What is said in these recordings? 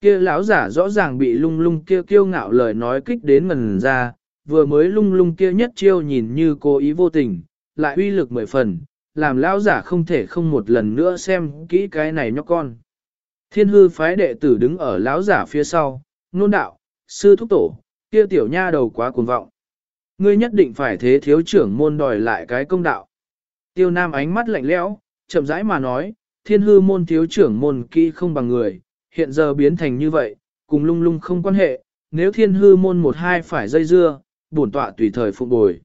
Kia lão giả rõ ràng bị lung lung kia kiêu ngạo lời nói kích đến ngần ra, vừa mới lung lung kia nhất chiêu nhìn như cố ý vô tình, lại uy lực mười phần, làm lão giả không thể không một lần nữa xem kỹ cái này nhóc con. Thiên hư phái đệ tử đứng ở lão giả phía sau, nôn đạo, sư thúc tổ, kia tiểu nha đầu quá cuồng vọng. Ngươi nhất định phải thế thiếu trưởng môn đòi lại cái công đạo. Tiêu nam ánh mắt lạnh lẽo, chậm rãi mà nói, thiên hư môn thiếu trưởng môn kỹ không bằng người, hiện giờ biến thành như vậy, cùng lung lung không quan hệ, nếu thiên hư môn một hai phải dây dưa, bổn tọa tùy thời phụng bồi.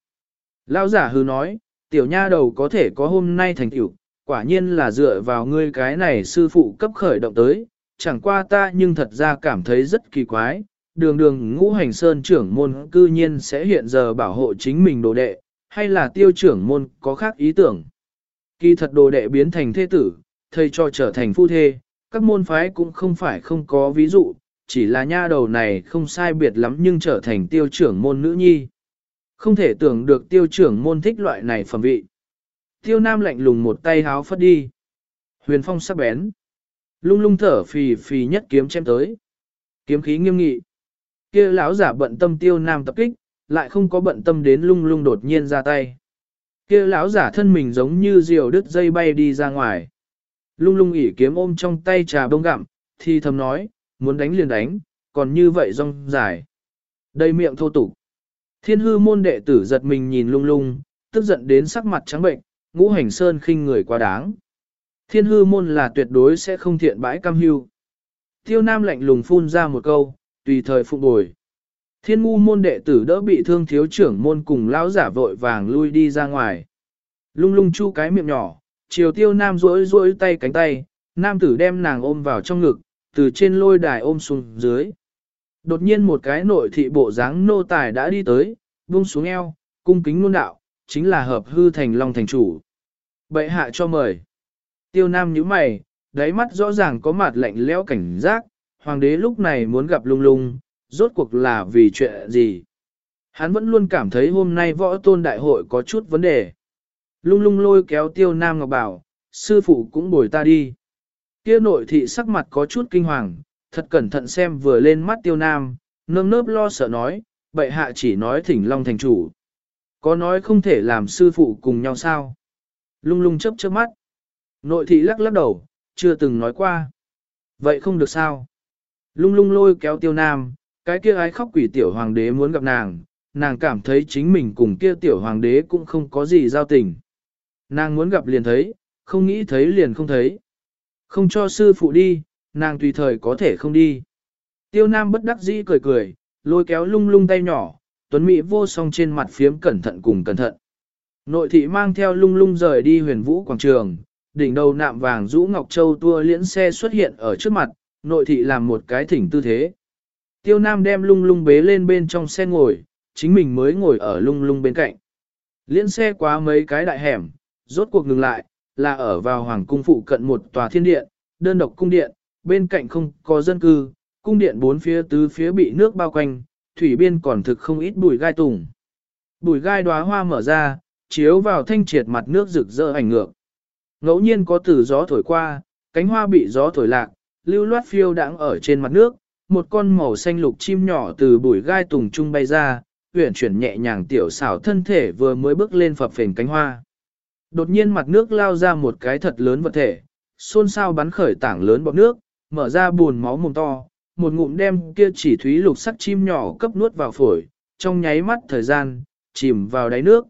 Lão giả hư nói, tiểu nha đầu có thể có hôm nay thành tiểu, quả nhiên là dựa vào ngươi cái này sư phụ cấp khởi động tới, chẳng qua ta nhưng thật ra cảm thấy rất kỳ quái, đường đường ngũ hành sơn trưởng môn cư nhiên sẽ hiện giờ bảo hộ chính mình đồ đệ, hay là tiêu trưởng môn có khác ý tưởng. Kỳ thật đồ đệ biến thành thế tử, thầy cho trở thành phu thê, các môn phái cũng không phải không có ví dụ, chỉ là nha đầu này không sai biệt lắm nhưng trở thành tiêu trưởng môn nữ nhi. Không thể tưởng được tiêu trưởng môn thích loại này phẩm vị. Tiêu nam lạnh lùng một tay háo phất đi. Huyền phong sắc bén. Lung lung thở phì phì nhất kiếm chém tới. Kiếm khí nghiêm nghị. kia lão giả bận tâm tiêu nam tập kích, lại không có bận tâm đến lung lung đột nhiên ra tay. kia lão giả thân mình giống như diều đứt dây bay đi ra ngoài. Lung lung ỉ kiếm ôm trong tay trà bông gặm, thì thầm nói, muốn đánh liền đánh, còn như vậy rong dài. Đây miệng thô tục. Thiên hư môn đệ tử giật mình nhìn lung lung, tức giận đến sắc mặt trắng bệnh, ngũ hành sơn khinh người quá đáng. Thiên hư môn là tuyệt đối sẽ không thiện bãi cam hưu. Tiêu nam lạnh lùng phun ra một câu, tùy thời phụ bồi. Thiên ngu môn đệ tử đỡ bị thương thiếu trưởng môn cùng lão giả vội vàng lui đi ra ngoài. Lung lung chu cái miệng nhỏ, chiều tiêu nam rỗi rỗi tay cánh tay, nam tử đem nàng ôm vào trong ngực, từ trên lôi đài ôm xuống dưới. Đột nhiên một cái nội thị bộ dáng nô tài đã đi tới, buông xuống eo, cung kính luôn đạo, chính là hợp hư thành long thành chủ. Bệ hạ cho mời. Tiêu nam nhíu mày, đáy mắt rõ ràng có mặt lạnh lẽo cảnh giác, hoàng đế lúc này muốn gặp lung lung, rốt cuộc là vì chuyện gì. Hắn vẫn luôn cảm thấy hôm nay võ tôn đại hội có chút vấn đề. Lung lung lôi kéo tiêu nam ngọc bảo, sư phụ cũng bồi ta đi. Kia nội thị sắc mặt có chút kinh hoàng, thật cẩn thận xem vừa lên mắt tiêu nam, nơm nớp lo sợ nói, bệ hạ chỉ nói thỉnh long thành chủ. Có nói không thể làm sư phụ cùng nhau sao? Lung lung chớp chớp mắt. Nội thị lắc lắc đầu, chưa từng nói qua. Vậy không được sao? Lung lung lôi kéo tiêu nam, cái kia ái khóc quỷ tiểu hoàng đế muốn gặp nàng, nàng cảm thấy chính mình cùng kia tiểu hoàng đế cũng không có gì giao tình. Nàng muốn gặp liền thấy, không nghĩ thấy liền không thấy. Không cho sư phụ đi, nàng tùy thời có thể không đi. Tiêu Nam bất đắc dĩ cười cười, lôi kéo lung lung tay nhỏ, tuấn mỹ vô song trên mặt phiếm cẩn thận cùng cẩn thận. Nội thị mang theo lung lung rời đi huyền vũ quảng trường, đỉnh đầu nạm vàng rũ ngọc châu tua liễn xe xuất hiện ở trước mặt, nội thị làm một cái thỉnh tư thế. Tiêu Nam đem lung lung bế lên bên trong xe ngồi, chính mình mới ngồi ở lung lung bên cạnh. Liễn xe quá mấy cái đại hẻm, rốt cuộc ngừng lại, là ở vào hoàng cung phụ cận một tòa thiên điện, đơn độc cung điện, bên cạnh không có dân cư, cung điện bốn phía tứ phía bị nước bao quanh, thủy biên còn thực không ít bụi gai tùng. Bụi gai đóa hoa mở ra, chiếu vào thanh triệt mặt nước rực rỡ ảnh ngược. Ngẫu nhiên có từ gió thổi qua, cánh hoa bị gió thổi lạc, lưu loát phiêu đãng ở trên mặt nước, một con màu xanh lục chim nhỏ từ bụi gai tùng trung bay ra, uyển chuyển nhẹ nhàng tiểu xảo thân thể vừa mới bước lên phập phình cánh hoa. Đột nhiên mặt nước lao ra một cái thật lớn vật thể, xôn xao bắn khởi tảng lớn bọt nước, mở ra buồn máu mồm to, một ngụm đem kia chỉ thúy lục sắc chim nhỏ cấp nuốt vào phổi, trong nháy mắt thời gian, chìm vào đáy nước.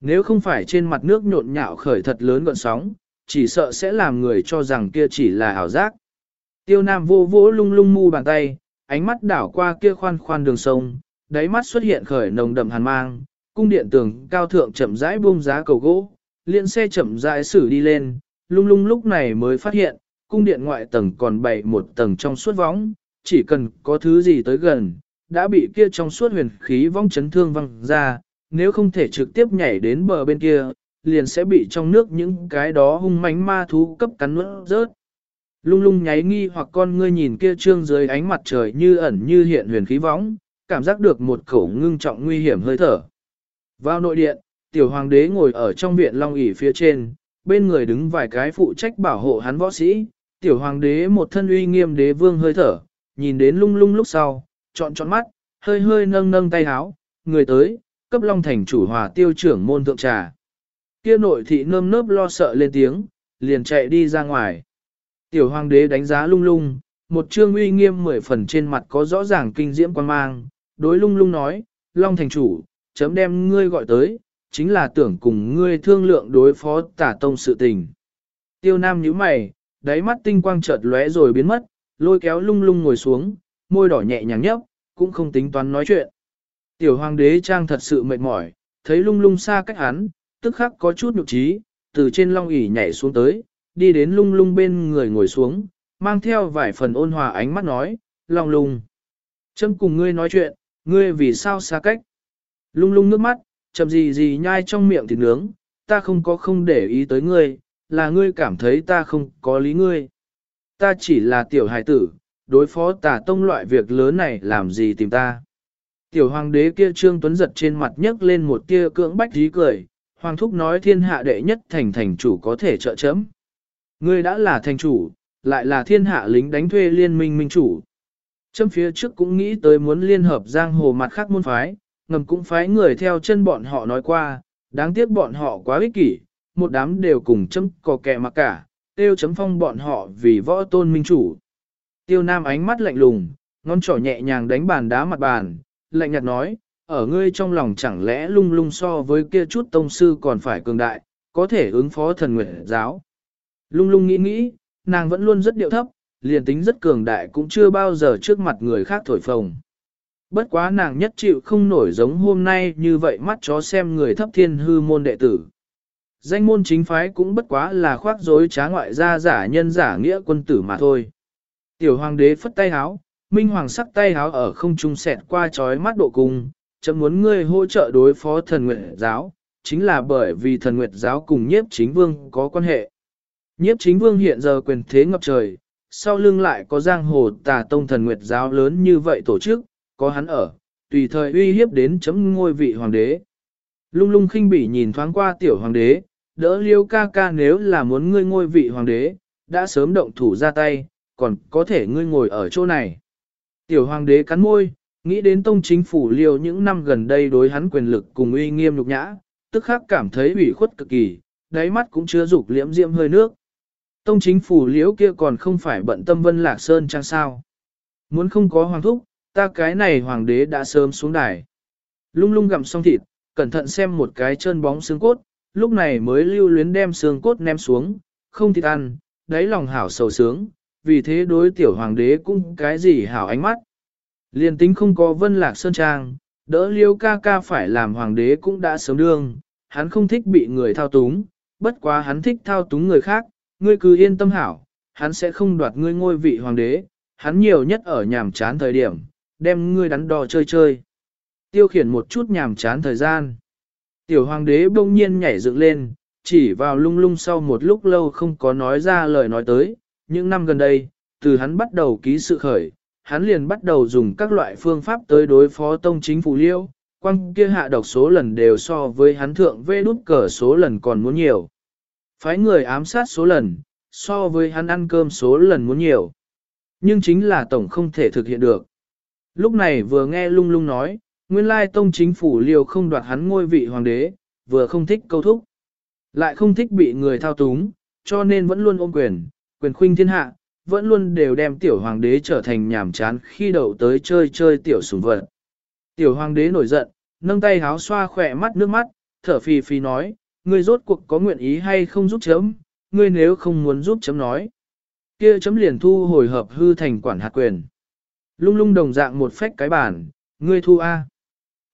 Nếu không phải trên mặt nước nhộn nhạo khởi thật lớn gọn sóng, chỉ sợ sẽ làm người cho rằng kia chỉ là ảo giác. Tiêu Nam vô vỗ lung lung mu bàn tay, ánh mắt đảo qua kia khoan khoan đường sông, đáy mắt xuất hiện khởi nồng đậm hàn mang, cung điện tường cao thượng chậm rãi buông giá cầu gỗ, liên xe chậm rãi xử đi lên, lung lung lúc này mới phát hiện, cung điện ngoại tầng còn bày một tầng trong suốt võng, chỉ cần có thứ gì tới gần, đã bị kia trong suốt huyền khí vong chấn thương văng ra, nếu không thể trực tiếp nhảy đến bờ bên kia, liền sẽ bị trong nước những cái đó hung mãnh ma thú cấp cắn nuốt rớt. Lung lung nháy nghi hoặc con ngươi nhìn kia trương dưới ánh mặt trời như ẩn như hiện huyền khí võng, cảm giác được một khẩu ngưng trọng nguy hiểm hơi thở. Vào nội điện, tiểu hoàng đế ngồi ở trong viện long ỷ phía trên, bên người đứng vài cái phụ trách bảo hộ hắn võ sĩ, tiểu hoàng đế một thân uy nghiêm đế vương hơi thở, nhìn đến lung lung lúc sau, chọn chọn mắt, hơi hơi nâng nâng tay háo, người tới, cấp long thành chủ hòa tiêu trưởng môn thượng trà. Kia nội thị nơm nớp lo sợ lên tiếng, liền chạy đi ra ngoài. Tiểu hoàng đế đánh giá lung lung, một trương uy nghiêm mười phần trên mặt có rõ ràng kinh diễm quan mang, đối lung lung nói, long thành chủ, chấm đem ngươi gọi tới, chính là tưởng cùng ngươi thương lượng đối phó tả tông sự tình. Tiêu nam nhíu mày, đáy mắt tinh quang chợt lóe rồi biến mất, lôi kéo lung lung ngồi xuống, môi đỏ nhẹ nhàng nhấp, cũng không tính toán nói chuyện. Tiểu hoàng đế trang thật sự mệt mỏi, thấy lung lung xa cách hắn, tức khắc có chút nhục trí, từ trên long ỷ nhảy xuống tới, đi đến lung lung bên người ngồi xuống, mang theo vài phần ôn hòa ánh mắt nói, long lung. Châm cùng ngươi nói chuyện, ngươi vì sao xa cách? Lung lung nước mắt, chậm gì gì nhai trong miệng thịt nướng, ta không có không để ý tới ngươi, là ngươi cảm thấy ta không có lý ngươi. Ta chỉ là tiểu hài tử, đối phó tà tông loại việc lớn này làm gì tìm ta. Tiểu hoàng đế kia trương tuấn giật trên mặt nhấc lên một tia cưỡng bách dí cười, hoàng thúc nói thiên hạ đệ nhất thành thành chủ có thể trợ chấm. Ngươi đã là thành chủ, lại là thiên hạ lính đánh thuê liên minh minh chủ. Châm phía trước cũng nghĩ tới muốn liên hợp giang hồ mặt khác môn phái, ngầm cũng phái người theo chân bọn họ nói qua, đáng tiếc bọn họ quá ích kỷ, một đám đều cùng chấm cò kẹ mặc cả, tiêu chấm phong bọn họ vì võ tôn minh chủ. Tiêu Nam ánh mắt lạnh lùng, ngón trỏ nhẹ nhàng đánh bàn đá mặt bàn, lạnh nhạt nói, ở ngươi trong lòng chẳng lẽ lung lung so với kia chút tông sư còn phải cường đại, có thể ứng phó thần nguyện giáo. Lung lung nghĩ nghĩ, nàng vẫn luôn rất điệu thấp, liền tính rất cường đại cũng chưa bao giờ trước mặt người khác thổi phồng. Bất quá nàng nhất chịu không nổi giống hôm nay như vậy mắt chó xem người thấp thiên hư môn đệ tử. Danh môn chính phái cũng bất quá là khoác dối trá ngoại gia giả nhân giả nghĩa quân tử mà thôi. Tiểu hoàng đế phất tay háo, minh hoàng sắc tay háo ở không trung sẹt qua trói mắt độ cung, chấm muốn ngươi hỗ trợ đối phó thần nguyệt giáo, chính là bởi vì thần nguyệt giáo cùng nhiếp chính vương có quan hệ. Nhiếp chính vương hiện giờ quyền thế ngập trời, sau lưng lại có giang hồ tà tông thần nguyệt giáo lớn như vậy tổ chức, có hắn ở, tùy thời uy hiếp đến chấm ngôi vị hoàng đế. Lung lung khinh bỉ nhìn thoáng qua tiểu hoàng đế, đỡ liêu ca ca nếu là muốn ngươi ngôi vị hoàng đế, đã sớm động thủ ra tay, còn có thể ngươi ngồi ở chỗ này. Tiểu hoàng đế cắn môi, nghĩ đến tông chính phủ liêu những năm gần đây đối hắn quyền lực cùng uy nghiêm nhục nhã, tức khắc cảm thấy ủy khuất cực kỳ, đáy mắt cũng chưa dục liễm diễm hơi nước. Tông chính phủ liễu kia còn không phải bận tâm vân lạc sơn chăng sao. Muốn không có hoàng thúc, ta cái này hoàng đế đã sớm xuống đài. Lung lung gặm xong thịt, cẩn thận xem một cái chân bóng xương cốt, lúc này mới lưu luyến đem xương cốt ném xuống, không thịt ăn, đáy lòng hảo sầu sướng, vì thế đối tiểu hoàng đế cũng cái gì hảo ánh mắt. Liên tính không có vân lạc sơn trang, đỡ liêu ca ca phải làm hoàng đế cũng đã sớm đương, hắn không thích bị người thao túng, bất quá hắn thích thao túng người khác, ngươi cứ yên tâm hảo, hắn sẽ không đoạt ngươi ngôi vị hoàng đế, hắn nhiều nhất ở nhàm chán thời điểm, đem ngươi đắn đo chơi chơi. Tiêu khiển một chút nhàm chán thời gian. Tiểu hoàng đế bỗng nhiên nhảy dựng lên, chỉ vào lung lung sau một lúc lâu không có nói ra lời nói tới, những năm gần đây, từ hắn bắt đầu ký sự khởi, hắn liền bắt đầu dùng các loại phương pháp tới đối phó tông chính phủ liêu, Quang kia hạ độc số lần đều so với hắn thượng vê đút cờ số lần còn muốn nhiều. Phái người ám sát số lần, so với hắn ăn cơm số lần muốn nhiều. Nhưng chính là tổng không thể thực hiện được. Lúc này vừa nghe lung lung nói, nguyên lai tông chính phủ liều không đoạt hắn ngôi vị hoàng đế, vừa không thích câu thúc. Lại không thích bị người thao túng, cho nên vẫn luôn ôm quyền, quyền khuynh thiên hạ, vẫn luôn đều đem tiểu hoàng đế trở thành nhàm chán khi đậu tới chơi chơi tiểu sủng vật. Tiểu hoàng đế nổi giận, nâng tay háo xoa khỏe mắt nước mắt, thở phì phì nói, ngươi rốt cuộc có nguyện ý hay không giúp chấm, ngươi nếu không muốn giúp chấm nói. kia chấm liền thu hồi hợp hư thành quản hạt quyền. Lung lung đồng dạng một phách cái bản, ngươi thu A.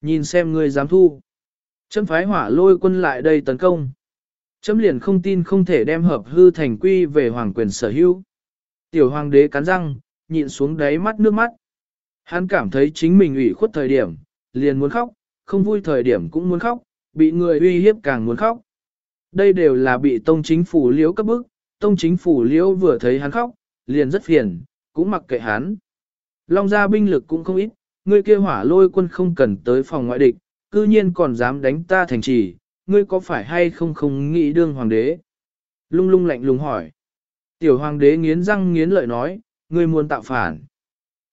Nhìn xem ngươi dám thu. Chấm phái hỏa lôi quân lại đây tấn công. Chấm liền không tin không thể đem hợp hư thành quy về hoàng quyền sở hữu. Tiểu hoàng đế cắn răng, nhịn xuống đáy mắt nước mắt. Hắn cảm thấy chính mình ủy khuất thời điểm, liền muốn khóc, không vui thời điểm cũng muốn khóc, bị người uy hiếp càng muốn khóc. Đây đều là bị tông chính phủ liễu cấp bức, tông chính phủ liễu vừa thấy hắn khóc, liền rất phiền, cũng mặc kệ hắn. Long gia binh lực cũng không ít, ngươi kia hỏa lôi quân không cần tới phòng ngoại địch, cư nhiên còn dám đánh ta thành trì, ngươi có phải hay không không nghĩ đương hoàng đế? Lung lung lạnh lùng hỏi. Tiểu hoàng đế nghiến răng nghiến lợi nói, ngươi muốn tạo phản.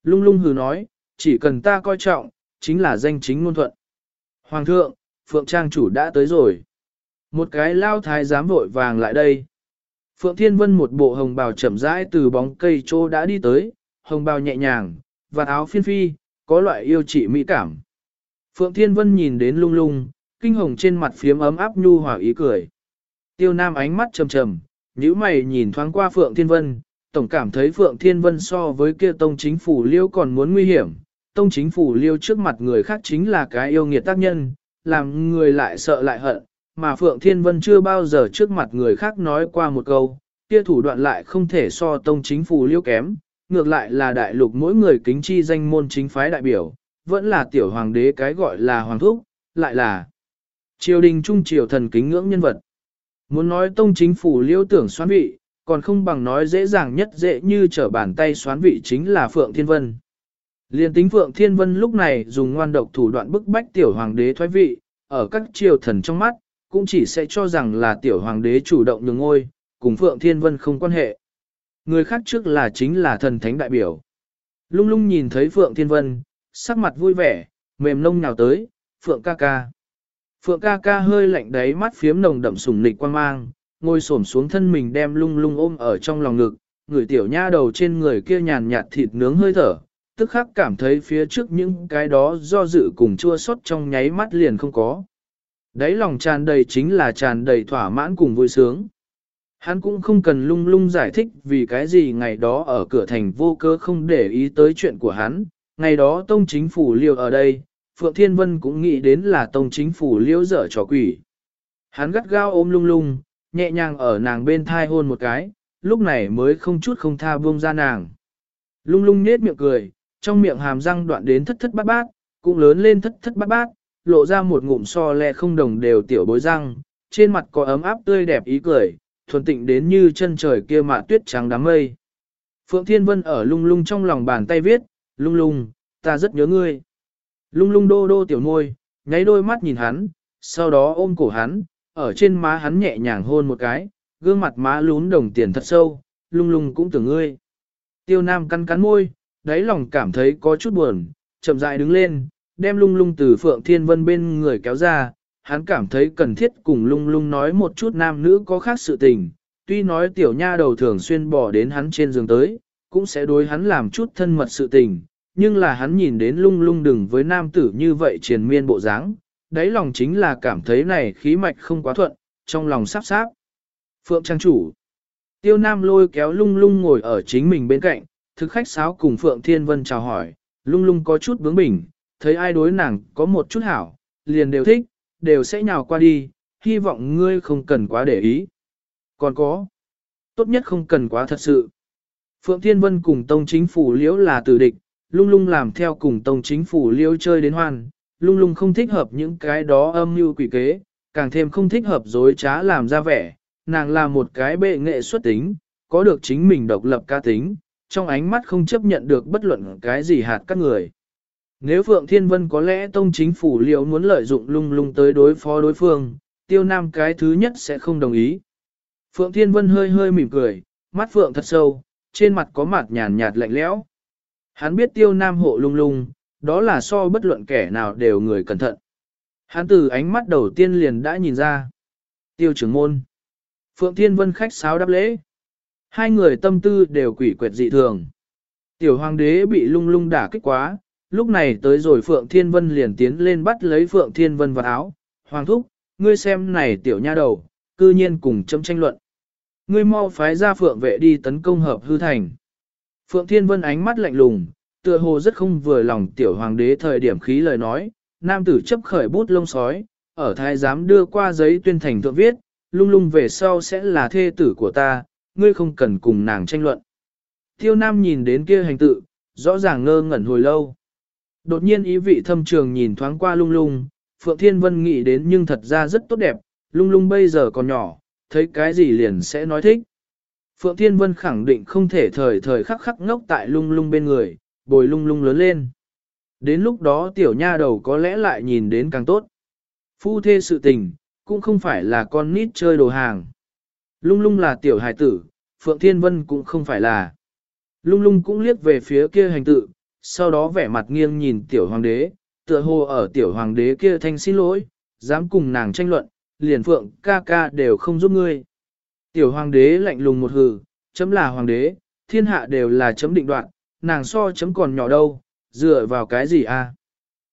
Lung lung hừ nói, chỉ cần ta coi trọng, chính là danh chính ngôn thuận. Hoàng thượng, Phượng Trang chủ đã tới rồi. Một cái lao thái giám vội vàng lại đây. Phượng Thiên Vân một bộ hồng bào chậm rãi từ bóng cây trô đã đi tới, hồng bào nhẹ nhàng, và áo phiên phi, có loại yêu trị mỹ cảm. Phượng Thiên Vân nhìn đến lung lung, kinh hồng trên mặt phiếm ấm áp nhu hòa ý cười. Tiêu Nam ánh mắt trầm trầm, nhíu mày nhìn thoáng qua Phượng Thiên Vân, tổng cảm thấy Phượng Thiên Vân so với kia tông chính phủ liêu còn muốn nguy hiểm. Tông chính phủ liêu trước mặt người khác chính là cái yêu nghiệt tác nhân, làm người lại sợ lại hận, mà Phượng Thiên Vân chưa bao giờ trước mặt người khác nói qua một câu, kia thủ đoạn lại không thể so tông chính phủ liêu kém, ngược lại là đại lục mỗi người kính chi danh môn chính phái đại biểu, vẫn là tiểu hoàng đế cái gọi là hoàng thúc, lại là triều đình trung triều thần kính ngưỡng nhân vật. Muốn nói tông chính phủ liêu tưởng xoán vị, còn không bằng nói dễ dàng nhất dễ như trở bàn tay xoán vị chính là Phượng Thiên Vân. Liên tính Phượng Thiên Vân lúc này dùng ngoan độc thủ đoạn bức bách tiểu hoàng đế thoái vị, ở các triều thần trong mắt, cũng chỉ sẽ cho rằng là tiểu hoàng đế chủ động nhường ngôi, cùng Phượng Thiên Vân không quan hệ. Người khác trước là chính là thần thánh đại biểu. Lung lung nhìn thấy Phượng Thiên Vân, sắc mặt vui vẻ, mềm nông nào tới, Phượng ca ca. Phượng ca ca hơi lạnh đáy mắt phiếm nồng đậm sùng nịch quan mang, ngồi xổm xuống thân mình đem lung lung ôm ở trong lòng ngực, người tiểu nha đầu trên người kia nhàn nhạt thịt nướng hơi thở, tức khắc cảm thấy phía trước những cái đó do dự cùng chua xót trong nháy mắt liền không có. Đấy lòng tràn đầy chính là tràn đầy thỏa mãn cùng vui sướng. Hắn cũng không cần lung lung giải thích vì cái gì ngày đó ở cửa thành vô cơ không để ý tới chuyện của hắn, ngày đó tông chính phủ liêu ở đây, Phượng Thiên Vân cũng nghĩ đến là tông chính phủ liêu dở trò quỷ. Hắn gắt gao ôm lung lung, nhẹ nhàng ở nàng bên thai hôn một cái, lúc này mới không chút không tha buông ra nàng. Lung lung nết miệng cười, trong miệng hàm răng đoạn đến thất thất bát bát, cũng lớn lên thất thất bát bát, lộ ra một ngụm so lẹ không đồng đều tiểu bối răng, trên mặt có ấm áp tươi đẹp ý cười, thuần tịnh đến như chân trời kia mạ tuyết trắng đám mây. Phượng Thiên Vân ở lung lung trong lòng bàn tay viết, lung lung, ta rất nhớ ngươi. Lung lung đô đô tiểu môi, nháy đôi mắt nhìn hắn, sau đó ôm cổ hắn, ở trên má hắn nhẹ nhàng hôn một cái, gương mặt má lún đồng tiền thật sâu, lung lung cũng tưởng ngươi. Tiêu Nam cắn cắn môi, đáy lòng cảm thấy có chút buồn, chậm rãi đứng lên, đem lung lung từ Phượng Thiên Vân bên người kéo ra, hắn cảm thấy cần thiết cùng lung lung nói một chút nam nữ có khác sự tình, tuy nói tiểu nha đầu thường xuyên bỏ đến hắn trên giường tới, cũng sẽ đối hắn làm chút thân mật sự tình, nhưng là hắn nhìn đến lung lung đừng với nam tử như vậy triền miên bộ dáng, đáy lòng chính là cảm thấy này khí mạch không quá thuận, trong lòng sắp sáp. Phượng Trang Chủ Tiêu Nam lôi kéo lung lung ngồi ở chính mình bên cạnh, thực khách sáo cùng Phượng Thiên Vân chào hỏi, lung lung có chút bướng bỉnh, thấy ai đối nàng có một chút hảo, liền đều thích, đều sẽ nhào qua đi, hy vọng ngươi không cần quá để ý. Còn có, tốt nhất không cần quá thật sự. Phượng Thiên Vân cùng Tông Chính Phủ Liễu là tử địch, lung lung làm theo cùng Tông Chính Phủ Liễu chơi đến hoan, lung lung không thích hợp những cái đó âm mưu quỷ kế, càng thêm không thích hợp dối trá làm ra vẻ, nàng là một cái bệ nghệ xuất tính, có được chính mình độc lập ca tính, trong ánh mắt không chấp nhận được bất luận cái gì hạt các người. Nếu Phượng Thiên Vân có lẽ tông chính phủ liệu muốn lợi dụng lung lung tới đối phó đối phương, tiêu nam cái thứ nhất sẽ không đồng ý. Phượng Thiên Vân hơi hơi mỉm cười, mắt Phượng thật sâu, trên mặt có mặt nhàn nhạt lạnh lẽo. Hắn biết tiêu nam hộ lung lung, đó là so bất luận kẻ nào đều người cẩn thận. Hắn từ ánh mắt đầu tiên liền đã nhìn ra. Tiêu trưởng môn. Phượng Thiên Vân khách sáo đáp lễ. Hai người tâm tư đều quỷ quyệt dị thường. Tiểu hoàng đế bị lung lung đả kích quá, lúc này tới rồi Phượng Thiên Vân liền tiến lên bắt lấy Phượng Thiên Vân vào áo. Hoàng thúc, ngươi xem này tiểu nha đầu, cư nhiên cùng chấm tranh luận. Ngươi mau phái ra Phượng vệ đi tấn công hợp hư thành. Phượng Thiên Vân ánh mắt lạnh lùng, tựa hồ rất không vừa lòng tiểu hoàng đế thời điểm khí lời nói, nam tử chấp khởi bút lông sói, ở thái giám đưa qua giấy tuyên thành thượng viết, lung lung về sau sẽ là thê tử của ta, ngươi không cần cùng nàng tranh luận. Tiêu nam nhìn đến kia hành tự, rõ ràng ngơ ngẩn hồi lâu. Đột nhiên ý vị thâm trường nhìn thoáng qua lung lung, Phượng Thiên Vân nghĩ đến nhưng thật ra rất tốt đẹp, lung lung bây giờ còn nhỏ, thấy cái gì liền sẽ nói thích. Phượng Thiên Vân khẳng định không thể thời thời khắc khắc ngốc tại lung lung bên người, bồi lung lung lớn lên. Đến lúc đó tiểu nha đầu có lẽ lại nhìn đến càng tốt. Phu thê sự tình, cũng không phải là con nít chơi đồ hàng. Lung lung là tiểu hài tử, Phượng Thiên Vân cũng không phải là. Lung lung cũng liếc về phía kia hành tự, sau đó vẻ mặt nghiêng nhìn tiểu hoàng đế, tựa hồ ở tiểu hoàng đế kia thanh xin lỗi, dám cùng nàng tranh luận, liền phượng ca ca đều không giúp ngươi. Tiểu hoàng đế lạnh lùng một hừ, chấm là hoàng đế, thiên hạ đều là chấm định đoạn, nàng so chấm còn nhỏ đâu, dựa vào cái gì a?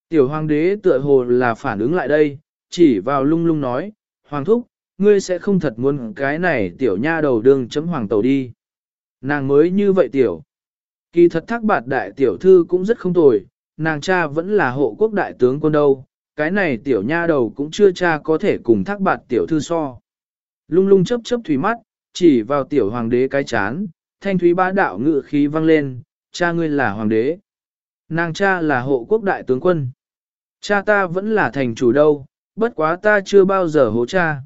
Tiểu hoàng đế tựa hồ là phản ứng lại đây, chỉ vào lung lung nói, hoàng thúc, ngươi sẽ không thật muốn cái này tiểu nha đầu đương chấm hoàng tàu đi. Nàng mới như vậy tiểu. Kỳ thật thác bạt đại tiểu thư cũng rất không tồi, nàng cha vẫn là hộ quốc đại tướng quân đâu, cái này tiểu nha đầu cũng chưa cha có thể cùng thác bạt tiểu thư so. Lung lung chấp chấp thủy mắt, chỉ vào tiểu hoàng đế cái chán, thanh thúy bá đạo ngự khí vang lên, cha ngươi là hoàng đế. Nàng cha là hộ quốc đại tướng quân. Cha ta vẫn là thành chủ đâu, bất quá ta chưa bao giờ hố cha.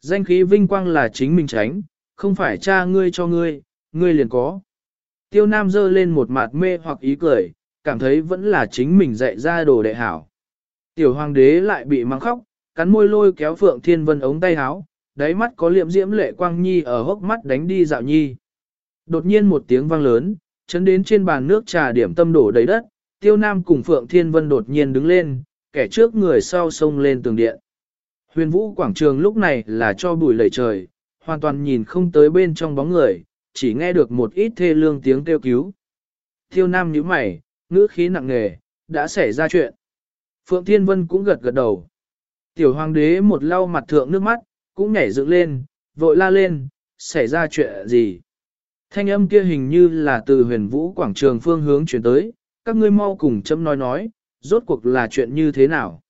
Danh khí vinh quang là chính mình tránh, không phải cha ngươi cho ngươi, ngươi liền có. Tiêu Nam dơ lên một mặt mê hoặc ý cười, cảm thấy vẫn là chính mình dạy ra đồ đệ hảo. Tiểu hoàng đế lại bị mang khóc, cắn môi lôi kéo Phượng Thiên Vân ống tay áo, đáy mắt có liệm diễm lệ quang nhi ở hốc mắt đánh đi dạo nhi. Đột nhiên một tiếng vang lớn, chấn đến trên bàn nước trà điểm tâm đổ đầy đất, Tiêu Nam cùng Phượng Thiên Vân đột nhiên đứng lên, kẻ trước người sau xông lên tường điện. Huyền vũ quảng trường lúc này là cho bụi lầy trời, hoàn toàn nhìn không tới bên trong bóng người, chỉ nghe được một ít thê lương tiếng kêu cứu. Tiêu Nam nhíu mày, ngữ khí nặng nề, đã xảy ra chuyện. Phượng Thiên Vân cũng gật gật đầu. Tiểu hoàng đế một lau mặt thượng nước mắt, cũng nhảy dựng lên, vội la lên, xảy ra chuyện gì? Thanh âm kia hình như là từ huyền vũ quảng trường phương hướng chuyển tới, các ngươi mau cùng chấm nói nói, rốt cuộc là chuyện như thế nào?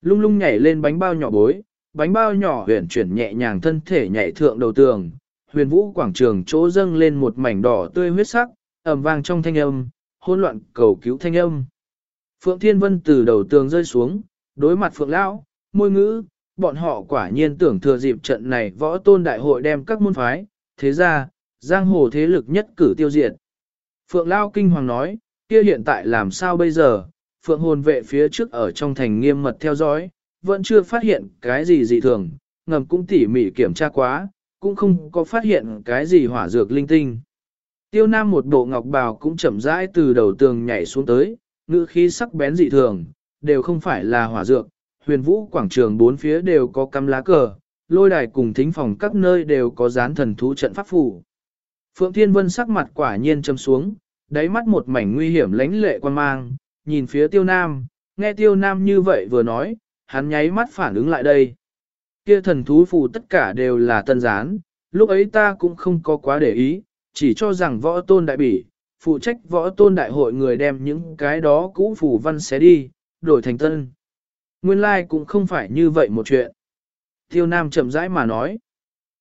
Lung lung nhảy lên bánh bao nhỏ bối, bánh bao nhỏ huyền chuyển nhẹ nhàng thân thể nhảy thượng đầu tường, huyền vũ quảng trường chỗ dâng lên một mảnh đỏ tươi huyết sắc, ầm vang trong thanh âm, hỗn loạn cầu cứu thanh âm. Phượng Thiên Vân từ đầu tường rơi xuống, đối mặt Phượng Lão, môi ngữ, bọn họ quả nhiên tưởng thừa dịp trận này võ tôn đại hội đem các môn phái, thế ra, giang hồ thế lực nhất cử tiêu diệt. Phượng Lão kinh hoàng nói, kia hiện tại làm sao bây giờ, Phượng hồn vệ phía trước ở trong thành nghiêm mật theo dõi, vẫn chưa phát hiện cái gì dị thường, ngầm cũng tỉ mỉ kiểm tra quá, cũng không có phát hiện cái gì hỏa dược linh tinh. Tiêu Nam một bộ ngọc bào cũng chậm rãi từ đầu tường nhảy xuống tới, ngữ khí sắc bén dị thường, đều không phải là hỏa dược, huyền vũ quảng trường bốn phía đều có cắm lá cờ, lôi đài cùng thính phòng các nơi đều có dán thần thú trận pháp phủ. Phượng Thiên Vân sắc mặt quả nhiên châm xuống, đáy mắt một mảnh nguy hiểm lánh lệ quan mang, nhìn phía tiêu nam, nghe tiêu nam như vậy vừa nói, hắn nháy mắt phản ứng lại đây. Kia thần thú phù tất cả đều là tân gián, lúc ấy ta cũng không có quá để ý, chỉ cho rằng võ tôn đại bỉ, phụ trách võ tôn đại hội người đem những cái đó cũ phù văn xé đi, đổi thành tân. Nguyên lai like cũng không phải như vậy một chuyện. Tiêu Nam chậm rãi mà nói.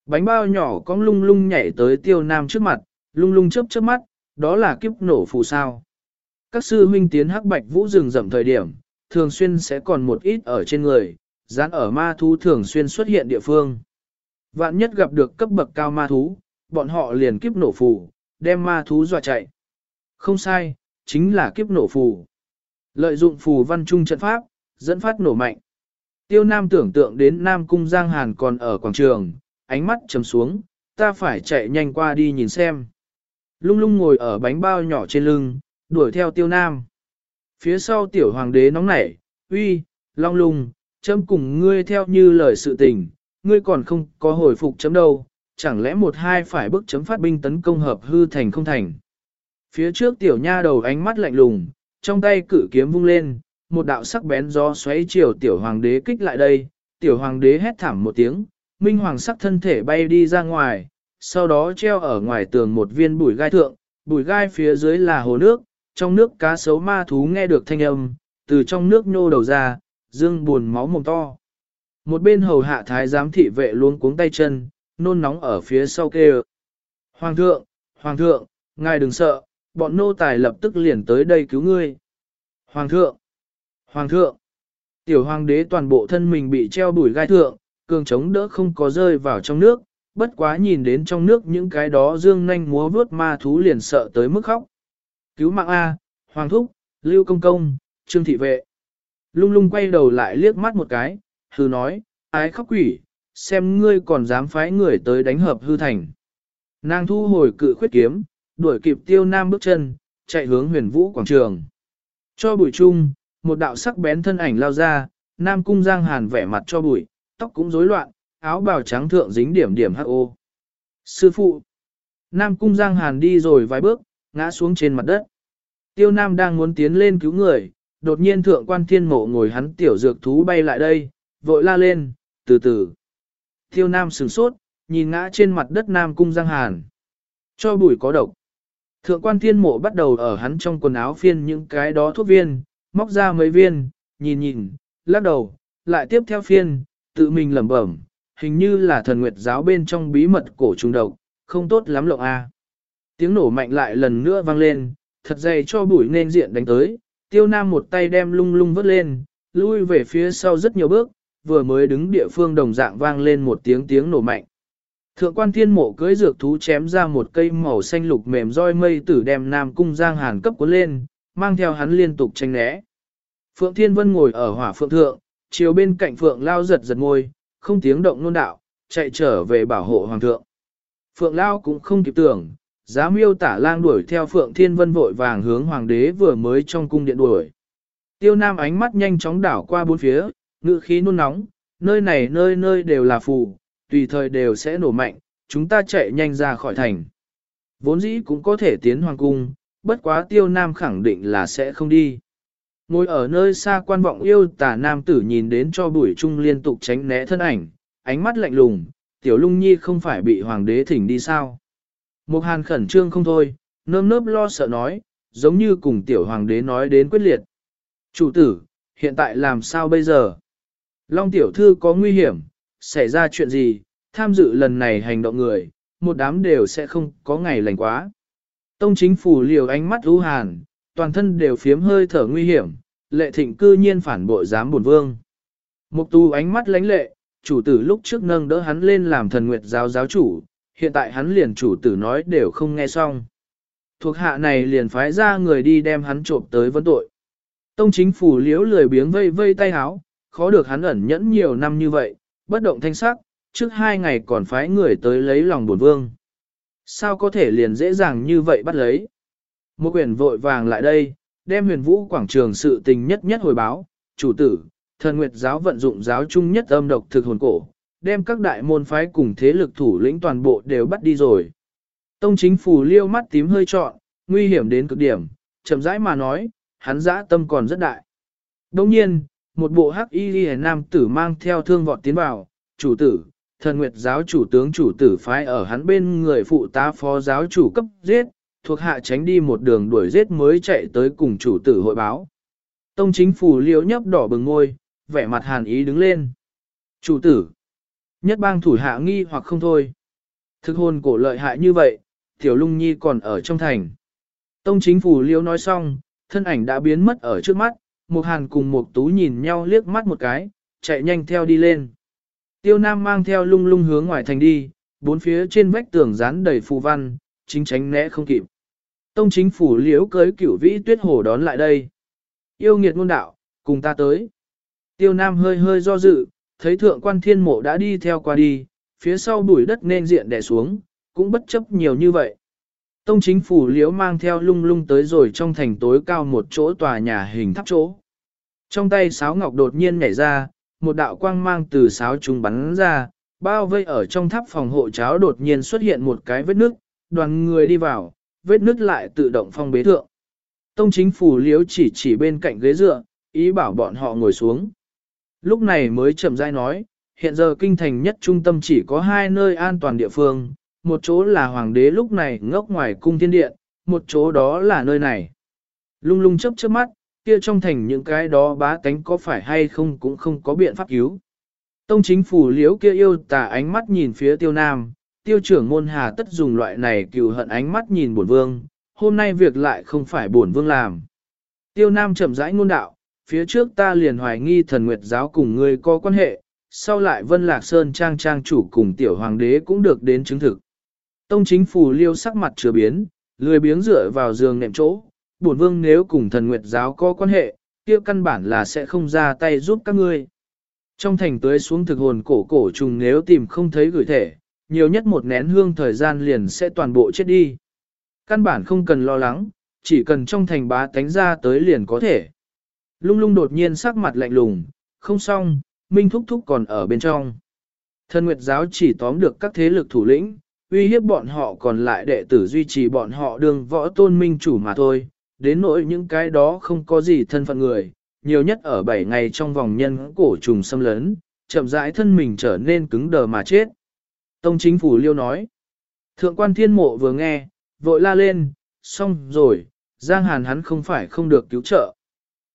Bánh bao nhỏ con lung lung nhảy tới Tiêu Nam trước mặt, lung lung chớp chớp mắt, đó là kiếp nổ phù sao. Các sư huynh tiến hắc bạch vũ rừng rậm thời điểm, thường xuyên sẽ còn một ít ở trên người, dán ở ma thú thường xuyên xuất hiện địa phương. Vạn nhất gặp được cấp bậc cao ma thú, bọn họ liền kiếp nổ phù, đem ma thú dọa chạy. Không sai, chính là kiếp nổ phù. Lợi dụng phù văn trung trận pháp, dẫn phát nổ mạnh. Tiêu Nam tưởng tượng đến Nam Cung Giang Hàn còn ở quảng trường, ánh mắt trầm xuống, ta phải chạy nhanh qua đi nhìn xem. Lung lung ngồi ở bánh bao nhỏ trên lưng, đuổi theo Tiêu Nam. Phía sau tiểu hoàng đế nóng nảy, uy, long lung, chấm cùng ngươi theo như lời sự tình, ngươi còn không có hồi phục chấm đâu, chẳng lẽ một hai phải bức chấm phát binh tấn công hợp hư thành không thành. Phía trước tiểu nha đầu ánh mắt lạnh lùng, trong tay cử kiếm vung lên, một đạo sắc bén gió xoáy chiều tiểu hoàng đế kích lại đây, tiểu hoàng đế hét thảm một tiếng, minh hoàng sắc thân thể bay đi ra ngoài, sau đó treo ở ngoài tường một viên bùi gai thượng, bùi gai phía dưới là hồ nước, trong nước cá sấu ma thú nghe được thanh âm, từ trong nước nhô đầu ra, dương buồn máu mồm to. Một bên hầu hạ thái giám thị vệ luôn cuống tay chân, nôn nóng ở phía sau kêu. Hoàng thượng, hoàng thượng, ngài đừng sợ, bọn nô tài lập tức liền tới đây cứu ngươi. Hoàng thượng, hoàng thượng, tiểu hoàng đế toàn bộ thân mình bị treo bùi gai thượng, cường chống đỡ không có rơi vào trong nước, bất quá nhìn đến trong nước những cái đó dương nanh múa vướt ma thú liền sợ tới mức khóc. Cứu mạng A, Hoàng Thúc, Lưu Công Công, Trương Thị Vệ. Lung lung quay đầu lại liếc mắt một cái, hư nói, ái khóc quỷ, xem ngươi còn dám phái người tới đánh hợp hư thành. Nàng thu hồi cự khuyết kiếm, đuổi kịp tiêu nam bước chân, chạy hướng huyền vũ quảng trường. Cho bụi chung, một đạo sắc bén thân ảnh lao ra, Nam Cung Giang Hàn vẻ mặt cho bụi, tóc cũng rối loạn, áo bào trắng thượng dính điểm điểm hắc ô. Sư phụ! Nam Cung Giang Hàn đi rồi vài bước, ngã xuống trên mặt đất. Tiêu Nam đang muốn tiến lên cứu người, đột nhiên thượng quan thiên mộ ngồi hắn tiểu dược thú bay lại đây, vội la lên, từ từ. Tiêu Nam sửng sốt, nhìn ngã trên mặt đất Nam Cung Giang Hàn. Cho bụi có độc. Thượng quan thiên mộ bắt đầu ở hắn trong quần áo phiên những cái đó thuốc viên, móc ra mấy viên, nhìn nhìn, lắc đầu, lại tiếp theo phiên, tự mình lẩm bẩm, hình như là thần nguyệt giáo bên trong bí mật cổ trùng độc, không tốt lắm lộng a. Tiếng nổ mạnh lại lần nữa vang lên, thật dày cho bụi nên diện đánh tới, tiêu nam một tay đem lung lung vớt lên, lui về phía sau rất nhiều bước, vừa mới đứng địa phương đồng dạng vang lên một tiếng tiếng nổ mạnh. Thượng quan thiên mộ cưới dược thú chém ra một cây màu xanh lục mềm roi mây tử đem Nam Cung Giang Hàn cấp cuốn lên, mang theo hắn liên tục tranh né. Phượng Thiên Vân ngồi ở hỏa phượng thượng, chiều bên cạnh Phượng Lao giật giật ngôi, không tiếng động nôn đạo, chạy trở về bảo hộ hoàng thượng. Phượng Lao cũng không kịp tưởng, giá miêu tả lang đuổi theo Phượng Thiên Vân vội vàng hướng hoàng đế vừa mới trong cung điện đuổi. Tiêu Nam ánh mắt nhanh chóng đảo qua bốn phía, ngự khí nôn nóng, nơi này nơi nơi đều là phù, tùy thời đều sẽ nổ mạnh, chúng ta chạy nhanh ra khỏi thành. Vốn dĩ cũng có thể tiến hoàng cung, bất quá tiêu nam khẳng định là sẽ không đi. Ngồi ở nơi xa quan vọng yêu tả nam tử nhìn đến cho bụi trung liên tục tránh né thân ảnh, ánh mắt lạnh lùng, tiểu lung nhi không phải bị hoàng đế thỉnh đi sao. Mục hàn khẩn trương không thôi, nơm nớp lo sợ nói, giống như cùng tiểu hoàng đế nói đến quyết liệt. Chủ tử, hiện tại làm sao bây giờ? Long tiểu thư có nguy hiểm, xảy ra chuyện gì, tham dự lần này hành động người, một đám đều sẽ không có ngày lành quá. Tông chính phủ liều ánh mắt ưu hàn, toàn thân đều phiếm hơi thở nguy hiểm, lệ thịnh cư nhiên phản bội giám buồn vương. Mục tu ánh mắt lánh lệ, chủ tử lúc trước nâng đỡ hắn lên làm thần nguyệt giáo giáo chủ, hiện tại hắn liền chủ tử nói đều không nghe xong. Thuộc hạ này liền phái ra người đi đem hắn trộm tới vấn tội. Tông chính phủ liếu lười biếng vây vây tay háo, khó được hắn ẩn nhẫn nhiều năm như vậy, bất động thanh sắc, trước hai ngày còn phái người tới lấy lòng buồn vương. Sao có thể liền dễ dàng như vậy bắt lấy? Một quyển vội vàng lại đây, đem huyền vũ quảng trường sự tình nhất nhất hồi báo, chủ tử, thần nguyệt giáo vận dụng giáo chung nhất âm độc thực hồn cổ, đem các đại môn phái cùng thế lực thủ lĩnh toàn bộ đều bắt đi rồi. Tông chính phủ liêu mắt tím hơi trọn, nguy hiểm đến cực điểm, chậm rãi mà nói, hắn dã tâm còn rất đại. Đồng nhiên, một bộ hắc y ghi nam tử mang theo thương vọt tiến vào, chủ tử, thần nguyệt giáo chủ tướng chủ tử phái ở hắn bên người phụ tá phó giáo chủ cấp giết, thuộc hạ tránh đi một đường đuổi giết mới chạy tới cùng chủ tử hội báo. Tông chính phủ liễu nhấp đỏ bừng ngôi, vẻ mặt hàn ý đứng lên. Chủ tử, nhất bang thủ hạ nghi hoặc không thôi. Thực hồn cổ lợi hại như vậy, tiểu lung nhi còn ở trong thành. Tông chính phủ liễu nói xong, thân ảnh đã biến mất ở trước mắt, một hàn cùng một tú nhìn nhau liếc mắt một cái, chạy nhanh theo đi lên. Tiêu Nam mang theo lung lung hướng ngoài thành đi, bốn phía trên vách tường dán đầy phù văn, chính tránh né không kịp. Tông chính phủ liễu cưới cửu vĩ tuyết hồ đón lại đây. Yêu nghiệt ngôn đạo, cùng ta tới. Tiêu Nam hơi hơi do dự, thấy thượng quan thiên mộ đã đi theo qua đi, phía sau bụi đất nên diện đè xuống, cũng bất chấp nhiều như vậy. Tông chính phủ liễu mang theo lung lung tới rồi trong thành tối cao một chỗ tòa nhà hình tháp chỗ. Trong tay sáo ngọc đột nhiên nhảy ra, một đạo quang mang từ sáo trùng bắn ra, bao vây ở trong tháp phòng hộ cháo đột nhiên xuất hiện một cái vết nước, đoàn người đi vào, vết nước lại tự động phong bế thượng. Tông chính phủ liếu chỉ chỉ bên cạnh ghế dựa, ý bảo bọn họ ngồi xuống. Lúc này mới chậm rãi nói, hiện giờ kinh thành nhất trung tâm chỉ có hai nơi an toàn địa phương, một chỗ là hoàng đế lúc này ngốc ngoài cung thiên điện, một chỗ đó là nơi này. Lung lung chớp chớp mắt, kia trong thành những cái đó bá tánh có phải hay không cũng không có biện pháp cứu. Tông chính phủ liếu kia yêu tà ánh mắt nhìn phía tiêu nam, tiêu trưởng môn hà tất dùng loại này cừu hận ánh mắt nhìn bổn vương, hôm nay việc lại không phải bổn vương làm. Tiêu nam chậm rãi ngôn đạo, phía trước ta liền hoài nghi thần nguyệt giáo cùng ngươi có quan hệ, sau lại vân lạc sơn trang trang chủ cùng tiểu hoàng đế cũng được đến chứng thực. Tông chính phủ liêu sắc mặt chưa biến, lười biếng dựa vào giường nệm chỗ, bổn vương nếu cùng thần nguyệt giáo có quan hệ, kia căn bản là sẽ không ra tay giúp các ngươi. Trong thành tưới xuống thực hồn cổ cổ trùng nếu tìm không thấy gửi thể, nhiều nhất một nén hương thời gian liền sẽ toàn bộ chết đi. Căn bản không cần lo lắng, chỉ cần trong thành bá tánh ra tới liền có thể. Lung lung đột nhiên sắc mặt lạnh lùng, không xong, Minh Thúc Thúc còn ở bên trong. Thân Nguyệt giáo chỉ tóm được các thế lực thủ lĩnh, uy hiếp bọn họ còn lại đệ tử duy trì bọn họ đường võ tôn minh chủ mà thôi, đến nỗi những cái đó không có gì thân phận người, nhiều nhất ở 7 ngày trong vòng nhân cổ trùng xâm lấn, chậm rãi thân mình trở nên cứng đờ mà chết. Tông chính phủ liêu nói, thượng quan thiên mộ vừa nghe, vội la lên, xong rồi, Giang Hàn hắn không phải không được cứu trợ.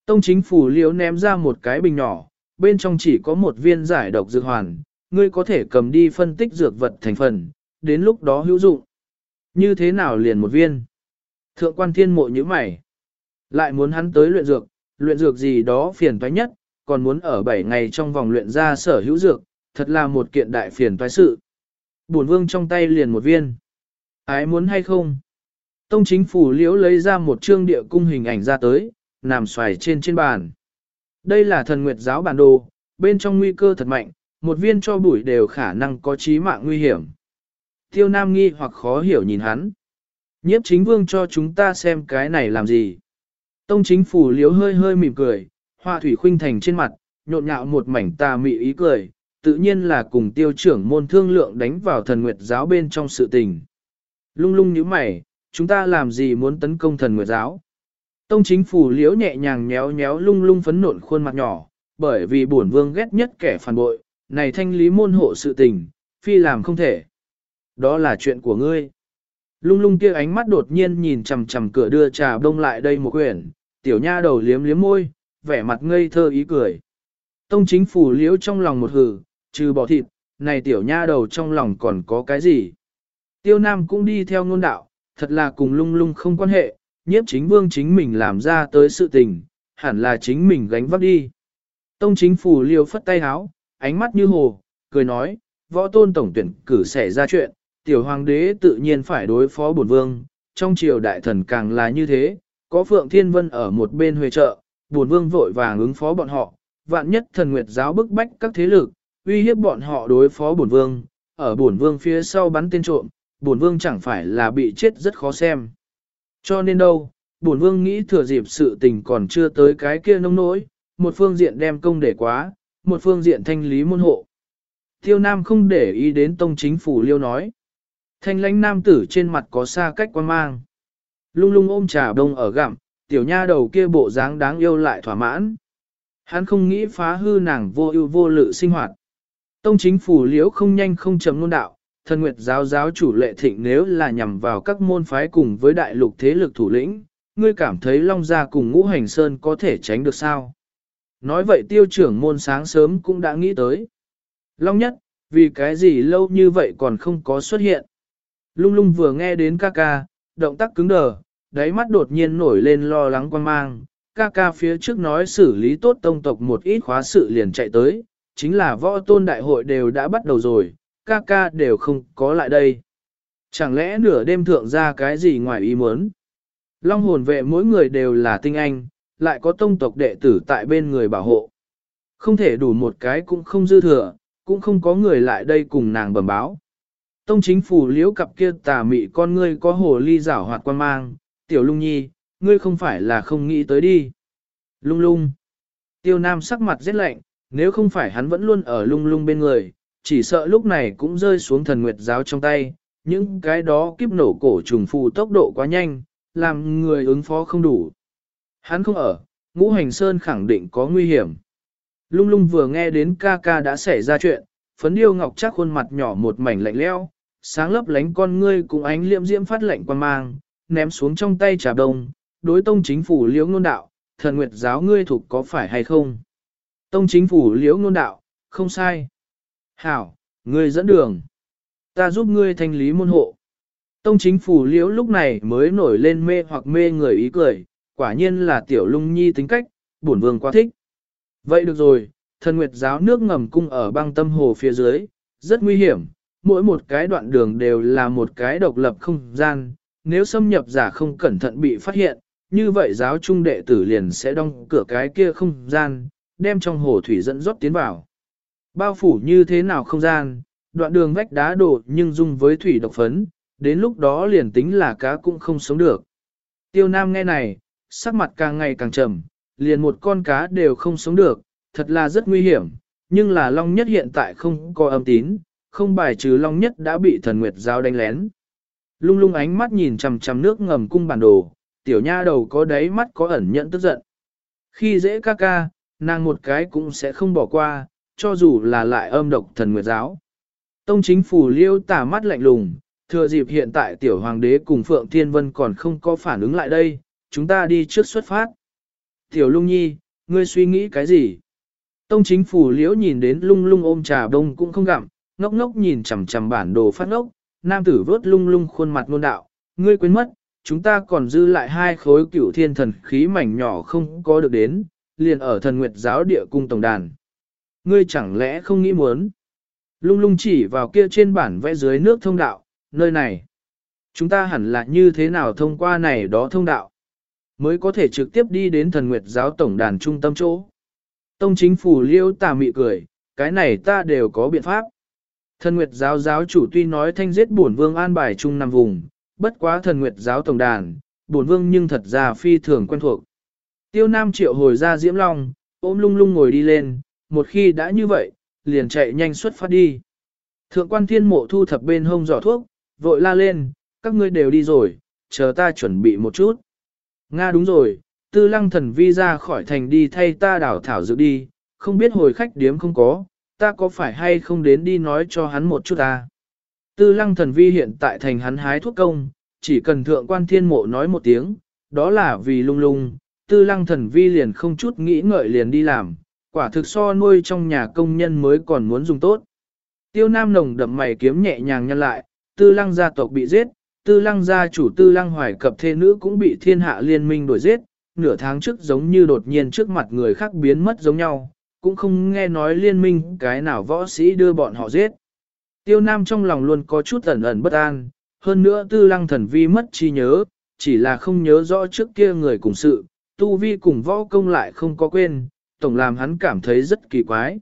Tông chính phủ liếu ném ra một cái bình nhỏ, bên trong chỉ có một viên giải độc dược hoàn, ngươi có thể cầm đi phân tích dược vật thành phần, đến lúc đó hữu dụng. Như thế nào liền một viên? Thượng quan thiên mộ như mày. Lại muốn hắn tới luyện dược, luyện dược gì đó phiền toái nhất, còn muốn ở 7 ngày trong vòng luyện ra sở hữu dược, thật là một kiện đại phiền toái sự. Bổn vương trong tay liền một viên. Ái muốn hay không? Tông chính phủ liễu lấy ra một chương địa cung hình ảnh ra tới, nằm xoài trên trên bàn. Đây là thần nguyệt giáo bản đồ, bên trong nguy cơ thật mạnh, một viên cho bụi đều khả năng có chí mạng nguy hiểm. Tiêu Nam nghi hoặc khó hiểu nhìn hắn. Nhiếp chính vương cho chúng ta xem cái này làm gì. Tông chính phủ liếu hơi hơi mỉm cười, hoa thủy khuynh thành trên mặt, nhộn nhạo một mảnh tà mị ý cười, tự nhiên là cùng tiêu trưởng môn thương lượng đánh vào thần nguyệt giáo bên trong sự tình. Lung lung như mày, chúng ta làm gì muốn tấn công thần nguyệt giáo? Tông chính phủ liễu nhẹ nhàng nhéo nhéo lung lung phấn nộn khuôn mặt nhỏ, bởi vì bổn vương ghét nhất kẻ phản bội, này thanh lý môn hộ sự tình, phi làm không thể. Đó là chuyện của ngươi. Lung lung kia ánh mắt đột nhiên nhìn chằm chằm cửa đưa trà đông lại đây một quyển, tiểu nha đầu liếm liếm môi, vẻ mặt ngây thơ ý cười. Tông chính phủ liễu trong lòng một hử, trừ bỏ thịt, này tiểu nha đầu trong lòng còn có cái gì? Tiêu Nam cũng đi theo ngôn đạo, thật là cùng lung lung không quan hệ, nhiếp chính vương chính mình làm ra tới sự tình, hẳn là chính mình gánh vác đi. Tông chính phủ liêu phất tay háo, ánh mắt như hồ, cười nói, võ tôn tổng tuyển cử xảy ra chuyện, tiểu hoàng đế tự nhiên phải đối phó bổn vương, trong triều đại thần càng là như thế, có Phượng Thiên Vân ở một bên huề trợ, bổn vương vội vàng ứng phó bọn họ, vạn nhất thần nguyệt giáo bức bách các thế lực, uy hiếp bọn họ đối phó bổn vương, ở bổn vương phía sau bắn tên trộm, bổn vương chẳng phải là bị chết rất khó xem. Cho nên đâu, bổn vương nghĩ thừa dịp sự tình còn chưa tới cái kia nông nỗi, một phương diện đem công để quá, một phương diện thanh lý môn hộ. Tiêu Nam không để ý đến tông chính phủ liêu nói. Thanh lãnh nam tử trên mặt có xa cách quan mang. Lung lung ôm trà đông ở gặm, tiểu nha đầu kia bộ dáng đáng yêu lại thỏa mãn. Hắn không nghĩ phá hư nàng vô ưu vô lự sinh hoạt. Tông chính phủ liễu không nhanh không chấm luôn đạo, thần nguyệt giáo giáo chủ lệ thịnh nếu là nhằm vào các môn phái cùng với đại lục thế lực thủ lĩnh, ngươi cảm thấy Long Gia cùng ngũ hành sơn có thể tránh được sao? Nói vậy tiêu trưởng môn sáng sớm cũng đã nghĩ tới. Long nhất, vì cái gì lâu như vậy còn không có xuất hiện. Lung lung vừa nghe đến ca ca, động tác cứng đờ, đáy mắt đột nhiên nổi lên lo lắng quan mang. Ca ca phía trước nói xử lý tốt tông tộc một ít khóa sự liền chạy tới, chính là võ tôn đại hội đều đã bắt đầu rồi, ca ca đều không có lại đây. Chẳng lẽ nửa đêm thượng ra cái gì ngoài ý muốn? Long hồn vệ mỗi người đều là tinh anh, lại có tông tộc đệ tử tại bên người bảo hộ. Không thể đủ một cái cũng không dư thừa, cũng không có người lại đây cùng nàng bẩm báo. Tông chính phủ liễu cặp kia tà mị con ngươi có hồ ly rảo hoạt quan mang, tiểu lung nhi, ngươi không phải là không nghĩ tới đi. Lung lung. Tiêu nam sắc mặt rất lạnh, nếu không phải hắn vẫn luôn ở lung lung bên người, chỉ sợ lúc này cũng rơi xuống thần nguyệt giáo trong tay, những cái đó kiếp nổ cổ trùng phù tốc độ quá nhanh, làm người ứng phó không đủ. Hắn không ở, ngũ hành sơn khẳng định có nguy hiểm. Lung lung vừa nghe đến ca ca đã xảy ra chuyện, phấn điêu ngọc chắc khuôn mặt nhỏ một mảnh lạnh leo, sáng lấp lánh con ngươi cùng ánh liệm diễm phát lạnh quan mang, ném xuống trong tay trà đông, đối tông chính phủ liễu ngôn đạo, thần nguyệt giáo ngươi thuộc có phải hay không? Tông chính phủ liễu ngôn đạo, không sai. Hảo, ngươi dẫn đường. Ta giúp ngươi thanh lý môn hộ. Tông chính phủ liễu lúc này mới nổi lên mê hoặc mê người ý cười, quả nhiên là tiểu lung nhi tính cách, bổn vương quá thích. Vậy được rồi, thần nguyệt giáo nước ngầm cung ở băng tâm hồ phía dưới, rất nguy hiểm, mỗi một cái đoạn đường đều là một cái độc lập không gian, nếu xâm nhập giả không cẩn thận bị phát hiện, như vậy giáo trung đệ tử liền sẽ đóng cửa cái kia không gian, đem trong hồ thủy dẫn rót tiến vào. Bao phủ như thế nào không gian, đoạn đường vách đá đổ nhưng dung với thủy độc phấn, đến lúc đó liền tính là cá cũng không sống được. Tiêu Nam nghe này, sắc mặt càng ngày càng trầm, liền một con cá đều không sống được, thật là rất nguy hiểm, nhưng là Long Nhất hiện tại không có âm tín, không bài trừ Long Nhất đã bị thần Nguyệt Giao đánh lén. Lung lung ánh mắt nhìn chằm chằm nước ngầm cung bản đồ, tiểu nha đầu có đáy mắt có ẩn nhận tức giận. Khi dễ ca ca, nàng một cái cũng sẽ không bỏ qua, cho dù là lại âm độc thần Nguyệt Giáo. Tông chính phủ liêu tả mắt lạnh lùng, thừa dịp hiện tại tiểu hoàng đế cùng Phượng Thiên Vân còn không có phản ứng lại đây, chúng ta đi trước xuất phát. Tiểu lung nhi, ngươi suy nghĩ cái gì? Tông chính phủ liễu nhìn đến lung lung ôm trà đông cũng không gặm, ngốc ngốc nhìn chằm chằm bản đồ phát ngốc, nam tử vớt lung lung khuôn mặt ngôn đạo, ngươi quên mất, chúng ta còn dư lại hai khối cửu thiên thần khí mảnh nhỏ không có được đến, liền ở thần nguyệt giáo địa cung tổng đàn. Ngươi chẳng lẽ không nghĩ muốn? Lung lung chỉ vào kia trên bản vẽ dưới nước thông đạo, nơi này. Chúng ta hẳn là như thế nào thông qua này đó thông đạo? Mới có thể trực tiếp đi đến thần nguyệt giáo tổng đàn trung tâm chỗ. Tông chính phủ liêu tà mị cười, cái này ta đều có biện pháp. Thần Nguyệt giáo giáo chủ tuy nói thanh giết bổn vương an bài trung nằm vùng, bất quá thần Nguyệt giáo tổng đàn, bổn vương nhưng thật ra phi thường quen thuộc. Tiêu Nam triệu hồi ra Diễm Long, ôm lung lung ngồi đi lên, một khi đã như vậy, liền chạy nhanh xuất phát đi. Thượng quan thiên mộ thu thập bên hông giỏ thuốc, vội la lên, các ngươi đều đi rồi, chờ ta chuẩn bị một chút. Nga đúng rồi, tư lăng thần vi ra khỏi thành đi thay ta đảo thảo dự đi, không biết hồi khách điếm không có, ta có phải hay không đến đi nói cho hắn một chút ta. Tư lăng thần vi hiện tại thành hắn hái thuốc công, chỉ cần thượng quan thiên mộ nói một tiếng, đó là vì lung lung, tư lăng thần vi liền không chút nghĩ ngợi liền đi làm, quả thực so nuôi trong nhà công nhân mới còn muốn dùng tốt. Tiêu nam nồng đậm mày kiếm nhẹ nhàng nhân lại, tư lăng gia tộc bị giết, tư lăng gia chủ tư lăng hoài cập thê nữ cũng bị thiên hạ liên minh đuổi giết, nửa tháng trước giống như đột nhiên trước mặt người khác biến mất giống nhau, cũng không nghe nói liên minh cái nào võ sĩ đưa bọn họ giết. Tiêu Nam trong lòng luôn có chút ẩn ẩn bất an, hơn nữa tư lăng thần vi mất chi nhớ, chỉ là không nhớ rõ trước kia người cùng sự, tu vi cùng võ công lại không có quên, tổng làm hắn cảm thấy rất kỳ quái.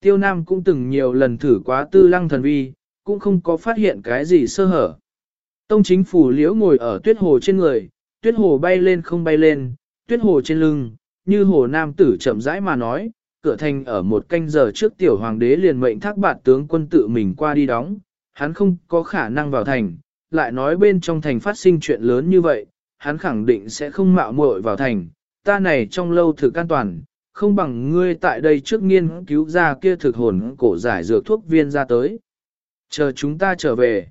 Tiêu Nam cũng từng nhiều lần thử quá tư lăng thần vi, cũng không có phát hiện cái gì sơ hở. Tông chính phủ liễu ngồi ở tuyết hồ trên người, tuyết hồ bay lên không bay lên, tuyết hồ trên lưng, như hồ nam tử chậm rãi mà nói, cửa thành ở một canh giờ trước tiểu hoàng đế liền mệnh thác bạt tướng quân tự mình qua đi đóng, hắn không có khả năng vào thành, lại nói bên trong thành phát sinh chuyện lớn như vậy, hắn khẳng định sẽ không mạo muội vào thành, ta này trong lâu thực an toàn, không bằng ngươi tại đây trước nghiên cứu ra kia thực hồn cổ giải dược thuốc viên ra tới. Chờ chúng ta trở về.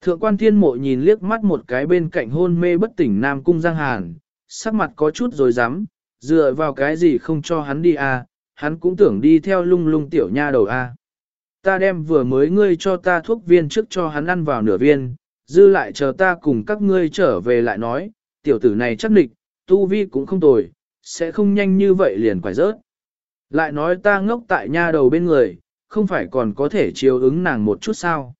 Thượng quan thiên mộ nhìn liếc mắt một cái bên cạnh hôn mê bất tỉnh Nam Cung Giang Hàn, sắc mặt có chút rồi dám, dựa vào cái gì không cho hắn đi à, hắn cũng tưởng đi theo lung lung tiểu nha đầu a. Ta đem vừa mới ngươi cho ta thuốc viên trước cho hắn ăn vào nửa viên, dư lại chờ ta cùng các ngươi trở về lại nói, tiểu tử này chắc địch, tu vi cũng không tồi, sẽ không nhanh như vậy liền quải rớt. Lại nói ta ngốc tại nha đầu bên người, không phải còn có thể chiều ứng nàng một chút sao.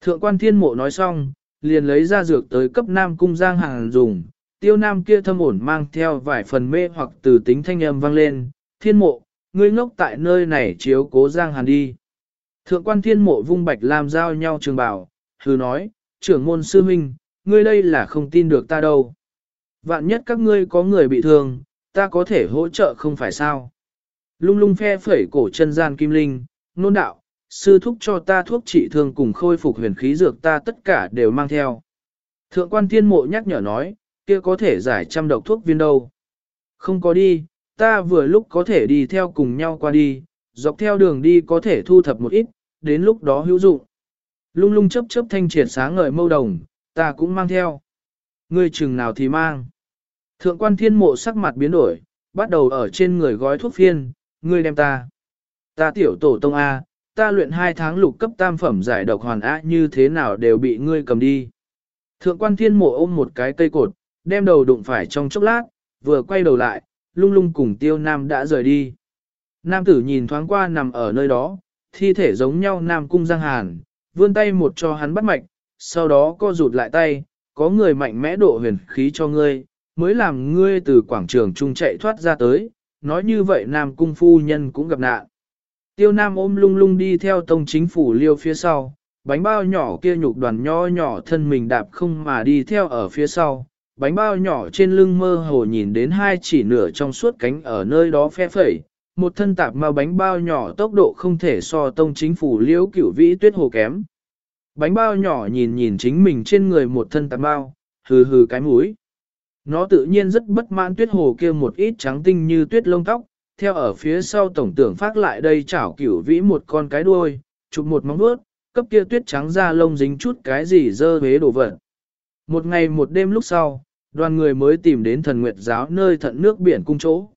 Thượng quan thiên mộ nói xong, liền lấy ra dược tới cấp nam cung giang hàng dùng, tiêu nam kia thâm ổn mang theo vài phần mê hoặc từ tính thanh âm vang lên, thiên mộ, ngươi ngốc tại nơi này chiếu cố Giang Hàn đi. Thượng quan thiên mộ vung bạch làm giao nhau trường bảo, hừ nói, trưởng môn sư minh, ngươi đây là không tin được ta đâu. Vạn nhất các ngươi có người bị thương, ta có thể hỗ trợ không phải sao. Lung lung phe phẩy cổ chân gian kim linh, nôn đạo, sư thúc cho ta thuốc trị thương cùng khôi phục huyền khí dược ta tất cả đều mang theo. Thượng quan thiên mộ nhắc nhở nói, kia có thể giải trăm độc thuốc viên đâu. Không có đi, ta vừa lúc có thể đi theo cùng nhau qua đi, dọc theo đường đi có thể thu thập một ít, đến lúc đó hữu dụng. Lung lung chấp chấp thanh triệt sáng ngời mâu đồng, ta cũng mang theo. Ngươi chừng nào thì mang. Thượng quan thiên mộ sắc mặt biến đổi, bắt đầu ở trên người gói thuốc phiên, ngươi đem ta. Ta tiểu tổ tông A, ta luyện hai tháng lục cấp tam phẩm giải độc hoàn A như thế nào đều bị ngươi cầm đi. Thượng quan thiên mộ ôm một cái cây cột, đem đầu đụng phải trong chốc lát, vừa quay đầu lại, lung lung cùng tiêu nam đã rời đi. Nam tử nhìn thoáng qua nằm ở nơi đó, thi thể giống nhau nam cung giang hàn, vươn tay một cho hắn bắt mạch, sau đó co rụt lại tay, có người mạnh mẽ độ huyền khí cho ngươi, mới làm ngươi từ quảng trường trung chạy thoát ra tới, nói như vậy nam cung phu nhân cũng gặp nạn. Tiêu nam ôm lung lung đi theo tông chính phủ liêu phía sau, bánh bao nhỏ kia nhục đoàn nho nhỏ thân mình đạp không mà đi theo ở phía sau, bánh bao nhỏ trên lưng mơ hồ nhìn đến hai chỉ nửa trong suốt cánh ở nơi đó phe phẩy, một thân tạp mà bánh bao nhỏ tốc độ không thể so tông chính phủ liễu cửu vĩ tuyết hồ kém. Bánh bao nhỏ nhìn nhìn chính mình trên người một thân tạp bao, hừ hừ cái mũi. Nó tự nhiên rất bất mãn tuyết hồ kia một ít trắng tinh như tuyết lông tóc, theo ở phía sau tổng tưởng phát lại đây chảo cửu vĩ một con cái đuôi, chụp một móng vuốt, cấp kia tuyết trắng ra lông dính chút cái gì dơ hế đồ vật. Một ngày một đêm lúc sau, đoàn người mới tìm đến thần nguyệt giáo nơi thận nước biển cung chỗ.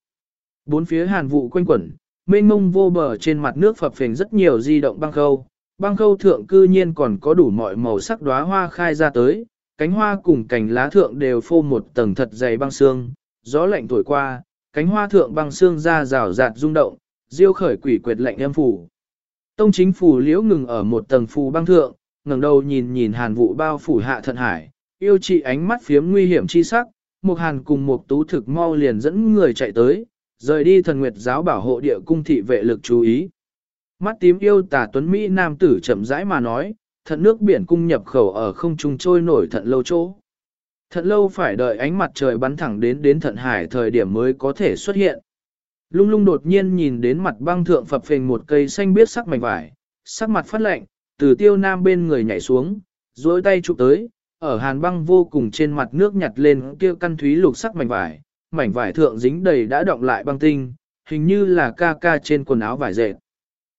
Bốn phía hàn vụ quanh quẩn, mênh mông vô bờ trên mặt nước phập phình rất nhiều di động băng khâu, băng khâu thượng cư nhiên còn có đủ mọi màu sắc đóa hoa khai ra tới, cánh hoa cùng cành lá thượng đều phô một tầng thật dày băng xương, gió lạnh thổi qua, cánh hoa thượng băng xương ra rào rạt rung động, diêu khởi quỷ quyệt lạnh em phủ. Tông chính phủ liễu ngừng ở một tầng phù băng thượng, ngẩng đầu nhìn nhìn hàn vụ bao phủ hạ thận hải, yêu trị ánh mắt phiếm nguy hiểm chi sắc, một hàn cùng một tú thực mau liền dẫn người chạy tới, rời đi thần nguyệt giáo bảo hộ địa cung thị vệ lực chú ý. Mắt tím yêu tả tuấn Mỹ nam tử chậm rãi mà nói, thận nước biển cung nhập khẩu ở không trung trôi nổi thận lâu chỗ. Thận lâu phải đợi ánh mặt trời bắn thẳng đến đến thận hải thời điểm mới có thể xuất hiện. Lung lung đột nhiên nhìn đến mặt băng thượng phập phình một cây xanh biết sắc mảnh vải, sắc mặt phát lạnh, từ tiêu nam bên người nhảy xuống, duỗi tay chụp tới, ở hàn băng vô cùng trên mặt nước nhặt lên kia căn thúy lục sắc mảnh vải, mảnh vải thượng dính đầy đã động lại băng tinh, hình như là ca ca trên quần áo vải dệt.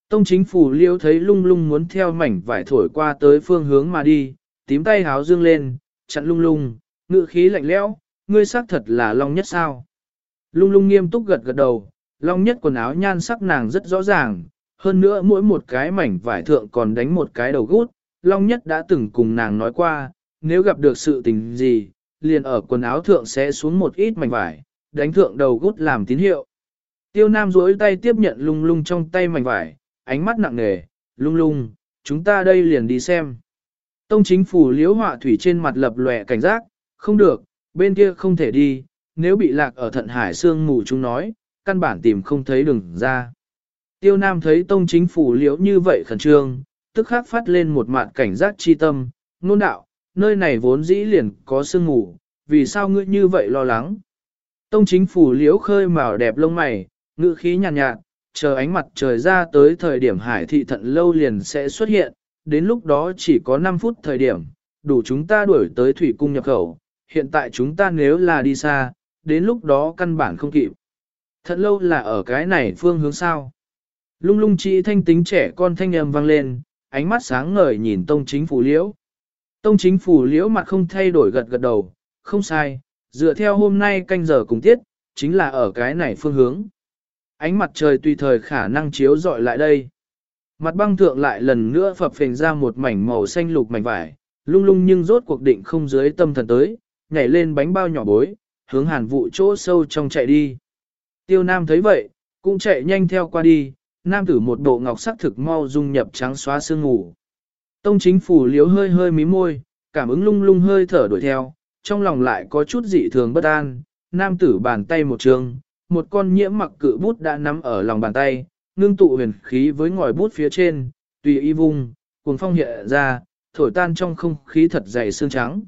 Tông chính phủ liêu thấy lung lung muốn theo mảnh vải thổi qua tới phương hướng mà đi, tím tay háo dương lên, chặn lung lung, ngự khí lạnh lẽo, ngươi xác thật là long nhất sao. Lung lung nghiêm túc gật gật đầu, long nhất quần áo nhan sắc nàng rất rõ ràng, hơn nữa mỗi một cái mảnh vải thượng còn đánh một cái đầu gút, long nhất đã từng cùng nàng nói qua, nếu gặp được sự tình gì, liền ở quần áo thượng sẽ xuống một ít mảnh vải, đánh thượng đầu gút làm tín hiệu. Tiêu Nam duỗi tay tiếp nhận lung lung trong tay mảnh vải, ánh mắt nặng nề, lung lung, chúng ta đây liền đi xem. Tông chính phủ liễu họa thủy trên mặt lập lòe cảnh giác, không được, bên kia không thể đi, nếu bị lạc ở thận hải sương mù chúng nói, căn bản tìm không thấy đường ra. Tiêu Nam thấy tông chính phủ liễu như vậy khẩn trương, tức khắc phát lên một mạn cảnh giác chi tâm, nôn đạo, nơi này vốn dĩ liền có sương mù, vì sao ngươi như vậy lo lắng? Tông chính phủ liễu khơi màu đẹp lông mày, ngữ khí nhàn nhạt, nhạt, chờ ánh mặt trời ra tới thời điểm hải thị thận lâu liền sẽ xuất hiện, đến lúc đó chỉ có 5 phút thời điểm, đủ chúng ta đuổi tới thủy cung nhập khẩu, hiện tại chúng ta nếu là đi xa, đến lúc đó căn bản không kịp. Thận lâu là ở cái này phương hướng sao. Lung lung chỉ thanh tính trẻ con thanh âm vang lên, ánh mắt sáng ngời nhìn tông chính phủ liễu. Tông chính phủ liễu mặt không thay đổi gật gật đầu, không sai, dựa theo hôm nay canh giờ cùng tiết, chính là ở cái này phương hướng. Ánh mặt trời tùy thời khả năng chiếu dọi lại đây. Mặt băng thượng lại lần nữa phập phình ra một mảnh màu xanh lục mảnh vải, lung lung nhưng rốt cuộc định không dưới tâm thần tới, nhảy lên bánh bao nhỏ bối, hướng hàn vụ chỗ sâu trong chạy đi. Tiêu Nam thấy vậy, cũng chạy nhanh theo qua đi, Nam tử một bộ ngọc sắc thực mau dung nhập trắng xóa sương ngủ. Tông chính phủ liếu hơi hơi mí môi, cảm ứng lung lung hơi thở đuổi theo, trong lòng lại có chút dị thường bất an, nam tử bàn tay một trường, một con nhiễm mặc cự bút đã nắm ở lòng bàn tay, ngưng tụ huyền khí với ngòi bút phía trên, tùy y vung, cuồng phong hiện ra, thổi tan trong không khí thật dày xương trắng.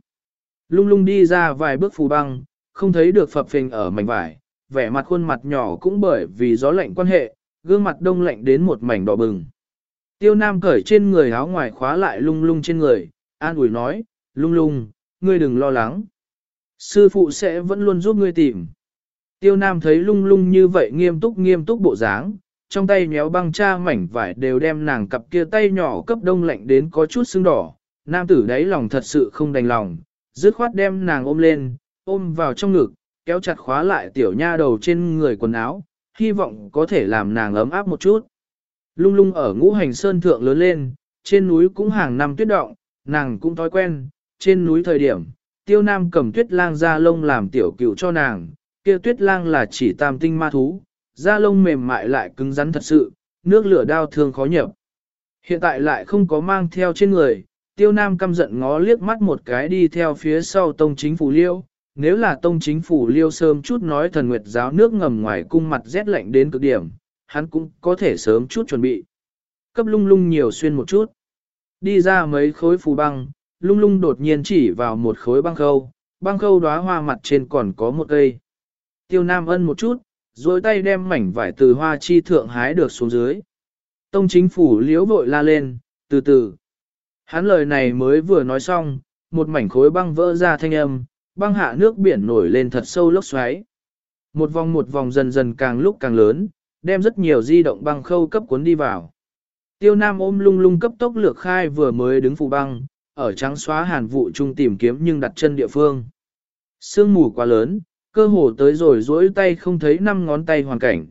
Lung lung đi ra vài bước phù băng, không thấy được phập phình ở mảnh vải, vẻ mặt khuôn mặt nhỏ cũng bởi vì gió lạnh quan hệ, gương mặt đông lạnh đến một mảnh đỏ bừng. Tiêu Nam cởi trên người áo ngoài khóa lại lung lung trên người, an ủi nói, lung lung, ngươi đừng lo lắng. Sư phụ sẽ vẫn luôn giúp ngươi tìm. Tiêu Nam thấy lung lung như vậy nghiêm túc nghiêm túc bộ dáng, trong tay nhéo băng cha mảnh vải đều đem nàng cặp kia tay nhỏ cấp đông lạnh đến có chút sưng đỏ. Nam tử đấy lòng thật sự không đành lòng, dứt khoát đem nàng ôm lên, ôm vào trong ngực, kéo chặt khóa lại tiểu nha đầu trên người quần áo, hy vọng có thể làm nàng ấm áp một chút. Lung lung ở ngũ hành sơn thượng lớn lên, trên núi cũng hàng năm tuyết động, nàng cũng thói quen, trên núi thời điểm, tiêu nam cầm tuyết lang ra lông làm tiểu cựu cho nàng, kia tuyết lang là chỉ tam tinh ma thú, da lông mềm mại lại cứng rắn thật sự, nước lửa đau thương khó nhập. Hiện tại lại không có mang theo trên người, tiêu nam căm giận ngó liếc mắt một cái đi theo phía sau tông chính phủ liêu, nếu là tông chính phủ liêu sớm chút nói thần nguyệt giáo nước ngầm ngoài cung mặt rét lạnh đến cực điểm, hắn cũng có thể sớm chút chuẩn bị. Cấp lung lung nhiều xuyên một chút. Đi ra mấy khối phù băng, lung lung đột nhiên chỉ vào một khối băng khâu, băng khâu đóa hoa mặt trên còn có một cây. Tiêu Nam ân một chút, rồi tay đem mảnh vải từ hoa chi thượng hái được xuống dưới. Tông chính phủ liễu vội la lên, từ từ. Hắn lời này mới vừa nói xong, một mảnh khối băng vỡ ra thanh âm, băng hạ nước biển nổi lên thật sâu lốc xoáy. Một vòng một vòng dần dần càng lúc càng lớn, đem rất nhiều di động băng khâu cấp cuốn đi vào. Tiêu Nam ôm lung lung cấp tốc lược khai vừa mới đứng phủ băng, ở trắng xóa hàn vụ trung tìm kiếm nhưng đặt chân địa phương. Sương mù quá lớn, cơ hồ tới rồi duỗi tay không thấy năm ngón tay hoàn cảnh.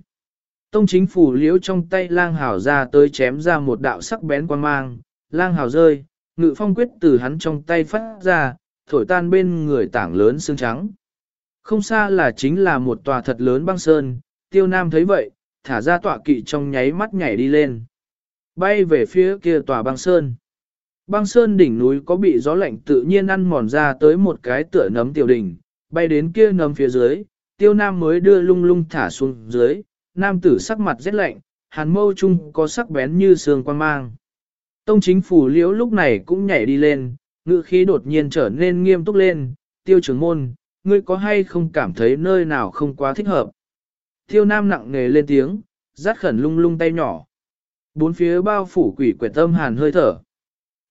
Tông chính phủ liễu trong tay lang hào ra tới chém ra một đạo sắc bén quan mang, lang hào rơi, ngự phong quyết từ hắn trong tay phát ra, thổi tan bên người tảng lớn xương trắng. Không xa là chính là một tòa thật lớn băng sơn, tiêu nam thấy vậy, thả ra tọa kỵ trong nháy mắt nhảy đi lên. Bay về phía kia tòa băng sơn. Băng sơn đỉnh núi có bị gió lạnh tự nhiên ăn mòn ra tới một cái tựa nấm tiểu đỉnh, bay đến kia nấm phía dưới, tiêu nam mới đưa lung lung thả xuống dưới, nam tử sắc mặt rét lạnh, hàn mâu chung có sắc bén như sương quan mang. Tông chính phủ liễu lúc này cũng nhảy đi lên, ngữ khí đột nhiên trở nên nghiêm túc lên, tiêu trưởng môn, ngươi có hay không cảm thấy nơi nào không quá thích hợp. Tiêu nam nặng nề lên tiếng, rát khẩn lung lung tay nhỏ. Bốn phía bao phủ quỷ quyệt tâm hàn hơi thở.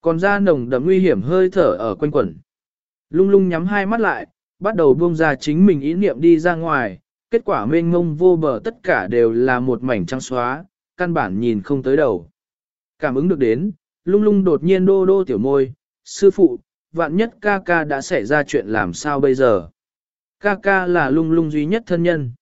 Còn ra nồng đậm nguy hiểm hơi thở ở quanh quẩn. Lung lung nhắm hai mắt lại, bắt đầu buông ra chính mình ý niệm đi ra ngoài, kết quả mênh mông vô bờ tất cả đều là một mảnh trăng xóa, căn bản nhìn không tới đầu. Cảm ứng được đến, lung lung đột nhiên đô đô tiểu môi, sư phụ, vạn nhất ca ca đã xảy ra chuyện làm sao bây giờ. Ca ca là lung lung duy nhất thân nhân.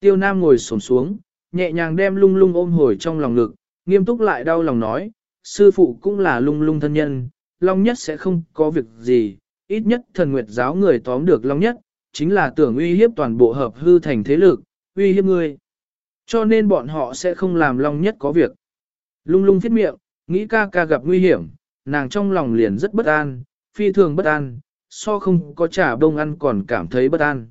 Tiêu Nam ngồi xổm xuống, nhẹ nhàng đem lung lung ôm hồi trong lòng ngực, nghiêm túc lại đau lòng nói, sư phụ cũng là lung lung thân nhân, long nhất sẽ không có việc gì, ít nhất thần nguyệt giáo người tóm được long nhất, chính là tưởng uy hiếp toàn bộ hợp hư thành thế lực, uy hiếp ngươi. Cho nên bọn họ sẽ không làm long nhất có việc. Lung lung thiết miệng, nghĩ ca ca gặp nguy hiểm, nàng trong lòng liền rất bất an, phi thường bất an, so không có trả đông ăn còn cảm thấy bất an.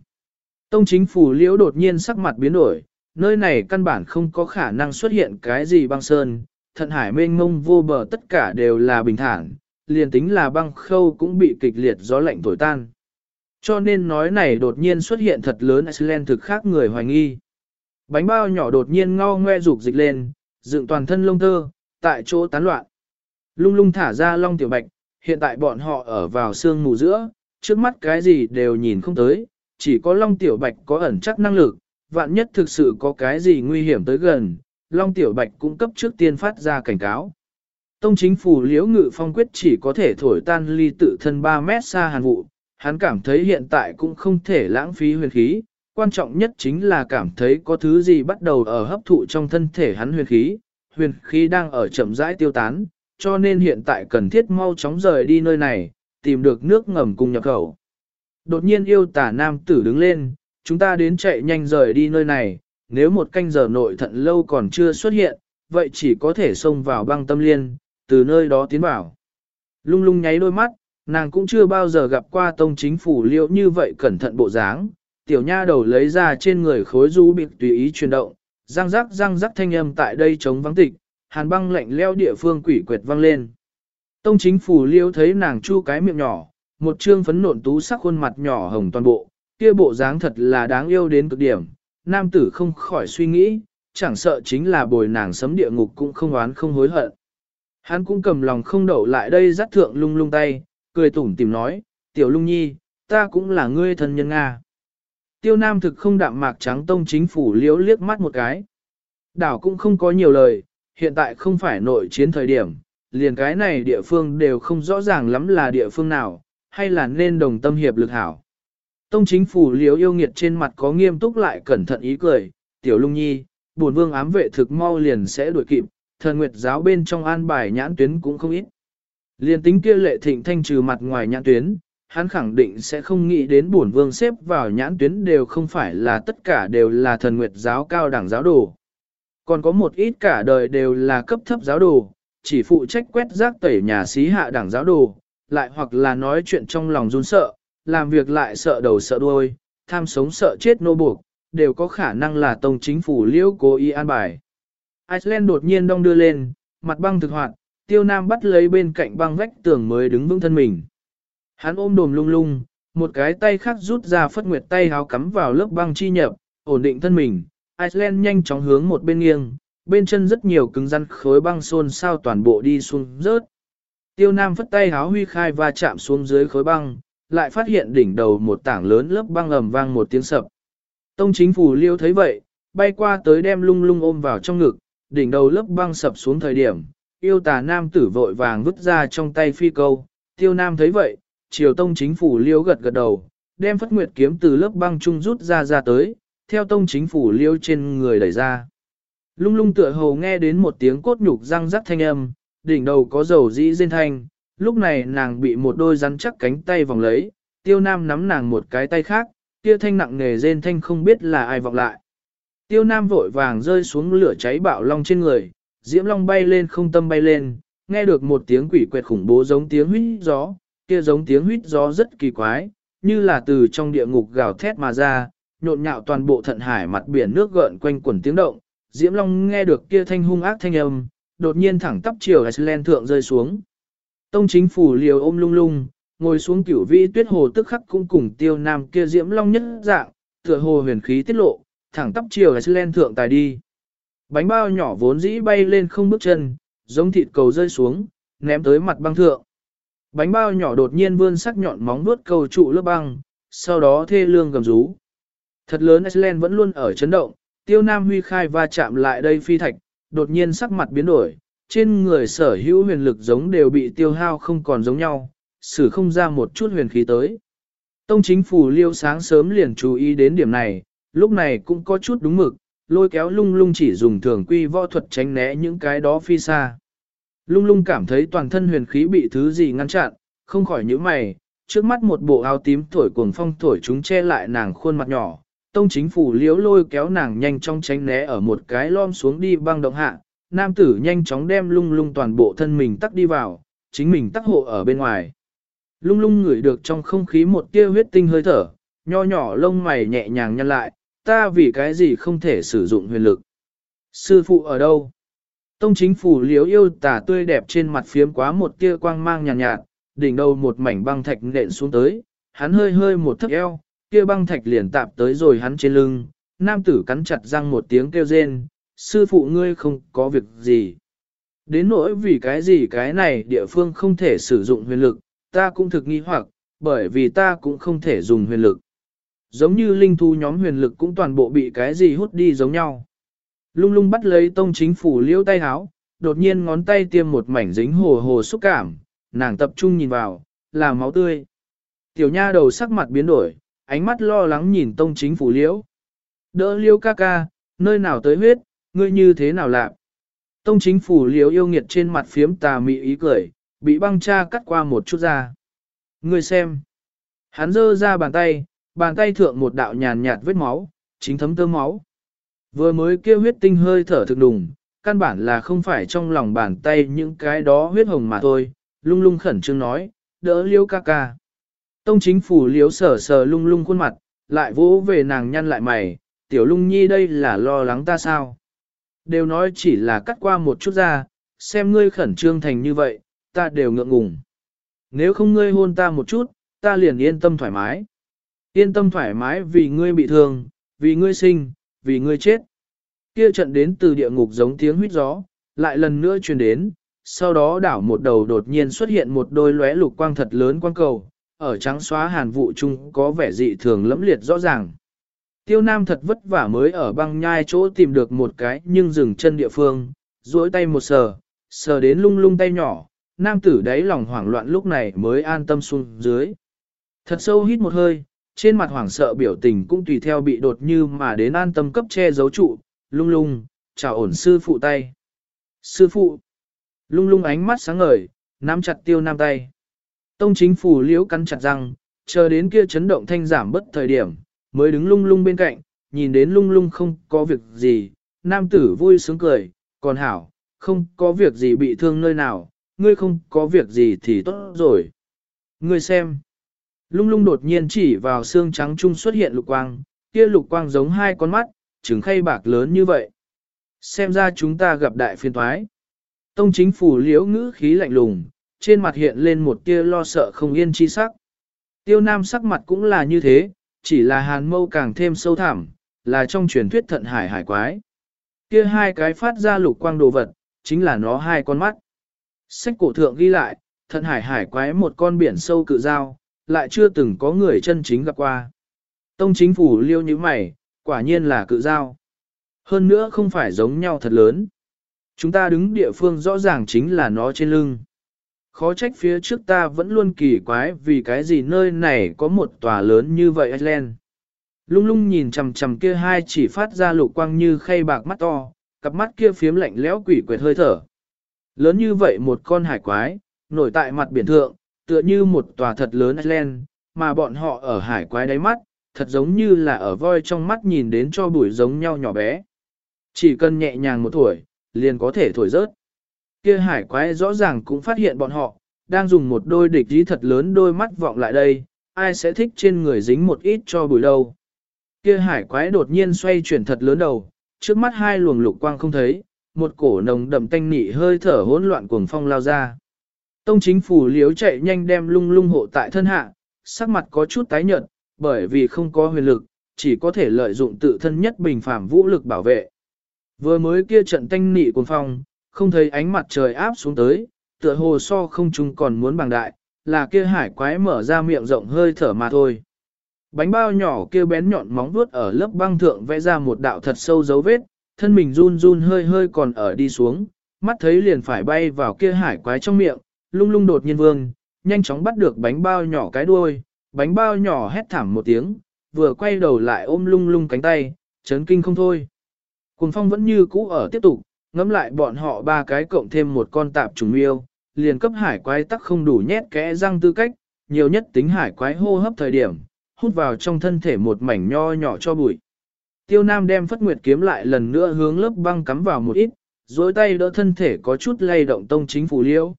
Tông chính phủ liễu đột nhiên sắc mặt biến đổi, nơi này căn bản không có khả năng xuất hiện cái gì băng sơn, thận hải mênh mông vô bờ tất cả đều là bình thản, liền tính là băng khâu cũng bị kịch liệt gió lạnh thổi tan. Cho nên nói này đột nhiên xuất hiện thật lớn Iceland thực khác người hoài nghi. Bánh bao nhỏ đột nhiên ngao ngoe rục dịch lên, dựng toàn thân lông tơ, tại chỗ tán loạn. Lung lung thả ra long tiểu bạch, hiện tại bọn họ ở vào sương mù giữa, trước mắt cái gì đều nhìn không tới, chỉ có long tiểu bạch có ẩn chắc năng lực, vạn nhất thực sự có cái gì nguy hiểm tới gần, long tiểu bạch cũng cấp trước tiên phát ra cảnh cáo. Tông chính phủ liễu ngự phong quyết chỉ có thể thổi tan ly tự thân 3 mét xa hàn vụ, hắn cảm thấy hiện tại cũng không thể lãng phí huyền khí, quan trọng nhất chính là cảm thấy có thứ gì bắt đầu ở hấp thụ trong thân thể hắn huyền khí, huyền khí đang ở chậm rãi tiêu tán, cho nên hiện tại cần thiết mau chóng rời đi nơi này, tìm được nước ngầm cùng nhập khẩu. Đột nhiên yêu tả nam tử đứng lên, chúng ta đến chạy nhanh rời đi nơi này, nếu một canh giờ nội thận lâu còn chưa xuất hiện, vậy chỉ có thể xông vào băng tâm liên, từ nơi đó tiến vào. Lung lung nháy đôi mắt, nàng cũng chưa bao giờ gặp qua tông chính phủ liệu như vậy cẩn thận bộ dáng, tiểu nha đầu lấy ra trên người khối du bịt tùy ý chuyển động, răng rắc răng rắc thanh âm tại đây chống vắng tịch, hàn băng lạnh leo địa phương quỷ quyệt vang lên. Tông chính phủ liêu thấy nàng chu cái miệng nhỏ, một trương phấn nộn tú sắc khuôn mặt nhỏ hồng toàn bộ, kia bộ dáng thật là đáng yêu đến cực điểm, nam tử không khỏi suy nghĩ, chẳng sợ chính là bồi nàng sấm địa ngục cũng không oán không hối hận. Hắn cũng cầm lòng không đậu lại đây dắt thượng lung lung tay, cười tủm tìm nói, tiểu lung nhi, ta cũng là ngươi thân nhân Nga. Tiêu nam thực không đạm mạc trắng tông chính phủ liễu liếc mắt một cái. Đảo cũng không có nhiều lời, hiện tại không phải nội chiến thời điểm, liền cái này địa phương đều không rõ ràng lắm là địa phương nào, hay là nên đồng tâm hiệp lực hảo. Tông chính phủ liếu yêu nghiệt trên mặt có nghiêm túc lại cẩn thận ý cười, tiểu lung nhi, buồn vương ám vệ thực mau liền sẽ đuổi kịp, thần nguyệt giáo bên trong an bài nhãn tuyến cũng không ít. Liên tính kia lệ thịnh thanh trừ mặt ngoài nhãn tuyến, hắn khẳng định sẽ không nghĩ đến bổn vương xếp vào nhãn tuyến đều không phải là tất cả đều là thần nguyệt giáo cao đẳng giáo đồ. Còn có một ít cả đời đều là cấp thấp giáo đồ, chỉ phụ trách quét rác tẩy nhà xí hạ đẳng giáo đồ, lại hoặc là nói chuyện trong lòng run sợ, làm việc lại sợ đầu sợ đuôi, tham sống sợ chết nô buộc, đều có khả năng là tông chính phủ liễu cố ý an bài. Iceland đột nhiên đông đưa lên, mặt băng thực hoạt, tiêu nam bắt lấy bên cạnh băng vách tường mới đứng vững thân mình. Hắn ôm đồm lung lung, một cái tay khác rút ra phất nguyệt tay háo cắm vào lớp băng chi nhập, ổn định thân mình. Iceland nhanh chóng hướng một bên nghiêng, bên chân rất nhiều cứng rắn khối băng xôn sao toàn bộ đi xuống rớt. Tiêu Nam phất tay háo huy khai và chạm xuống dưới khối băng, lại phát hiện đỉnh đầu một tảng lớn lớp băng ầm vang một tiếng sập. Tông chính phủ liêu thấy vậy, bay qua tới đem lung lung ôm vào trong ngực, đỉnh đầu lớp băng sập xuống thời điểm, yêu tà nam tử vội vàng vứt ra trong tay phi câu, tiêu nam thấy vậy, triều tông chính phủ liêu gật gật đầu, đem phất nguyệt kiếm từ lớp băng trung rút ra ra tới, theo tông chính phủ liêu trên người đẩy ra. Lung lung tựa hồ nghe đến một tiếng cốt nhục răng rắc thanh âm, đỉnh đầu có dầu dĩ rên thanh, lúc này nàng bị một đôi rắn chắc cánh tay vòng lấy, tiêu nam nắm nàng một cái tay khác, kia thanh nặng nề rên thanh không biết là ai vọng lại. Tiêu nam vội vàng rơi xuống lửa cháy bạo long trên người, diễm long bay lên không tâm bay lên, nghe được một tiếng quỷ quẹt khủng bố giống tiếng huýt gió, kia giống tiếng huýt gió rất kỳ quái, như là từ trong địa ngục gào thét mà ra, nhộn nhạo toàn bộ thận hải mặt biển nước gợn quanh quần tiếng động. Diễm Long nghe được kia thanh hung ác thanh âm, đột nhiên thẳng tắp chiều Iceland thượng rơi xuống. Tông chính phủ liều ôm lung lung, ngồi xuống cửu vĩ tuyết hồ tức khắc cũng cùng tiêu nam kia Diễm Long nhất dạng, tựa hồ huyền khí tiết lộ, thẳng tắp chiều Iceland thượng tài đi. Bánh bao nhỏ vốn dĩ bay lên không bước chân, giống thịt cầu rơi xuống, ném tới mặt băng thượng. Bánh bao nhỏ đột nhiên vươn sắc nhọn móng vuốt cầu trụ lớp băng, sau đó thê lương gầm rú. Thật lớn Iceland vẫn luôn ở chấn động, tiêu nam huy khai va chạm lại đây phi thạch, đột nhiên sắc mặt biến đổi, trên người sở hữu huyền lực giống đều bị tiêu hao không còn giống nhau, xử không ra một chút huyền khí tới. Tông chính phủ liêu sáng sớm liền chú ý đến điểm này, lúc này cũng có chút đúng mực, lôi kéo lung lung chỉ dùng thường quy võ thuật tránh né những cái đó phi xa. Lung lung cảm thấy toàn thân huyền khí bị thứ gì ngăn chặn, không khỏi nhíu mày, trước mắt một bộ áo tím thổi cuồng phong thổi chúng che lại nàng khuôn mặt nhỏ. Tông chính phủ liếu lôi kéo nàng nhanh chóng tránh né ở một cái lom xuống đi băng động hạ, nam tử nhanh chóng đem lung lung toàn bộ thân mình tắc đi vào, chính mình tắc hộ ở bên ngoài. Lung lung ngửi được trong không khí một tia huyết tinh hơi thở, nho nhỏ lông mày nhẹ nhàng nhăn lại, ta vì cái gì không thể sử dụng huyền lực. Sư phụ ở đâu? Tông chính phủ liếu yêu tả tươi đẹp trên mặt phiếm quá một tia quang mang nhàn nhạt, nhạt, đỉnh đầu một mảnh băng thạch nện xuống tới, hắn hơi hơi một thấp eo, kia băng thạch liền tạp tới rồi hắn trên lưng, nam tử cắn chặt răng một tiếng kêu rên, sư phụ ngươi không có việc gì. Đến nỗi vì cái gì cái này địa phương không thể sử dụng huyền lực, ta cũng thực nghi hoặc, bởi vì ta cũng không thể dùng huyền lực. Giống như linh thu nhóm huyền lực cũng toàn bộ bị cái gì hút đi giống nhau. Lung lung bắt lấy tông chính phủ liêu tay háo, đột nhiên ngón tay tiêm một mảnh dính hồ hồ xúc cảm, nàng tập trung nhìn vào, là máu tươi. Tiểu nha đầu sắc mặt biến đổi, ánh mắt lo lắng nhìn tông chính phủ liễu. Đỡ liêu ca ca, nơi nào tới huyết, ngươi như thế nào lạ? Tông chính phủ liễu yêu nghiệt trên mặt phiếm tà mị ý cười, bị băng cha cắt qua một chút ra. Ngươi xem. Hắn giơ ra bàn tay, bàn tay thượng một đạo nhàn nhạt vết máu, chính thấm tơ máu. Vừa mới kêu huyết tinh hơi thở thực đùng, căn bản là không phải trong lòng bàn tay những cái đó huyết hồng mà thôi, lung lung khẩn trương nói, đỡ liêu ca ca. Tông chính phủ liếu sở sờ lung lung khuôn mặt, lại vỗ về nàng nhăn lại mày, tiểu lung nhi đây là lo lắng ta sao. Đều nói chỉ là cắt qua một chút ra, xem ngươi khẩn trương thành như vậy, ta đều ngượng ngùng. Nếu không ngươi hôn ta một chút, ta liền yên tâm thoải mái. Yên tâm thoải mái vì ngươi bị thương, vì ngươi sinh, vì ngươi chết. Kia trận đến từ địa ngục giống tiếng huyết gió, lại lần nữa truyền đến, sau đó đảo một đầu đột nhiên xuất hiện một đôi lóe lục quang thật lớn quang cầu, ở trắng xóa hàn vụ chung có vẻ dị thường lẫm liệt rõ ràng. Tiêu Nam thật vất vả mới ở băng nhai chỗ tìm được một cái nhưng dừng chân địa phương, duỗi tay một sờ, sờ đến lung lung tay nhỏ, nam tử đáy lòng hoảng loạn lúc này mới an tâm xuống dưới. Thật sâu hít một hơi, trên mặt hoảng sợ biểu tình cũng tùy theo bị đột như mà đến an tâm cấp che giấu trụ, lung lung, chào ổn sư phụ tay. Sư phụ, lung lung ánh mắt sáng ngời, nắm chặt tiêu nam tay. Tông chính phủ liễu cắn chặt răng, chờ đến kia chấn động thanh giảm bất thời điểm, mới đứng lung lung bên cạnh, nhìn đến lung lung không có việc gì, nam tử vui sướng cười, còn hảo, không có việc gì bị thương nơi nào, ngươi không có việc gì thì tốt rồi. Ngươi xem. Lung lung đột nhiên chỉ vào xương trắng trung xuất hiện lục quang, kia lục quang giống hai con mắt, trứng khay bạc lớn như vậy. Xem ra chúng ta gặp đại phiên thoái. Tông chính phủ liễu ngữ khí lạnh lùng, trên mặt hiện lên một tia lo sợ không yên chi sắc. Tiêu nam sắc mặt cũng là như thế, chỉ là hàn mâu càng thêm sâu thẳm, là trong truyền thuyết thận hải hải quái. Kia hai cái phát ra lục quang đồ vật, chính là nó hai con mắt. Sách cổ thượng ghi lại, thận hải hải quái một con biển sâu cự dao, lại chưa từng có người chân chính gặp qua. Tông chính phủ liêu như mày, quả nhiên là cự dao. Hơn nữa không phải giống nhau thật lớn. Chúng ta đứng địa phương rõ ràng chính là nó trên lưng. Khó trách phía trước ta vẫn luôn kỳ quái vì cái gì nơi này có một tòa lớn như vậy Iceland. Lung lung nhìn chằm chằm kia hai chỉ phát ra lục quang như khay bạc mắt to, cặp mắt kia phiếm lạnh lẽo quỷ quệt hơi thở. Lớn như vậy một con hải quái, nổi tại mặt biển thượng, tựa như một tòa thật lớn Iceland, mà bọn họ ở hải quái đáy mắt, thật giống như là ở voi trong mắt nhìn đến cho bụi giống nhau nhỏ bé. Chỉ cần nhẹ nhàng một tuổi, liền có thể thổi rớt. Kia hải quái rõ ràng cũng phát hiện bọn họ, đang dùng một đôi địch ý thật lớn đôi mắt vọng lại đây, ai sẽ thích trên người dính một ít cho bụi đâu. Kia hải quái đột nhiên xoay chuyển thật lớn đầu, trước mắt hai luồng lục quang không thấy, một cổ nồng đậm tanh nị hơi thở hỗn loạn cuồng phong lao ra. Tông chính phủ liếu chạy nhanh đem lung lung hộ tại thân hạ, sắc mặt có chút tái nhợt, bởi vì không có huyền lực, chỉ có thể lợi dụng tự thân nhất bình phàm vũ lực bảo vệ. Vừa mới kia trận tanh nị cuồng phong, không thấy ánh mặt trời áp xuống tới, tựa hồ so không chung còn muốn bằng đại, là kia hải quái mở ra miệng rộng hơi thở mà thôi. Bánh bao nhỏ kia bén nhọn móng vuốt ở lớp băng thượng vẽ ra một đạo thật sâu dấu vết, thân mình run run hơi hơi còn ở đi xuống, mắt thấy liền phải bay vào kia hải quái trong miệng, lung lung đột nhiên vương, nhanh chóng bắt được bánh bao nhỏ cái đuôi, bánh bao nhỏ hét thảm một tiếng, vừa quay đầu lại ôm lung lung cánh tay, chấn kinh không thôi. Cùng phong vẫn như cũ ở tiếp tục, ngắm lại bọn họ ba cái cộng thêm một con tạp trùng yêu, liền cấp hải quái tắc không đủ nhét kẽ răng tư cách, nhiều nhất tính hải quái hô hấp thời điểm, hút vào trong thân thể một mảnh nho nhỏ cho bụi. Tiêu Nam đem phất nguyệt kiếm lại lần nữa hướng lớp băng cắm vào một ít, dối tay đỡ thân thể có chút lay động tông chính phủ liêu.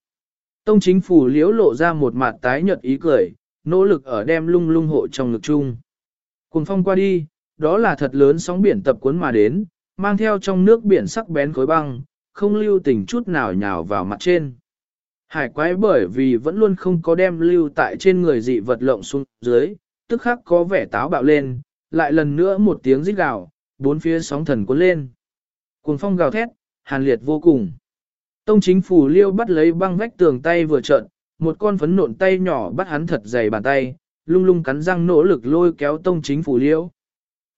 Tông chính phủ liễu lộ ra một mặt tái nhợt ý cười, nỗ lực ở đem lung lung hộ trong ngực chung. Cùng phong qua đi, đó là thật lớn sóng biển tập cuốn mà đến, mang theo trong nước biển sắc bén khối băng, không lưu tình chút nào nhào vào mặt trên. Hải quái bởi vì vẫn luôn không có đem lưu tại trên người dị vật lộng xuống dưới, tức khắc có vẻ táo bạo lên, lại lần nữa một tiếng rít gào, bốn phía sóng thần cuốn lên. Cuồng phong gào thét, hàn liệt vô cùng. Tông chính phủ liêu bắt lấy băng vách tường tay vừa trợn, một con phấn nộn tay nhỏ bắt hắn thật dày bàn tay, lung lung cắn răng nỗ lực lôi kéo tông chính phủ liêu.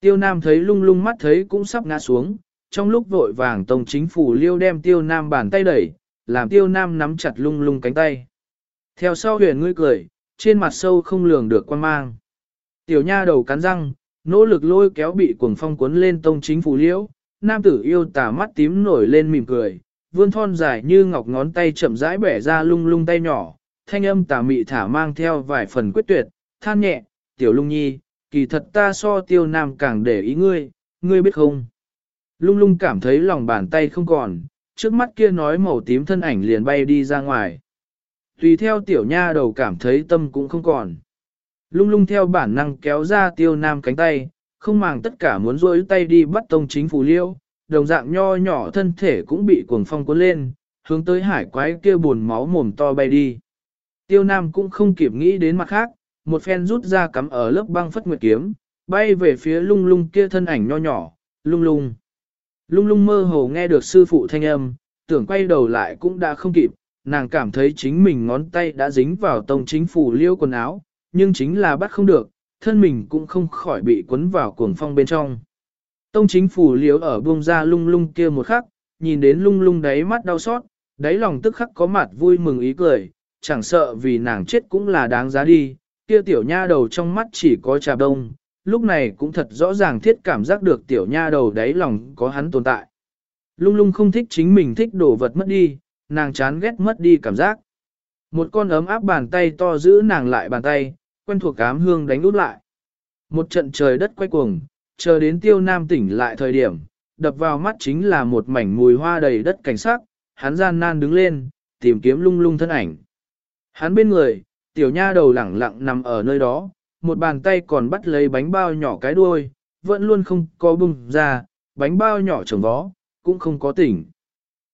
Tiêu Nam thấy lung lung mắt thấy cũng sắp ngã xuống, trong lúc vội vàng tông chính phủ liêu đem Tiêu Nam bàn tay đẩy, làm Tiêu Nam nắm chặt lung lung cánh tay. Theo sau huyền ngươi cười, trên mặt sâu không lường được quan mang. Tiểu nha đầu cắn răng, nỗ lực lôi kéo bị cuồng phong cuốn lên tông chính phủ liêu, nam tử yêu tà mắt tím nổi lên mỉm cười, vươn thon dài như ngọc ngón tay chậm rãi bẻ ra lung lung tay nhỏ, thanh âm tà mị thả mang theo vài phần quyết tuyệt, than nhẹ, tiểu lung nhi, kỳ thật ta so tiêu nam càng để ý ngươi, ngươi biết không? Lung lung cảm thấy lòng bàn tay không còn, trước mắt kia nói màu tím thân ảnh liền bay đi ra ngoài. Tùy theo tiểu nha đầu cảm thấy tâm cũng không còn. Lung lung theo bản năng kéo ra tiêu nam cánh tay, không màng tất cả muốn rôi tay đi bắt tông chính phủ liêu, đồng dạng nho nhỏ thân thể cũng bị cuồng phong cuốn lên, hướng tới hải quái kia buồn máu mồm to bay đi. Tiêu nam cũng không kịp nghĩ đến mặt khác, một phen rút ra cắm ở lớp băng phất nguyệt kiếm, bay về phía lung lung kia thân ảnh nho nhỏ, lung lung. Lung lung mơ hồ nghe được sư phụ thanh âm, tưởng quay đầu lại cũng đã không kịp, nàng cảm thấy chính mình ngón tay đã dính vào tông chính phủ liêu quần áo, nhưng chính là bắt không được, thân mình cũng không khỏi bị cuốn vào cuồng phong bên trong. Tông chính phủ liếu ở buông ra lung lung kia một khắc, nhìn đến lung lung đáy mắt đau xót, đáy lòng tức khắc có mặt vui mừng ý cười, chẳng sợ vì nàng chết cũng là đáng giá đi, kia tiểu nha đầu trong mắt chỉ có trà đông, lúc này cũng thật rõ ràng thiết cảm giác được tiểu nha đầu đáy lòng có hắn tồn tại. Lung lung không thích chính mình thích đồ vật mất đi, nàng chán ghét mất đi cảm giác. Một con ấm áp bàn tay to giữ nàng lại bàn tay, quen thuộc cám hương đánh út lại. Một trận trời đất quay cuồng, chờ đến tiêu nam tỉnh lại thời điểm, đập vào mắt chính là một mảnh mùi hoa đầy đất cảnh sắc, hắn gian nan đứng lên, tìm kiếm lung lung thân ảnh. Hắn bên người, tiểu nha đầu lẳng lặng nằm ở nơi đó, một bàn tay còn bắt lấy bánh bao nhỏ cái đuôi, vẫn luôn không có bung ra, bánh bao nhỏ trồng vó, cũng không có tỉnh.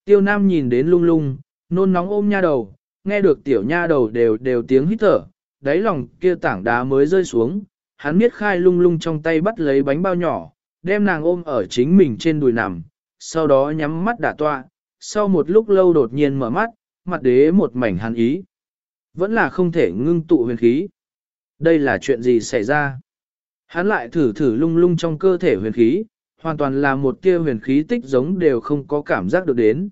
Tiêu nam nhìn đến lung lung, nôn nóng ôm nha đầu, nghe được tiểu nha đầu đều đều tiếng hít thở, đáy lòng kia tảng đá mới rơi xuống, hắn miết khai lung lung trong tay bắt lấy bánh bao nhỏ, đem nàng ôm ở chính mình trên đùi nằm, sau đó nhắm mắt đả toa, sau một lúc lâu đột nhiên mở mắt, mặt đế một mảnh hàn ý. Vẫn là không thể ngưng tụ huyền khí. Đây là chuyện gì xảy ra? Hắn lại thử thử lung lung trong cơ thể huyền khí, hoàn toàn là một tia huyền khí tích giống đều không có cảm giác được đến.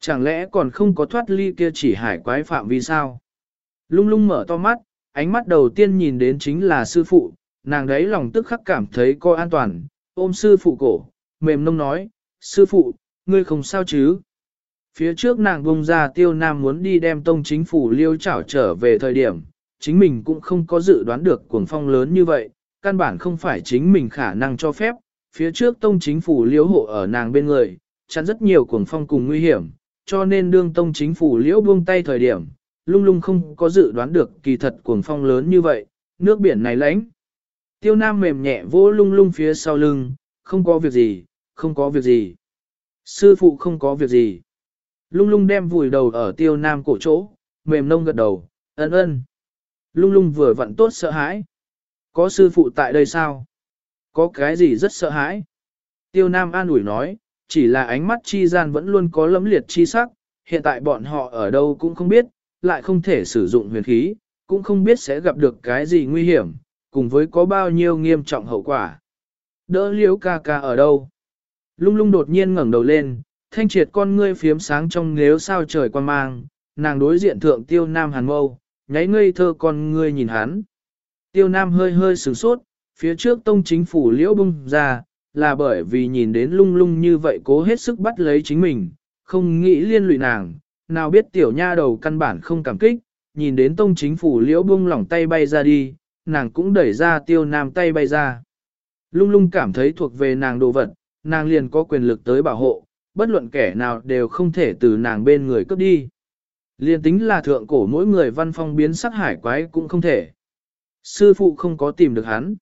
Chẳng lẽ còn không có thoát ly kia chỉ hải quái phạm vì sao? Lung lung mở to mắt, ánh mắt đầu tiên nhìn đến chính là sư phụ, nàng đấy lòng tức khắc cảm thấy coi an toàn, ôm sư phụ cổ, mềm nông nói, sư phụ, ngươi không sao chứ? Phía trước nàng bông ra tiêu nam muốn đi đem tông chính phủ liêu chảo trở về thời điểm, chính mình cũng không có dự đoán được cuồng phong lớn như vậy, căn bản không phải chính mình khả năng cho phép, phía trước tông chính phủ liễu hộ ở nàng bên người, chắn rất nhiều cuồng phong cùng nguy hiểm, cho nên đương tông chính phủ liễu buông tay thời điểm, lung lung không có dự đoán được kỳ thật cuồng phong lớn như vậy, nước biển này lánh. Tiêu Nam mềm nhẹ vỗ lung lung phía sau lưng, không có việc gì, không có việc gì. Sư phụ không có việc gì. Lung lung đem vùi đầu ở tiêu Nam cổ chỗ, mềm nông gật đầu, ân ân. Lung lung vừa vặn tốt sợ hãi. Có sư phụ tại đây sao? Có cái gì rất sợ hãi? Tiêu Nam an ủi nói, chỉ là ánh mắt chi gian vẫn luôn có lấm liệt chi sắc, hiện tại bọn họ ở đâu cũng không biết, lại không thể sử dụng huyền khí, cũng không biết sẽ gặp được cái gì nguy hiểm, cùng với có bao nhiêu nghiêm trọng hậu quả. Đỡ liễu ca ca ở đâu? Lung lung đột nhiên ngẩng đầu lên, thanh triệt con ngươi phiếm sáng trong nếu sao trời quan mang, nàng đối diện thượng tiêu nam hàn mâu, nháy ngây thơ con ngươi nhìn hắn. Tiêu nam hơi hơi sửng sốt, phía trước tông chính phủ liễu bung ra, là bởi vì nhìn đến lung lung như vậy cố hết sức bắt lấy chính mình, không nghĩ liên lụy nàng, nào biết tiểu nha đầu căn bản không cảm kích, nhìn đến tông chính phủ liễu bung lỏng tay bay ra đi, nàng cũng đẩy ra tiêu nam tay bay ra. Lung lung cảm thấy thuộc về nàng đồ vật, nàng liền có quyền lực tới bảo hộ, bất luận kẻ nào đều không thể từ nàng bên người cướp đi. liền tính là thượng cổ mỗi người văn phong biến sắc hải quái cũng không thể. Sư phụ không có tìm được hắn.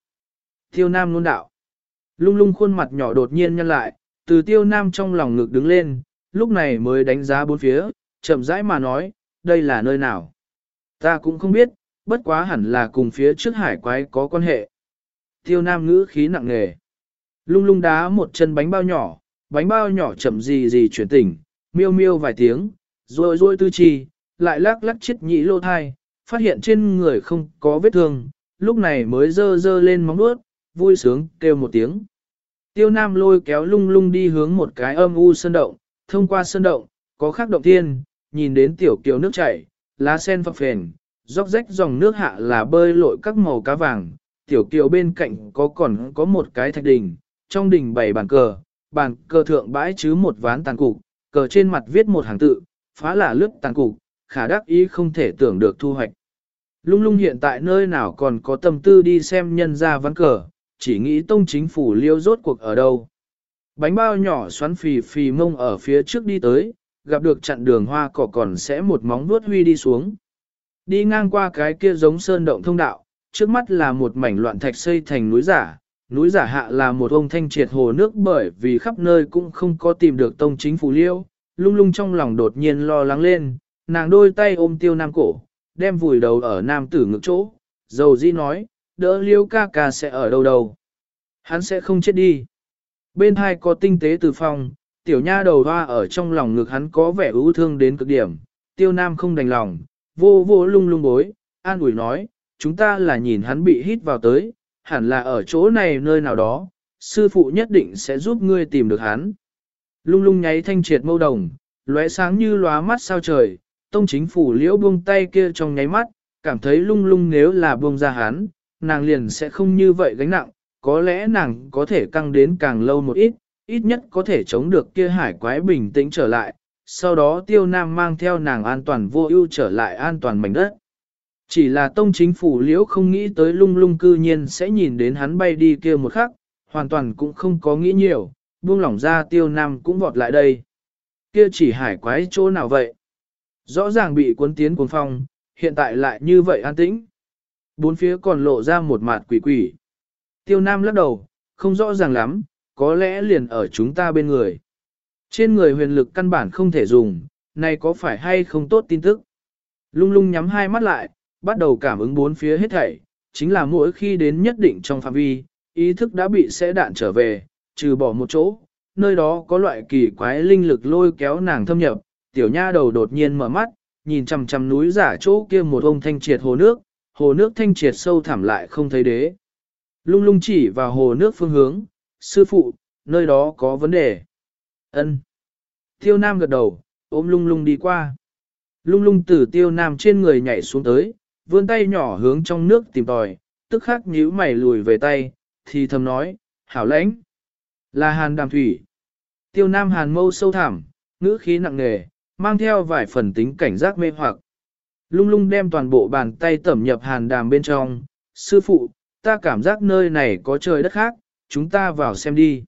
Tiêu nam luôn đạo. Lung lung khuôn mặt nhỏ đột nhiên nhăn lại, từ tiêu nam trong lòng ngực đứng lên, lúc này mới đánh giá bốn phía, chậm rãi mà nói, đây là nơi nào. Ta cũng không biết, bất quá hẳn là cùng phía trước hải quái có quan hệ. Tiêu nam ngữ khí nặng nề. Lung lung đá một chân bánh bao nhỏ, bánh bao nhỏ chậm gì gì chuyển tỉnh, miêu miêu vài tiếng, rồi rồi tư chi, lại lắc lắc chết nhị lô thai, phát hiện trên người không có vết thương, lúc này mới dơ dơ lên móng đuốt, vui sướng kêu một tiếng. Tiêu Nam lôi kéo lung lung đi hướng một cái âm u sơn động, thông qua sơn động, có khắc động thiên, nhìn đến tiểu kiều nước chảy, lá sen phập phền, róc rách dòng nước hạ là bơi lội các màu cá vàng, tiểu kiều bên cạnh có còn có một cái thạch đình, trong đình bày bàn cờ, bàn cờ thượng bãi chứ một ván tàn cục, cờ trên mặt viết một hàng tự, phá là lướt tàn cục, khả đắc ý không thể tưởng được thu hoạch. Lung lung hiện tại nơi nào còn có tâm tư đi xem nhân ra ván cờ, chỉ nghĩ tông chính phủ liêu rốt cuộc ở đâu. Bánh bao nhỏ xoắn phì phì mông ở phía trước đi tới, gặp được chặn đường hoa cỏ còn sẽ một móng vuốt huy đi xuống. Đi ngang qua cái kia giống sơn động thông đạo, trước mắt là một mảnh loạn thạch xây thành núi giả, núi giả hạ là một ông thanh triệt hồ nước bởi vì khắp nơi cũng không có tìm được tông chính phủ liêu, lung lung trong lòng đột nhiên lo lắng lên, nàng đôi tay ôm tiêu nam cổ, đem vùi đầu ở nam tử ngực chỗ, dầu di nói, đỡ liêu ca ca sẽ ở đâu đâu. Hắn sẽ không chết đi. Bên hai có tinh tế từ phòng tiểu nha đầu hoa ở trong lòng ngực hắn có vẻ ưu thương đến cực điểm, tiêu nam không đành lòng, vô vô lung lung bối, an ủi nói, chúng ta là nhìn hắn bị hít vào tới, hẳn là ở chỗ này nơi nào đó, sư phụ nhất định sẽ giúp ngươi tìm được hắn. Lung lung nháy thanh triệt mâu đồng, lóe sáng như lóa mắt sao trời, tông chính phủ liễu buông tay kia trong nháy mắt, cảm thấy lung lung nếu là buông ra hắn, nàng liền sẽ không như vậy gánh nặng, có lẽ nàng có thể căng đến càng lâu một ít, ít nhất có thể chống được kia hải quái bình tĩnh trở lại, sau đó tiêu nam mang theo nàng an toàn vô ưu trở lại an toàn mảnh đất. Chỉ là tông chính phủ liễu không nghĩ tới lung lung cư nhiên sẽ nhìn đến hắn bay đi kia một khắc, hoàn toàn cũng không có nghĩ nhiều, buông lỏng ra tiêu nam cũng vọt lại đây. Kia chỉ hải quái chỗ nào vậy? Rõ ràng bị cuốn tiến cuốn phong, hiện tại lại như vậy an tĩnh. Bốn phía còn lộ ra một mặt quỷ quỷ. Tiêu Nam lắc đầu, không rõ ràng lắm, có lẽ liền ở chúng ta bên người. Trên người huyền lực căn bản không thể dùng, này có phải hay không tốt tin tức. Lung lung nhắm hai mắt lại, bắt đầu cảm ứng bốn phía hết thảy, chính là mỗi khi đến nhất định trong phạm vi, ý thức đã bị sẽ đạn trở về, trừ bỏ một chỗ, nơi đó có loại kỳ quái linh lực lôi kéo nàng thâm nhập, tiểu nha đầu đột nhiên mở mắt, nhìn chằm chằm núi giả chỗ kia một ông thanh triệt hồ nước, hồ nước thanh triệt sâu thẳm lại không thấy đế. Lung lung chỉ vào hồ nước phương hướng, sư phụ, nơi đó có vấn đề. ân Tiêu Nam gật đầu, ôm lung lung đi qua. Lung lung từ tiêu Nam trên người nhảy xuống tới, vươn tay nhỏ hướng trong nước tìm tòi, tức khắc nhíu mày lùi về tay, thì thầm nói, hảo lãnh. Là hàn đàm thủy. Tiêu Nam hàn mâu sâu thẳm, ngữ khí nặng nề, mang theo vài phần tính cảnh giác mê hoặc. Lung lung đem toàn bộ bàn tay tẩm nhập hàn đàm bên trong, sư phụ, ta cảm giác nơi này có trời đất khác, chúng ta vào xem đi.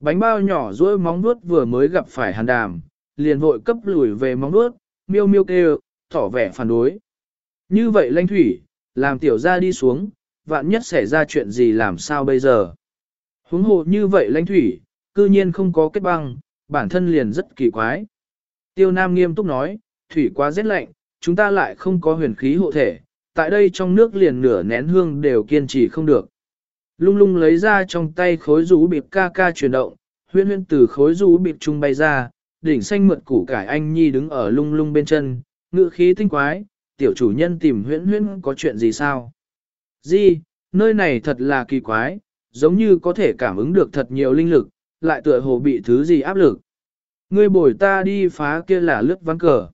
Bánh bao nhỏ duỗi móng nuốt vừa mới gặp phải hàn đàm, liền vội cấp lùi về móng nuốt, miêu miêu kêu, tỏ vẻ phản đối. Như vậy lanh thủy, làm tiểu ra đi xuống, vạn nhất xảy ra chuyện gì làm sao bây giờ. Huống hồ như vậy lanh thủy, cư nhiên không có kết băng, bản thân liền rất kỳ quái. Tiêu Nam nghiêm túc nói, thủy quá rét lạnh, chúng ta lại không có huyền khí hộ thể, tại đây trong nước liền nửa nén hương đều kiên trì không được. Lung lung lấy ra trong tay khối rú bịp ca ca chuyển động, huyên huyên từ khối rú bịp trung bay ra, đỉnh xanh mượt củ cải anh nhi đứng ở lung lung bên chân, ngự khí tinh quái, tiểu chủ nhân tìm huyễn huyễn có chuyện gì sao? Di, nơi này thật là kỳ quái, giống như có thể cảm ứng được thật nhiều linh lực, lại tựa hồ bị thứ gì áp lực. Ngươi bồi ta đi phá kia là lướt ván cờ.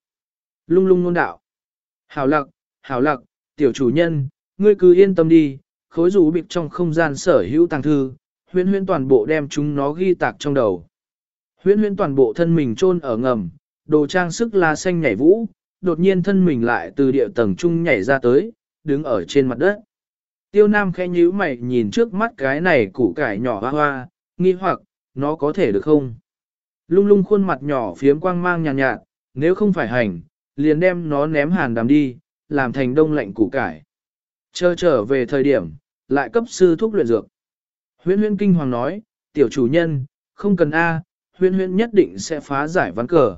Lung lung nôn đạo. Hảo lặc, hảo lặc, tiểu chủ nhân, ngươi cứ yên tâm đi, khối rủ bịp trong không gian sở hữu tàng thư, huyễn huyễn toàn bộ đem chúng nó ghi tạc trong đầu. Huyễn huyễn toàn bộ thân mình chôn ở ngầm, đồ trang sức la xanh nhảy vũ, đột nhiên thân mình lại từ địa tầng trung nhảy ra tới, đứng ở trên mặt đất. Tiêu Nam khẽ nhíu mày nhìn trước mắt cái này củ cải nhỏ hoa hoa, nghi hoặc, nó có thể được không? Lung lung khuôn mặt nhỏ phiếm quang mang nhàn nhạt, nhạt, nếu không phải hành, liền đem nó ném hàn đàm đi, làm thành đông lạnh củ cải. Chờ trở về thời điểm, lại cấp sư thuốc luyện dược. Huyễn huyễn kinh hoàng nói, tiểu chủ nhân, không cần A, huyễn huyễn nhất định sẽ phá giải ván cờ.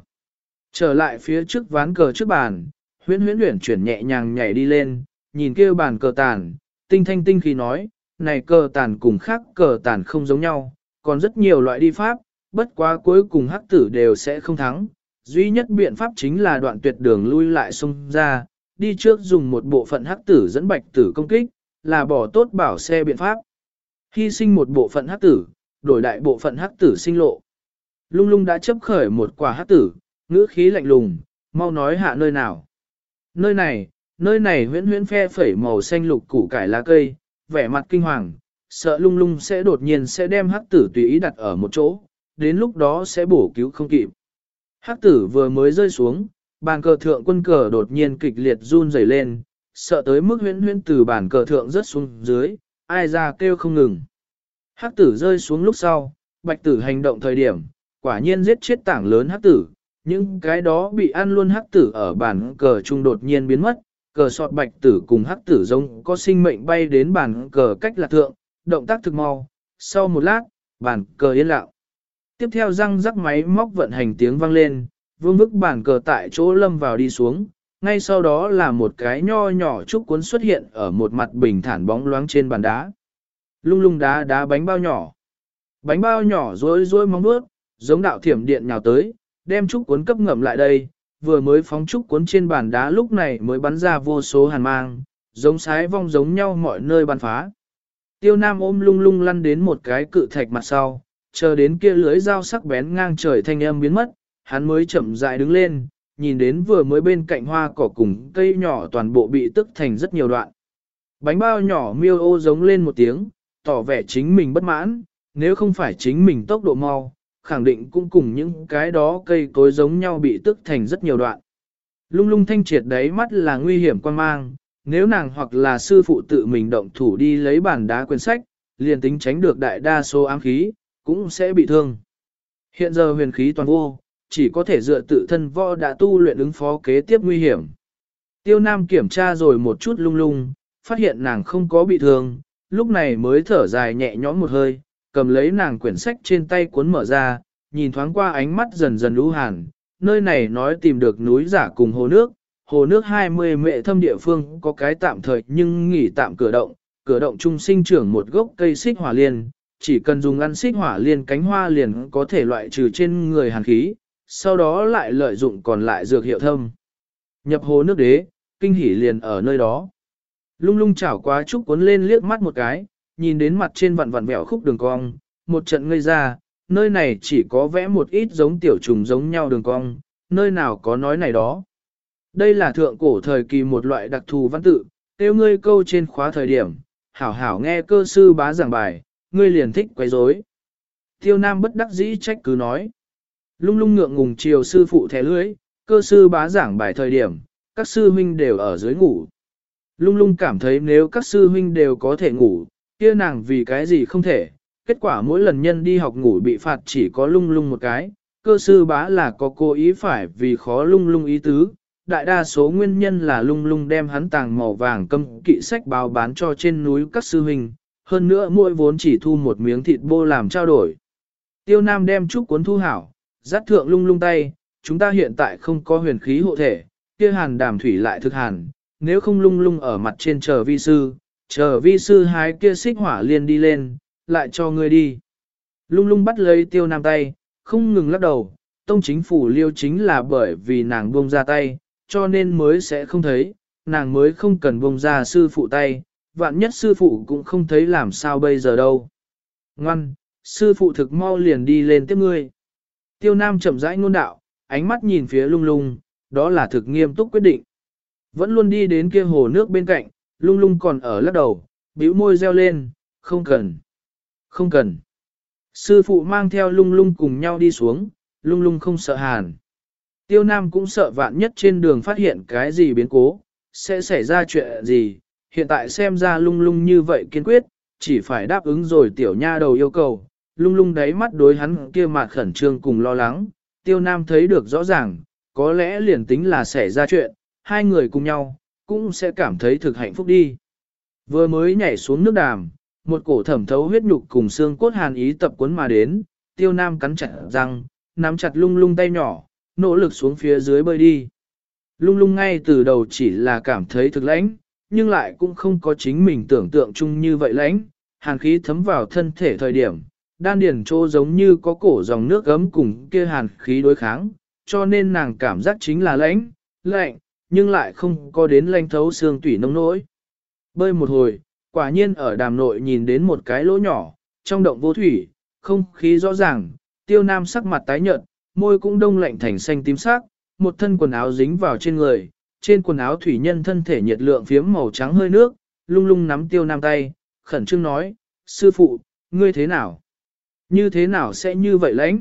Trở lại phía trước ván cờ trước bàn, huyễn huyễn huyễn chuyển nhẹ nhàng nhảy đi lên, nhìn kêu bàn cờ tàn, tinh thanh tinh khi nói, này cờ tàn cùng khác cờ tàn không giống nhau, còn rất nhiều loại đi pháp, bất quá cuối cùng hắc tử đều sẽ không thắng. Duy nhất biện pháp chính là đoạn tuyệt đường lui lại xông ra, đi trước dùng một bộ phận hắc tử dẫn bạch tử công kích, là bỏ tốt bảo xe biện pháp. Hy sinh một bộ phận hắc tử, đổi đại bộ phận hắc tử sinh lộ. Lung lung đã chấp khởi một quả hắc tử, ngữ khí lạnh lùng, mau nói hạ nơi nào. Nơi này, nơi này huyễn huyễn phe phẩy màu xanh lục củ cải lá cây, vẻ mặt kinh hoàng, sợ lung lung sẽ đột nhiên sẽ đem hắc tử tùy ý đặt ở một chỗ, đến lúc đó sẽ bổ cứu không kịp. Hắc tử vừa mới rơi xuống, bàn cờ thượng quân cờ đột nhiên kịch liệt run rẩy lên, sợ tới mức huyễn huyễn từ bàn cờ thượng rớt xuống dưới, ai ra kêu không ngừng. Hắc tử rơi xuống lúc sau, bạch tử hành động thời điểm, quả nhiên giết chết tảng lớn hắc tử, những cái đó bị ăn luôn hắc tử ở bàn cờ trung đột nhiên biến mất, cờ sọt bạch tử cùng hắc tử giống có sinh mệnh bay đến bàn cờ cách lạc thượng, động tác thực mau, sau một lát, bàn cờ yên lặng. Tiếp theo răng rắc máy móc vận hành tiếng vang lên, vương vức bàn cờ tại chỗ lâm vào đi xuống, ngay sau đó là một cái nho nhỏ trúc cuốn xuất hiện ở một mặt bình thản bóng loáng trên bàn đá. Lung lung đá đá bánh bao nhỏ. Bánh bao nhỏ rối rối móng bước, giống đạo thiểm điện nhào tới, đem trúc cuốn cấp ngậm lại đây, vừa mới phóng trúc cuốn trên bàn đá lúc này mới bắn ra vô số hàn mang, giống sái vong giống nhau mọi nơi bắn phá. Tiêu Nam ôm lung lung lăn đến một cái cự thạch mặt sau, chờ đến kia lưới dao sắc bén ngang trời thanh âm biến mất, hắn mới chậm rãi đứng lên, nhìn đến vừa mới bên cạnh hoa cỏ cùng cây nhỏ toàn bộ bị tức thành rất nhiều đoạn. Bánh bao nhỏ miêu ô giống lên một tiếng, tỏ vẻ chính mình bất mãn, nếu không phải chính mình tốc độ mau, khẳng định cũng cùng những cái đó cây cối giống nhau bị tức thành rất nhiều đoạn. Lung lung thanh triệt đấy mắt là nguy hiểm quan mang, nếu nàng hoặc là sư phụ tự mình động thủ đi lấy bản đá quyển sách, liền tính tránh được đại đa số ám khí, cũng sẽ bị thương. Hiện giờ huyền khí toàn vô, chỉ có thể dựa tự thân võ đã tu luyện ứng phó kế tiếp nguy hiểm. Tiêu Nam kiểm tra rồi một chút lung lung, phát hiện nàng không có bị thương, lúc này mới thở dài nhẹ nhõm một hơi, cầm lấy nàng quyển sách trên tay cuốn mở ra, nhìn thoáng qua ánh mắt dần dần lũ hàn, nơi này nói tìm được núi giả cùng hồ nước, hồ nước 20 mệ thâm địa phương có cái tạm thời nhưng nghỉ tạm cửa động, cửa động trung sinh trưởng một gốc cây xích hỏa liên, chỉ cần dùng ăn xích hỏa liên cánh hoa liền có thể loại trừ trên người hàn khí, sau đó lại lợi dụng còn lại dược hiệu thâm. Nhập hồ nước đế, kinh hỉ liền ở nơi đó. Lung lung chảo quá trúc cuốn lên liếc mắt một cái, nhìn đến mặt trên vặn vặn vẹo khúc đường cong, một trận ngây ra, nơi này chỉ có vẽ một ít giống tiểu trùng giống nhau đường cong, nơi nào có nói này đó. Đây là thượng cổ thời kỳ một loại đặc thù văn tự, tiêu ngươi câu trên khóa thời điểm, hảo hảo nghe cơ sư bá giảng bài, ngươi liền thích quấy rối. Tiêu Nam bất đắc dĩ trách cứ nói. Lung lung ngượng ngùng chiều sư phụ thẻ lưới, cơ sư bá giảng bài thời điểm, các sư huynh đều ở dưới ngủ. Lung lung cảm thấy nếu các sư huynh đều có thể ngủ, kia nàng vì cái gì không thể. Kết quả mỗi lần nhân đi học ngủ bị phạt chỉ có lung lung một cái, cơ sư bá là có cố ý phải vì khó lung lung ý tứ. Đại đa số nguyên nhân là lung lung đem hắn tàng màu vàng câm kỵ sách báo bán cho trên núi các sư huynh, hơn nữa mỗi vốn chỉ thu một miếng thịt bô làm trao đổi. Tiêu Nam đem chút cuốn thu hảo, dắt thượng lung lung tay, chúng ta hiện tại không có huyền khí hộ thể, kia hàn đàm thủy lại thực hàn, nếu không lung lung ở mặt trên chờ vi sư, chờ vi sư hái kia xích hỏa liền đi lên, lại cho ngươi đi. Lung lung bắt lấy tiêu nam tay, không ngừng lắc đầu, tông chính phủ liêu chính là bởi vì nàng buông ra tay, cho nên mới sẽ không thấy, nàng mới không cần buông ra sư phụ tay, vạn nhất sư phụ cũng không thấy làm sao bây giờ đâu. Ngoan, sư phụ thực mau liền đi lên tiếp ngươi. Tiêu Nam chậm rãi ngôn đạo, ánh mắt nhìn phía lung lung, đó là thực nghiêm túc quyết định. Vẫn luôn đi đến kia hồ nước bên cạnh, lung lung còn ở lắc đầu, bĩu môi reo lên, không cần, không cần. Sư phụ mang theo lung lung cùng nhau đi xuống, lung lung không sợ hàn. Tiêu Nam cũng sợ vạn nhất trên đường phát hiện cái gì biến cố, sẽ xảy ra chuyện gì, hiện tại xem ra lung lung như vậy kiên quyết, chỉ phải đáp ứng rồi tiểu nha đầu yêu cầu, lung lung đáy mắt đối hắn kia mặt khẩn trương cùng lo lắng, tiêu nam thấy được rõ ràng, có lẽ liền tính là xảy ra chuyện, hai người cùng nhau, cũng sẽ cảm thấy thực hạnh phúc đi. Vừa mới nhảy xuống nước đàm, một cổ thẩm thấu huyết nhục cùng xương cốt hàn ý tập cuốn mà đến, tiêu nam cắn chặt răng, nắm chặt lung lung tay nhỏ, nỗ lực xuống phía dưới bơi đi. Lung lung ngay từ đầu chỉ là cảm thấy thực lãnh, nhưng lại cũng không có chính mình tưởng tượng chung như vậy lãnh, hàn khí thấm vào thân thể thời điểm, đan điền chỗ giống như có cổ dòng nước gấm cùng kia hàn khí đối kháng, cho nên nàng cảm giác chính là lãnh, lạnh, nhưng lại không có đến lanh thấu xương tủy nông nỗi. Bơi một hồi, quả nhiên ở đàm nội nhìn đến một cái lỗ nhỏ, trong động vô thủy, không khí rõ ràng, tiêu nam sắc mặt tái nhợt, môi cũng đông lạnh thành xanh tím sắc, một thân quần áo dính vào trên người, trên quần áo thủy nhân thân thể nhiệt lượng phiếm màu trắng hơi nước, lung lung nắm tiêu nam tay, khẩn trương nói, sư phụ, ngươi thế nào? Như thế nào sẽ như vậy lãnh?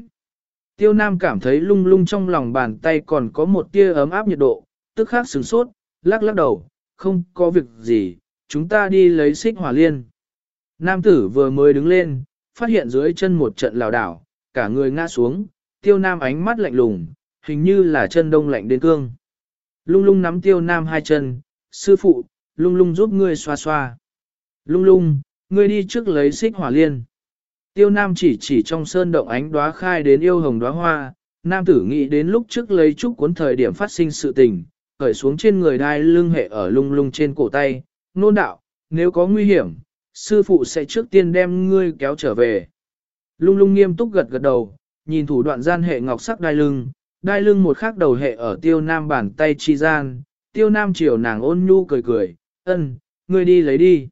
Tiêu Nam cảm thấy lung lung trong lòng bàn tay còn có một tia ấm áp nhiệt độ, tức khắc sửng sốt, lắc lắc đầu, không có việc gì, chúng ta đi lấy xích hỏa liên. Nam tử vừa mới đứng lên, phát hiện dưới chân một trận lào đảo, cả người ngã xuống, tiêu nam ánh mắt lạnh lùng, hình như là chân đông lạnh đến cương. Lung lung nắm tiêu nam hai chân, sư phụ, lung lung giúp ngươi xoa xoa. Lung lung, ngươi đi trước lấy xích hỏa liên. Tiêu Nam chỉ chỉ trong sơn động ánh đóa khai đến yêu hồng đóa hoa, Nam tử nghĩ đến lúc trước lấy trúc cuốn thời điểm phát sinh sự tình, khởi xuống trên người đai lưng hệ ở lung lung trên cổ tay, nôn đạo, nếu có nguy hiểm, sư phụ sẽ trước tiên đem ngươi kéo trở về. Lung lung nghiêm túc gật gật đầu, nhìn thủ đoạn gian hệ ngọc sắc đai lưng, đai lưng một khắc đầu hệ ở tiêu nam bàn tay chi gian, tiêu nam chiều nàng ôn nhu cười cười, ân, ngươi đi lấy đi.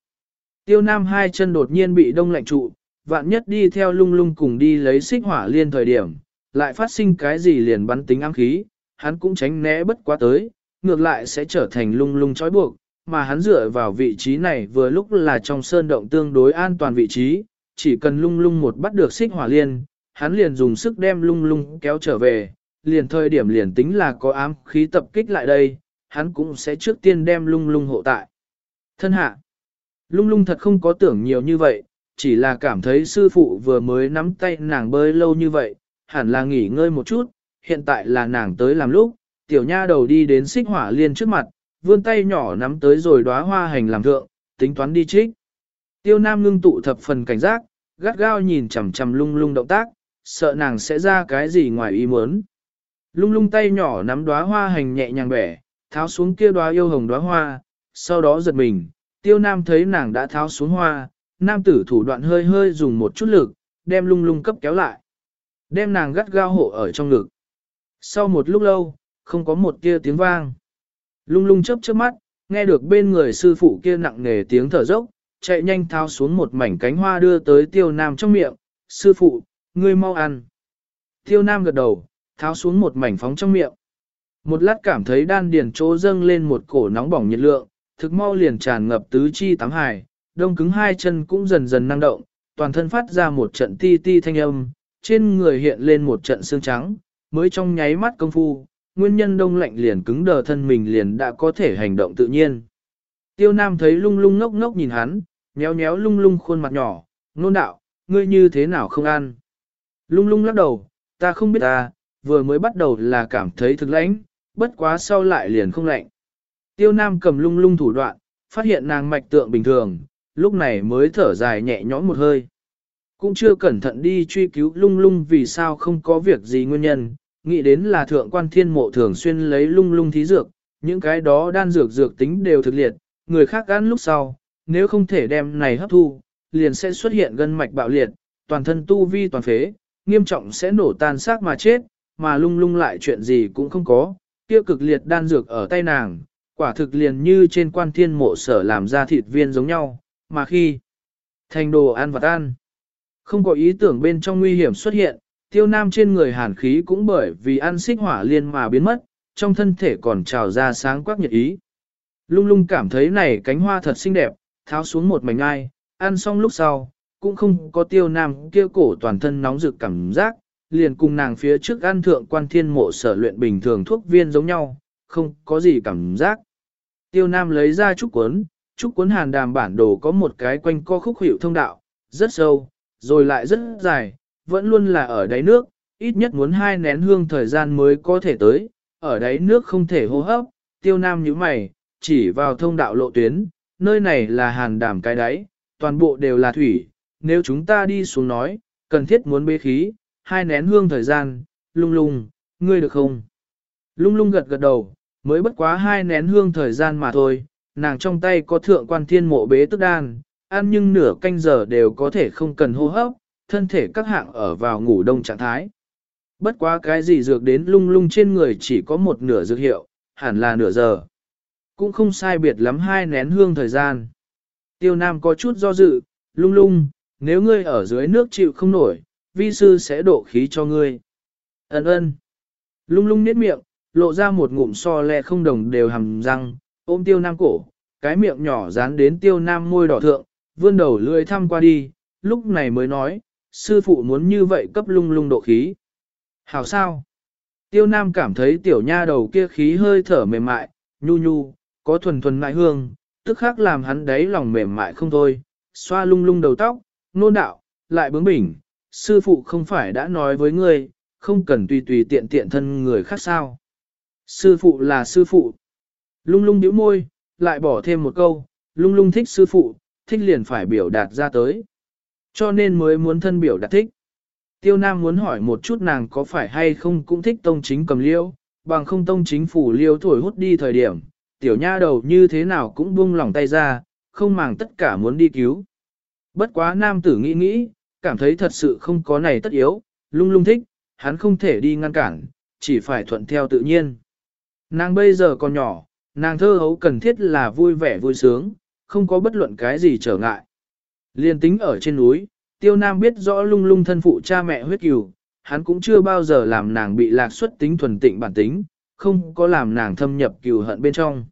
Tiêu nam hai chân đột nhiên bị đông lạnh trụ, vạn nhất đi theo lung lung cùng đi lấy xích hỏa liên thời điểm, lại phát sinh cái gì liền bắn tính ám khí, hắn cũng tránh né bất quá tới, ngược lại sẽ trở thành lung lung trói buộc, mà hắn dựa vào vị trí này vừa lúc là trong sơn động tương đối an toàn vị trí, chỉ cần lung lung một bắt được xích hỏa liên, hắn liền dùng sức đem lung lung kéo trở về, liền thời điểm liền tính là có ám khí tập kích lại đây, hắn cũng sẽ trước tiên đem lung lung hộ tại. Thân hạ, lung lung thật không có tưởng nhiều như vậy, chỉ là cảm thấy sư phụ vừa mới nắm tay nàng bơi lâu như vậy, hẳn là nghỉ ngơi một chút, hiện tại là nàng tới làm lúc, tiểu nha đầu đi đến xích hỏa liên trước mặt, vươn tay nhỏ nắm tới rồi đóa hoa hành làm thượng, tính toán đi trích. Tiêu nam ngưng tụ thập phần cảnh giác, gắt gao nhìn chằm chằm lung lung động tác, sợ nàng sẽ ra cái gì ngoài ý muốn. Lung lung tay nhỏ nắm đóa hoa hành nhẹ nhàng bẻ, tháo xuống kia đóa yêu hồng đóa hoa, sau đó giật mình, tiêu nam thấy nàng đã tháo xuống hoa, nam tử thủ đoạn hơi hơi dùng một chút lực, đem lung lung cấp kéo lại. Đem nàng gắt gao hộ ở trong ngực. Sau một lúc lâu, không có một tia tiếng vang. Lung lung chớp chớp mắt, nghe được bên người sư phụ kia nặng nề tiếng thở dốc, chạy nhanh tháo xuống một mảnh cánh hoa đưa tới tiêu nam trong miệng. Sư phụ, ngươi mau ăn. Tiêu nam gật đầu, tháo xuống một mảnh phóng trong miệng. Một lát cảm thấy đan điền chỗ dâng lên một cổ nóng bỏng nhiệt lượng, thực mau liền tràn ngập tứ chi tám hài, đông cứng hai chân cũng dần dần năng động, toàn thân phát ra một trận ti ti thanh âm, trên người hiện lên một trận xương trắng, mới trong nháy mắt công phu, nguyên nhân đông lạnh liền cứng đờ thân mình liền đã có thể hành động tự nhiên. Tiêu Nam thấy lung lung ngốc ngốc nhìn hắn, nhéo nhéo lung lung khuôn mặt nhỏ, nôn đạo, ngươi như thế nào không ăn. Lung lung lắc đầu, ta không biết ta, vừa mới bắt đầu là cảm thấy thực lãnh, bất quá sau lại liền không lạnh. Tiêu Nam cầm lung lung thủ đoạn, phát hiện nàng mạch tượng bình thường, lúc này mới thở dài nhẹ nhõm một hơi. Cũng chưa cẩn thận đi truy cứu lung lung vì sao không có việc gì nguyên nhân, nghĩ đến là thượng quan thiên mộ thường xuyên lấy lung lung thí dược, những cái đó đan dược dược tính đều thực liệt, người khác ăn lúc sau, nếu không thể đem này hấp thu, liền sẽ xuất hiện gân mạch bạo liệt, toàn thân tu vi toàn phế, nghiêm trọng sẽ nổ tan xác mà chết, mà lung lung lại chuyện gì cũng không có, kia cực liệt đan dược ở tay nàng, quả thực liền như trên quan thiên mộ sở làm ra thịt viên giống nhau, mà khi thành đồ ăn vật ăn, không có ý tưởng bên trong nguy hiểm xuất hiện, tiêu nam trên người hàn khí cũng bởi vì ăn xích hỏa liên mà biến mất, trong thân thể còn trào ra sáng quắc nhiệt ý. Lung lung cảm thấy này cánh hoa thật xinh đẹp, tháo xuống một mảnh ai, ăn xong lúc sau, cũng không có tiêu nam kia cổ toàn thân nóng rực cảm giác, liền cùng nàng phía trước ăn thượng quan thiên mộ sở luyện bình thường thuốc viên giống nhau, không có gì cảm giác. Tiêu nam lấy ra trúc cuốn, trúc cuốn hàn đàm bản đồ có một cái quanh co khúc hiệu thông đạo, rất sâu, rồi lại rất dài, vẫn luôn là ở đáy nước, ít nhất muốn hai nén hương thời gian mới có thể tới, ở đáy nước không thể hô hấp, tiêu nam như mày, chỉ vào thông đạo lộ tuyến, nơi này là hàn đàm cái đáy, toàn bộ đều là thủy, nếu chúng ta đi xuống nói, cần thiết muốn bế khí, hai nén hương thời gian, lung lung, ngươi được không? Lung lung gật gật đầu, mới bất quá hai nén hương thời gian mà thôi, nàng trong tay có thượng quan thiên mộ bế tức đan, ăn nhưng nửa canh giờ đều có thể không cần hô hấp, thân thể các hạng ở vào ngủ đông trạng thái. Bất quá cái gì dược đến lung lung trên người chỉ có một nửa dược hiệu, hẳn là nửa giờ. Cũng không sai biệt lắm hai nén hương thời gian. Tiêu Nam có chút do dự, lung lung, nếu ngươi ở dưới nước chịu không nổi, vi sư sẽ đổ khí cho ngươi. Ấn ơn. Lung lung niết miệng, lộ ra một ngụm so lẹ không đồng đều hầm răng, ôm tiêu nam cổ, cái miệng nhỏ dán đến tiêu nam môi đỏ thượng, vươn đầu lưỡi thăm qua đi, lúc này mới nói, sư phụ muốn như vậy cấp lung lung độ khí. Hảo sao? Tiêu nam cảm thấy tiểu nha đầu kia khí hơi thở mềm mại, nhu nhu, có thuần thuần mại hương, tức khắc làm hắn đấy lòng mềm mại không thôi, xoa lung lung đầu tóc, nôn đạo, lại bướng bỉnh, sư phụ không phải đã nói với ngươi, không cần tùy tùy tiện tiện thân người khác sao. Sư phụ là sư phụ. Lung lung điếu môi, lại bỏ thêm một câu, lung lung thích sư phụ, thích liền phải biểu đạt ra tới. Cho nên mới muốn thân biểu đạt thích. Tiêu Nam muốn hỏi một chút nàng có phải hay không cũng thích tông chính cầm liêu, bằng không tông chính phủ liêu thổi hút đi thời điểm, tiểu nha đầu như thế nào cũng buông lòng tay ra, không màng tất cả muốn đi cứu. Bất quá nam tử nghĩ nghĩ, cảm thấy thật sự không có này tất yếu, lung lung thích, hắn không thể đi ngăn cản, chỉ phải thuận theo tự nhiên. Nàng bây giờ còn nhỏ, nàng thơ hấu cần thiết là vui vẻ vui sướng, không có bất luận cái gì trở ngại. Liên tính ở trên núi, tiêu nam biết rõ lung lung thân phụ cha mẹ huyết cừu, hắn cũng chưa bao giờ làm nàng bị lạc xuất tính thuần tịnh bản tính, không có làm nàng thâm nhập cừu hận bên trong.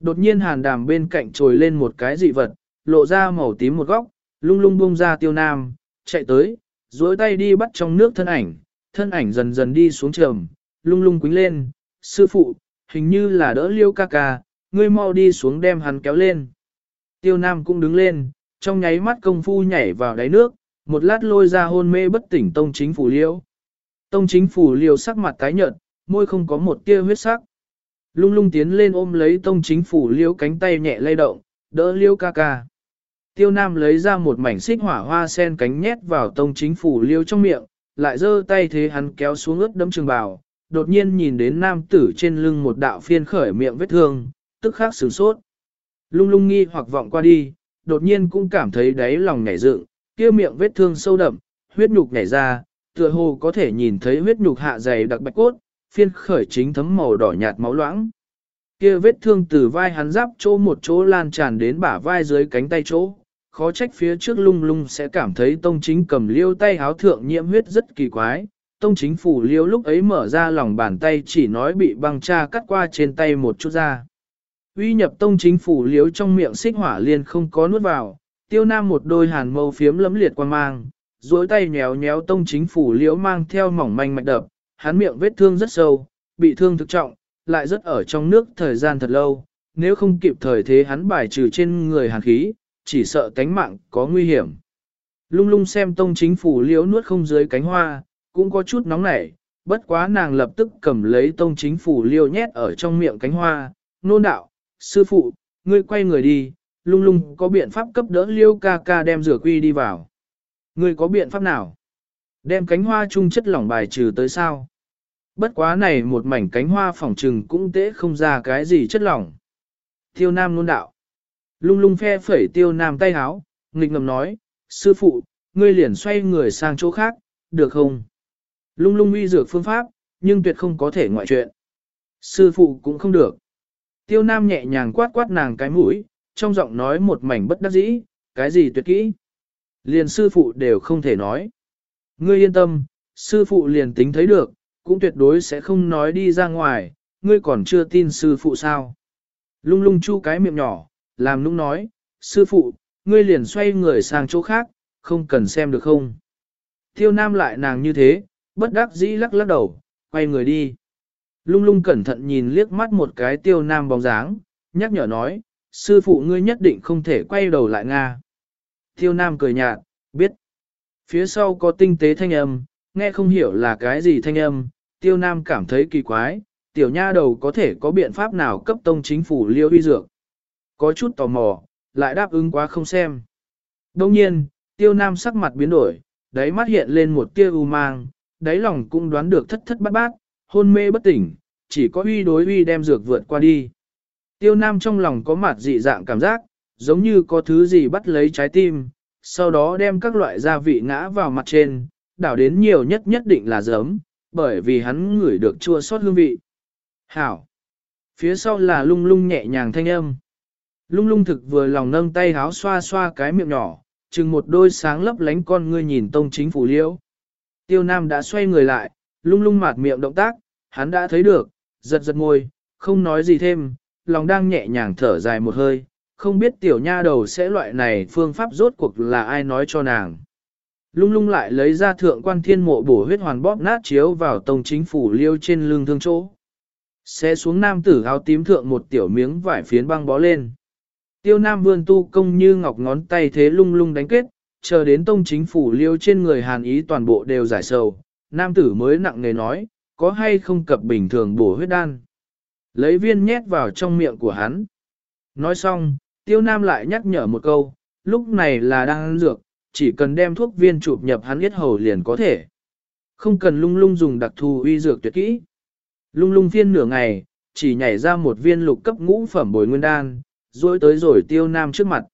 Đột nhiên hàn đàm bên cạnh trồi lên một cái dị vật, lộ ra màu tím một góc, lung lung bung ra tiêu nam, chạy tới, duỗi tay đi bắt trong nước thân ảnh, thân ảnh dần dần đi xuống trầm, lung lung quính lên, sư phụ, hình như là đỡ liêu ca ca, ngươi mau đi xuống đem hắn kéo lên. Tiêu Nam cũng đứng lên, trong nháy mắt công phu nhảy vào đáy nước, một lát lôi ra hôn mê bất tỉnh tông chính phủ liêu. Tông chính phủ liêu sắc mặt tái nhợt, môi không có một tia huyết sắc. Lung lung tiến lên ôm lấy tông chính phủ liêu cánh tay nhẹ lay động, đỡ liêu ca ca. Tiêu Nam lấy ra một mảnh xích hỏa hoa sen cánh nhét vào tông chính phủ liêu trong miệng, lại giơ tay thế hắn kéo xuống ướt đấm trường bào, đột nhiên nhìn đến nam tử trên lưng một đạo phiên khởi miệng vết thương, tức khắc sửng sốt. Lung lung nghi hoặc vọng qua đi, đột nhiên cũng cảm thấy đáy lòng nhảy dựng, kia miệng vết thương sâu đậm, huyết nhục nhảy ra, tựa hồ có thể nhìn thấy huyết nhục hạ dày đặc bạch cốt, phiên khởi chính thấm màu đỏ nhạt máu loãng. Kia vết thương từ vai hắn giáp chỗ một chỗ lan tràn đến bả vai dưới cánh tay chỗ, khó trách phía trước lung lung sẽ cảm thấy tông chính cầm liêu tay háo thượng nhiễm huyết rất kỳ quái. Tông chính phủ liêu lúc ấy mở ra lòng bàn tay chỉ nói bị băng cha cắt qua trên tay một chút ra. Uy nhập tông chính phủ liêu trong miệng xích hỏa liên không có nuốt vào, tiêu nam một đôi hàn mâu phiếm lấm liệt quan mang, duỗi tay nhéo nhéo tông chính phủ liễu mang theo mỏng manh mạch đập, hắn miệng vết thương rất sâu, bị thương thực trọng, lại rất ở trong nước thời gian thật lâu, nếu không kịp thời thế hắn bài trừ trên người hàn khí, chỉ sợ cánh mạng có nguy hiểm. Lung lung xem tông chính phủ liễu nuốt không dưới cánh hoa, cũng có chút nóng nảy, bất quá nàng lập tức cầm lấy tông chính phủ liêu nhét ở trong miệng cánh hoa, nôn đạo, sư phụ, ngươi quay người đi, lung lung có biện pháp cấp đỡ liêu ca ca đem rửa quy đi vào. Ngươi có biện pháp nào? Đem cánh hoa chung chất lỏng bài trừ tới sao? Bất quá này một mảnh cánh hoa phỏng trừng cũng tế không ra cái gì chất lỏng. Tiêu Nam nôn đạo. Lung lung phe phẩy tiêu Nam tay háo, nghịch ngầm nói, sư phụ, ngươi liền xoay người sang chỗ khác, được không? Lung lung uy dược phương pháp, nhưng tuyệt không có thể ngoại chuyện. Sư phụ cũng không được. Tiêu Nam nhẹ nhàng quát quát nàng cái mũi, trong giọng nói một mảnh bất đắc dĩ, cái gì tuyệt kỹ. Liền sư phụ đều không thể nói. Ngươi yên tâm, sư phụ liền tính thấy được, cũng tuyệt đối sẽ không nói đi ra ngoài, ngươi còn chưa tin sư phụ sao. Lung lung chu cái miệng nhỏ, làm nũng nói, sư phụ, ngươi liền xoay người sang chỗ khác, không cần xem được không. Tiêu nam lại nàng như thế, bất đắc dĩ lắc lắc đầu, quay người đi. Lung lung cẩn thận nhìn liếc mắt một cái tiêu nam bóng dáng, nhắc nhở nói, sư phụ ngươi nhất định không thể quay đầu lại Nga. Tiêu Nam cười nhạt, biết. Phía sau có tinh tế thanh âm, nghe không hiểu là cái gì thanh âm, Tiêu Nam cảm thấy kỳ quái, tiểu nha đầu có thể có biện pháp nào cấp tông chính phủ liêu uy dược. Có chút tò mò, lại đáp ứng quá không xem. Đông nhiên, Tiêu Nam sắc mặt biến đổi, đáy mắt hiện lên một tia u mang, đáy lòng cũng đoán được thất thất bát bát, hôn mê bất tỉnh, chỉ có uy đối uy đem dược vượt qua đi. Tiêu Nam trong lòng có mặt dị dạng cảm giác, giống như có thứ gì bắt lấy trái tim, sau đó đem các loại gia vị ngã vào mặt trên, đảo đến nhiều nhất nhất định là giấm, bởi vì hắn ngửi được chua sót hương vị. Hảo! Phía sau là lung lung nhẹ nhàng thanh âm. Lung lung thực vừa lòng nâng tay háo xoa xoa cái miệng nhỏ, chừng một đôi sáng lấp lánh con ngươi nhìn tông chính phủ liễu. Tiêu Nam đã xoay người lại, lung lung mạt miệng động tác, hắn đã thấy được, giật giật môi, không nói gì thêm, lòng đang nhẹ nhàng thở dài một hơi, không biết tiểu nha đầu sẽ loại này phương pháp rốt cuộc là ai nói cho nàng. Lung lung lại lấy ra thượng quan thiên mộ bổ huyết hoàn bóp nát chiếu vào tông chính phủ liêu trên lưng thương chỗ. Xe xuống nam tử áo tím thượng một tiểu miếng vải phiến băng bó lên. Tiêu nam vươn tu công như ngọc ngón tay thế lung lung đánh kết, chờ đến tông chính phủ liêu trên người hàn ý toàn bộ đều giải sầu. Nam tử mới nặng nề nói, có hay không cập bình thường bổ huyết đan. Lấy viên nhét vào trong miệng của hắn. Nói xong, tiêu nam lại nhắc nhở một câu, lúc này là đang ăn dược, chỉ cần đem thuốc viên chụp nhập hắn yết hầu liền có thể. Không cần lung lung dùng đặc thù uy dược tuyệt kỹ. Lung lung phiên nửa ngày, chỉ nhảy ra một viên lục cấp ngũ phẩm bồi nguyên đan, rồi tới rồi tiêu nam trước mặt.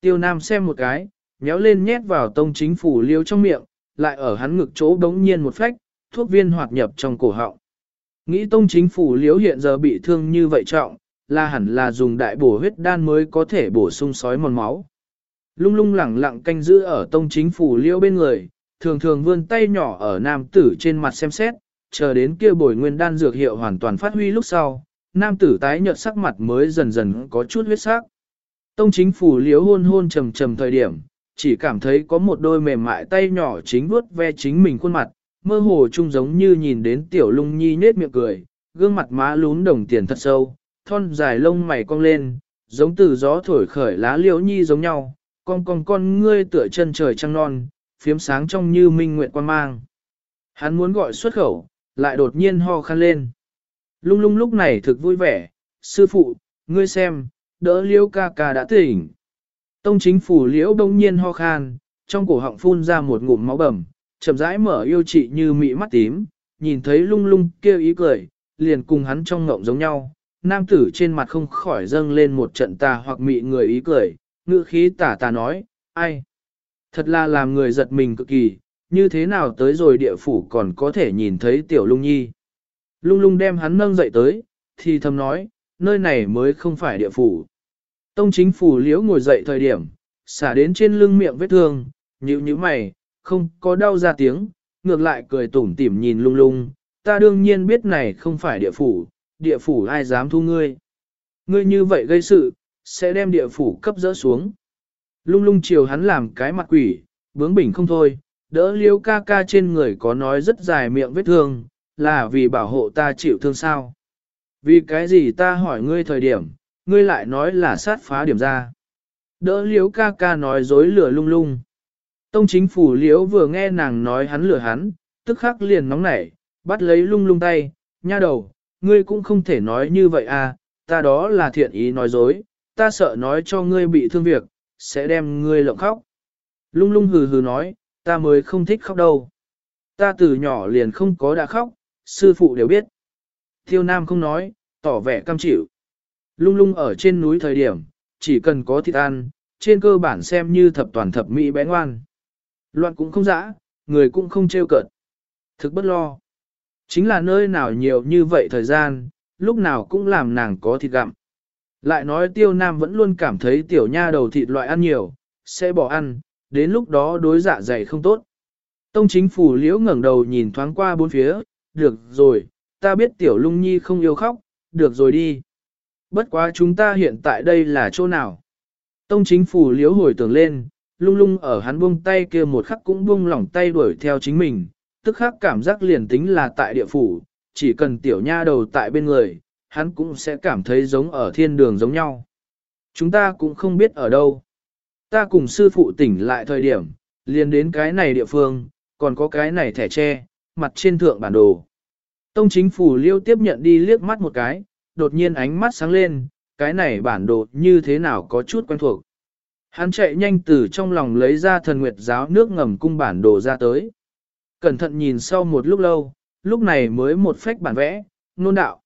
Tiêu nam xem một cái, nhéo lên nhét vào tông chính phủ liêu trong miệng, lại ở hắn ngực chỗ đống nhiên một phách, thuốc viên hoạt nhập trong cổ họng. Nghĩ tông chính phủ liếu hiện giờ bị thương như vậy trọng, là hẳn là dùng đại bổ huyết đan mới có thể bổ sung sói mòn máu. Lung lung lẳng lặng canh giữ ở tông chính phủ liêu bên người, thường thường vươn tay nhỏ ở nam tử trên mặt xem xét, chờ đến kia bồi nguyên đan dược hiệu hoàn toàn phát huy lúc sau, nam tử tái nhợt sắc mặt mới dần dần có chút huyết sắc. Tông chính phủ liếu hôn hôn trầm trầm thời điểm, chỉ cảm thấy có một đôi mềm mại tay nhỏ chính vuốt ve chính mình khuôn mặt, mơ hồ trông giống như nhìn đến tiểu lung nhi nết miệng cười, gương mặt má lún đồng tiền thật sâu, thon dài lông mày cong lên, giống từ gió thổi khởi lá liễu nhi giống nhau, con con con ngươi tựa chân trời trăng non, phiếm sáng trong như minh nguyện quan mang. Hắn muốn gọi xuất khẩu, lại đột nhiên ho khăn lên. Lung lung lúc này thực vui vẻ, sư phụ, ngươi xem, đỡ liễu ca ca đã tỉnh. Tông chính phủ liễu đông nhiên ho khan, trong cổ họng phun ra một ngụm máu bầm, chậm rãi mở yêu chị như mị mắt tím, nhìn thấy lung lung kêu ý cười, liền cùng hắn trong ngộng giống nhau. Nam tử trên mặt không khỏi dâng lên một trận tà hoặc mị người ý cười, ngữ khí tả tà nói, ai? Thật là làm người giật mình cực kỳ, như thế nào tới rồi địa phủ còn có thể nhìn thấy tiểu lung nhi. Lung lung đem hắn nâng dậy tới, thì thầm nói, nơi này mới không phải địa phủ. Tông chính phủ liễu ngồi dậy thời điểm, xả đến trên lưng miệng vết thương, nhíu nhíu mày, không có đau ra tiếng, ngược lại cười tủm tỉm nhìn lung lung, ta đương nhiên biết này không phải địa phủ, địa phủ ai dám thu ngươi. Ngươi như vậy gây sự, sẽ đem địa phủ cấp dỡ xuống. Lung lung chiều hắn làm cái mặt quỷ, bướng bỉnh không thôi, đỡ liêu ca ca trên người có nói rất dài miệng vết thương, là vì bảo hộ ta chịu thương sao. Vì cái gì ta hỏi ngươi thời điểm, ngươi lại nói là sát phá điểm ra. Đỡ liếu ca ca nói dối lửa lung lung. Tông chính phủ liếu vừa nghe nàng nói hắn lửa hắn, tức khắc liền nóng nảy, bắt lấy lung lung tay, nha đầu, ngươi cũng không thể nói như vậy à, ta đó là thiện ý nói dối, ta sợ nói cho ngươi bị thương việc, sẽ đem ngươi lộng khóc. Lung lung hừ hừ nói, ta mới không thích khóc đâu. Ta từ nhỏ liền không có đã khóc, sư phụ đều biết. Thiêu Nam không nói, tỏ vẻ cam chịu. Lung lung ở trên núi thời điểm, chỉ cần có thịt ăn, trên cơ bản xem như thập toàn thập mỹ bé ngoan. Loạn cũng không dã, người cũng không trêu cợt. Thực bất lo. Chính là nơi nào nhiều như vậy thời gian, lúc nào cũng làm nàng có thịt gặm. Lại nói tiêu nam vẫn luôn cảm thấy tiểu nha đầu thịt loại ăn nhiều, sẽ bỏ ăn, đến lúc đó đối dạ dày không tốt. Tông chính phủ liễu ngẩng đầu nhìn thoáng qua bốn phía, được rồi, ta biết tiểu lung nhi không yêu khóc, được rồi đi. Bất quá chúng ta hiện tại đây là chỗ nào? Tông chính phủ liếu hồi tưởng lên, lung lung ở hắn buông tay kia một khắc cũng buông lỏng tay đuổi theo chính mình, tức khắc cảm giác liền tính là tại địa phủ, chỉ cần tiểu nha đầu tại bên người, hắn cũng sẽ cảm thấy giống ở thiên đường giống nhau. Chúng ta cũng không biết ở đâu. Ta cùng sư phụ tỉnh lại thời điểm, liền đến cái này địa phương, còn có cái này thẻ tre, mặt trên thượng bản đồ. Tông chính phủ liêu tiếp nhận đi liếc mắt một cái, đột nhiên ánh mắt sáng lên, cái này bản đồ như thế nào có chút quen thuộc. Hắn chạy nhanh từ trong lòng lấy ra thần nguyệt giáo nước ngầm cung bản đồ ra tới. Cẩn thận nhìn sau một lúc lâu, lúc này mới một phách bản vẽ, nôn đạo.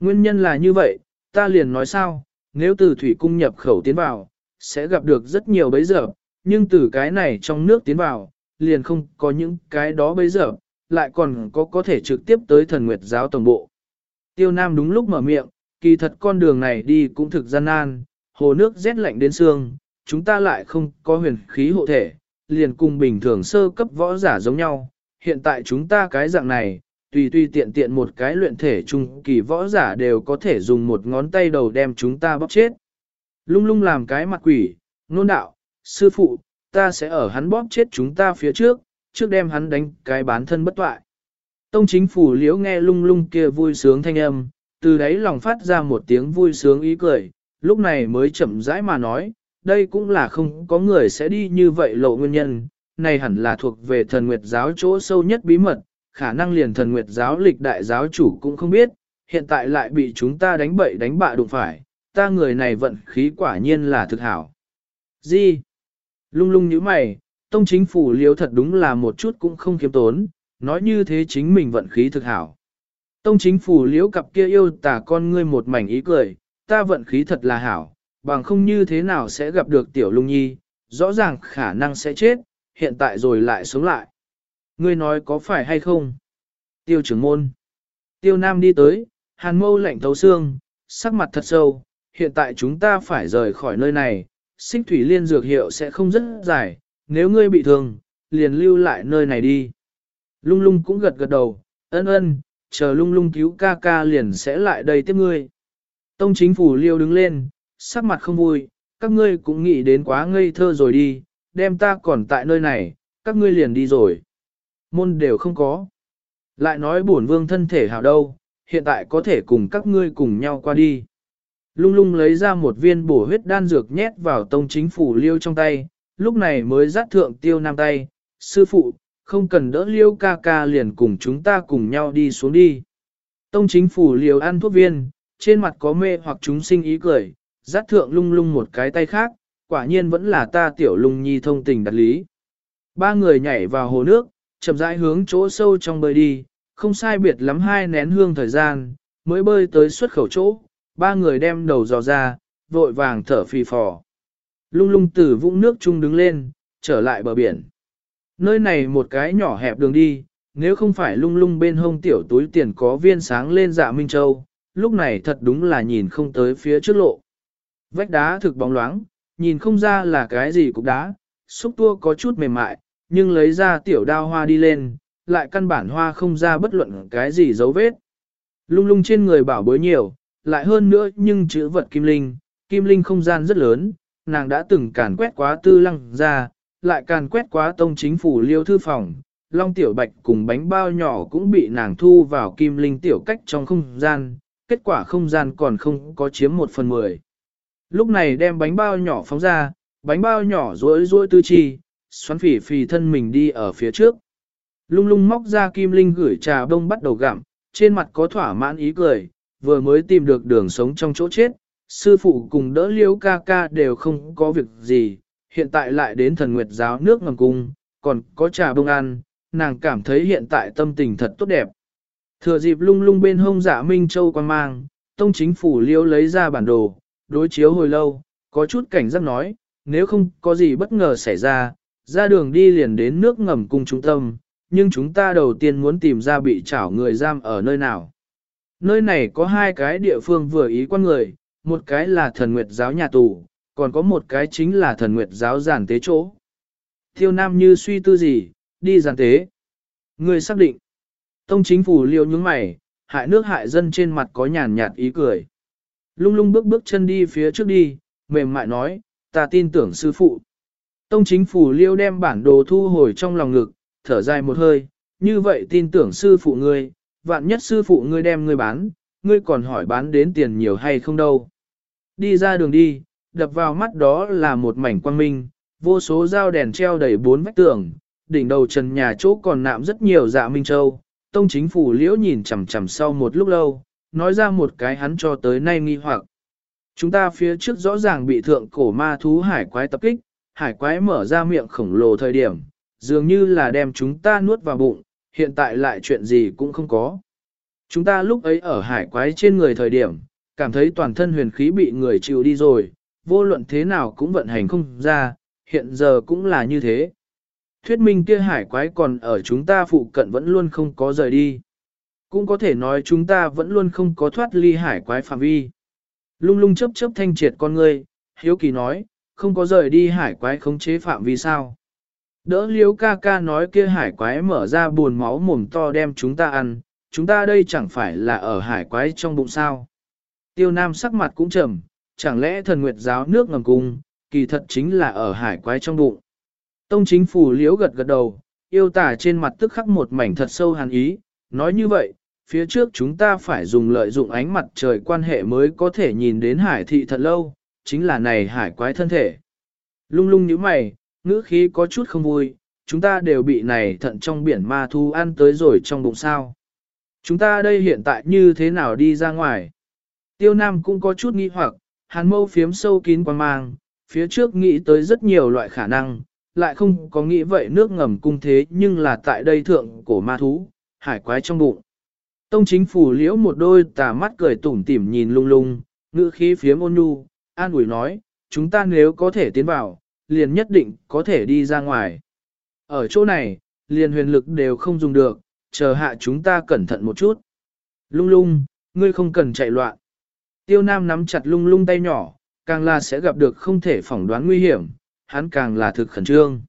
Nguyên nhân là như vậy, ta liền nói sao, nếu từ thủy cung nhập khẩu tiến vào, sẽ gặp được rất nhiều bấy giờ, nhưng từ cái này trong nước tiến vào, liền không có những cái đó bấy giờ, lại còn có có thể trực tiếp tới thần nguyệt giáo tổng bộ. Tiêu Nam đúng lúc mở miệng, kỳ thật con đường này đi cũng thực gian nan, hồ nước rét lạnh đến xương, chúng ta lại không có huyền khí hộ thể, liền cùng bình thường sơ cấp võ giả giống nhau. Hiện tại chúng ta cái dạng này, tùy tùy tiện tiện một cái luyện thể trung kỳ võ giả đều có thể dùng một ngón tay đầu đem chúng ta bóp chết. Lung lung làm cái mặt quỷ, nôn đạo, sư phụ, ta sẽ ở hắn bóp chết chúng ta phía trước, trước đem hắn đánh cái bán thân bất toại. Tông chính phủ liễu nghe lung lung kia vui sướng thanh âm, từ đấy lòng phát ra một tiếng vui sướng ý cười, lúc này mới chậm rãi mà nói, đây cũng là không có người sẽ đi như vậy lộ nguyên nhân, này hẳn là thuộc về thần nguyệt giáo chỗ sâu nhất bí mật, khả năng liền thần nguyệt giáo lịch đại giáo chủ cũng không biết, hiện tại lại bị chúng ta đánh bậy đánh bạ đụng phải, ta người này vận khí quả nhiên là thực hảo. Gì? Lung lung như mày, tông chính phủ liếu thật đúng là một chút cũng không kiếm tốn, nói như thế chính mình vận khí thực hảo. Tông chính phủ liễu cặp kia yêu tả con ngươi một mảnh ý cười, ta vận khí thật là hảo, bằng không như thế nào sẽ gặp được tiểu lung nhi, rõ ràng khả năng sẽ chết, hiện tại rồi lại sống lại. Ngươi nói có phải hay không? Tiêu trưởng môn. Tiêu nam đi tới, hàn mâu lạnh thấu xương, sắc mặt thật sâu, hiện tại chúng ta phải rời khỏi nơi này, xích thủy liên dược hiệu sẽ không rất dài, nếu ngươi bị thương, liền lưu lại nơi này đi. Lung lung cũng gật gật đầu, ân ân, chờ lung lung cứu ca ca liền sẽ lại đây tiếp ngươi. Tông chính phủ liêu đứng lên, sắc mặt không vui, các ngươi cũng nghĩ đến quá ngây thơ rồi đi, đem ta còn tại nơi này, các ngươi liền đi rồi. Môn đều không có. Lại nói bổn vương thân thể hảo đâu, hiện tại có thể cùng các ngươi cùng nhau qua đi. Lung lung lấy ra một viên bổ huyết đan dược nhét vào tông chính phủ liêu trong tay, lúc này mới dắt thượng tiêu nam tay, sư phụ, không cần đỡ liêu ca ca liền cùng chúng ta cùng nhau đi xuống đi. Tông chính phủ liều ăn thuốc viên, trên mặt có mê hoặc chúng sinh ý cười, dắt thượng lung lung một cái tay khác, quả nhiên vẫn là ta tiểu lung nhi thông tình đặt lý. Ba người nhảy vào hồ nước, chậm rãi hướng chỗ sâu trong bơi đi, không sai biệt lắm hai nén hương thời gian, mới bơi tới xuất khẩu chỗ, ba người đem đầu dò ra, vội vàng thở phì phò. Lung lung từ vũng nước chung đứng lên, trở lại bờ biển. Nơi này một cái nhỏ hẹp đường đi, nếu không phải lung lung bên hông tiểu túi tiền có viên sáng lên dạ Minh Châu, lúc này thật đúng là nhìn không tới phía trước lộ. Vách đá thực bóng loáng, nhìn không ra là cái gì cục đá, xúc tua có chút mềm mại, nhưng lấy ra tiểu đao hoa đi lên, lại căn bản hoa không ra bất luận cái gì dấu vết. Lung lung trên người bảo bối nhiều, lại hơn nữa nhưng chữ vật kim linh, kim linh không gian rất lớn, nàng đã từng càn quét quá tư lăng ra, lại càn quét quá tông chính phủ liêu thư phòng, long tiểu bạch cùng bánh bao nhỏ cũng bị nàng thu vào kim linh tiểu cách trong không gian, kết quả không gian còn không có chiếm một phần mười. Lúc này đem bánh bao nhỏ phóng ra, bánh bao nhỏ rối rối tư chi, xoắn phỉ phì thân mình đi ở phía trước. Lung lung móc ra kim linh gửi trà bông bắt đầu gặm, trên mặt có thỏa mãn ý cười, vừa mới tìm được đường sống trong chỗ chết, sư phụ cùng đỡ liêu ca ca đều không có việc gì, hiện tại lại đến thần nguyệt giáo nước ngầm cung, còn có trà bông ăn, nàng cảm thấy hiện tại tâm tình thật tốt đẹp. Thừa dịp lung lung bên hông giả dạ Minh Châu quan mang, tông chính phủ liêu lấy ra bản đồ, đối chiếu hồi lâu, có chút cảnh giác nói, nếu không có gì bất ngờ xảy ra, ra đường đi liền đến nước ngầm cung trung tâm, nhưng chúng ta đầu tiên muốn tìm ra bị trảo người giam ở nơi nào. Nơi này có hai cái địa phương vừa ý quan người, một cái là thần nguyệt giáo nhà tù, còn có một cái chính là thần nguyệt giáo giản tế chỗ. Tiêu Nam như suy tư gì, đi giản tế. Người xác định. Tông chính phủ liều những mày, hại nước hại dân trên mặt có nhàn nhạt ý cười. Lung lung bước bước chân đi phía trước đi, mềm mại nói, ta tin tưởng sư phụ. Tông chính phủ liêu đem bản đồ thu hồi trong lòng ngực, thở dài một hơi, như vậy tin tưởng sư phụ ngươi, vạn nhất sư phụ ngươi đem ngươi bán, ngươi còn hỏi bán đến tiền nhiều hay không đâu. Đi ra đường đi, đập vào mắt đó là một mảnh quang minh, vô số dao đèn treo đầy bốn vách tường, đỉnh đầu trần nhà chỗ còn nạm rất nhiều dạ minh châu. Tông chính phủ liễu nhìn chằm chằm sau một lúc lâu, nói ra một cái hắn cho tới nay nghi hoặc. Chúng ta phía trước rõ ràng bị thượng cổ ma thú hải quái tập kích, hải quái mở ra miệng khổng lồ thời điểm, dường như là đem chúng ta nuốt vào bụng, hiện tại lại chuyện gì cũng không có. Chúng ta lúc ấy ở hải quái trên người thời điểm, cảm thấy toàn thân huyền khí bị người chịu đi rồi, vô luận thế nào cũng vận hành không ra, hiện giờ cũng là như thế. Thuyết minh kia hải quái còn ở chúng ta phụ cận vẫn luôn không có rời đi. Cũng có thể nói chúng ta vẫn luôn không có thoát ly hải quái phạm vi. Lung lung chấp chấp thanh triệt con ngươi, hiếu kỳ nói, không có rời đi hải quái khống chế phạm vi sao. Đỡ liếu ca ca nói kia hải quái mở ra buồn máu mồm to đem chúng ta ăn, chúng ta đây chẳng phải là ở hải quái trong bụng sao. Tiêu Nam sắc mặt cũng trầm, chẳng lẽ thần nguyệt giáo nước ngầm cung, kỳ thật chính là ở hải quái trong bụng. Tông chính phủ liễu gật gật đầu, yêu tả trên mặt tức khắc một mảnh thật sâu hàn ý, nói như vậy, phía trước chúng ta phải dùng lợi dụng ánh mặt trời quan hệ mới có thể nhìn đến hải thị thật lâu, chính là này hải quái thân thể. Lung lung như mày, ngữ khí có chút không vui, chúng ta đều bị này thận trong biển ma thu ăn tới rồi trong bụng sao. Chúng ta đây hiện tại như thế nào đi ra ngoài? Tiêu Nam cũng có chút nghi hoặc, hàn mâu phiếm sâu kín quan mang, phía trước nghĩ tới rất nhiều loại khả năng, lại không có nghĩ vậy nước ngầm cung thế nhưng là tại đây thượng cổ ma thú, hải quái trong bụng. Tông chính phủ liễu một đôi tà mắt cười tủm tỉm nhìn lung lung, ngữ khí phiếm ôn nhu, an ủi nói, chúng ta nếu có thể tiến vào, liền nhất định có thể đi ra ngoài. Ở chỗ này, liền huyền lực đều không dùng được, chờ hạ chúng ta cẩn thận một chút. Lung lung, ngươi không cần chạy loạn. Tiêu Nam nắm chặt lung lung tay nhỏ, càng là sẽ gặp được không thể phỏng đoán nguy hiểm, hắn càng là thực khẩn trương.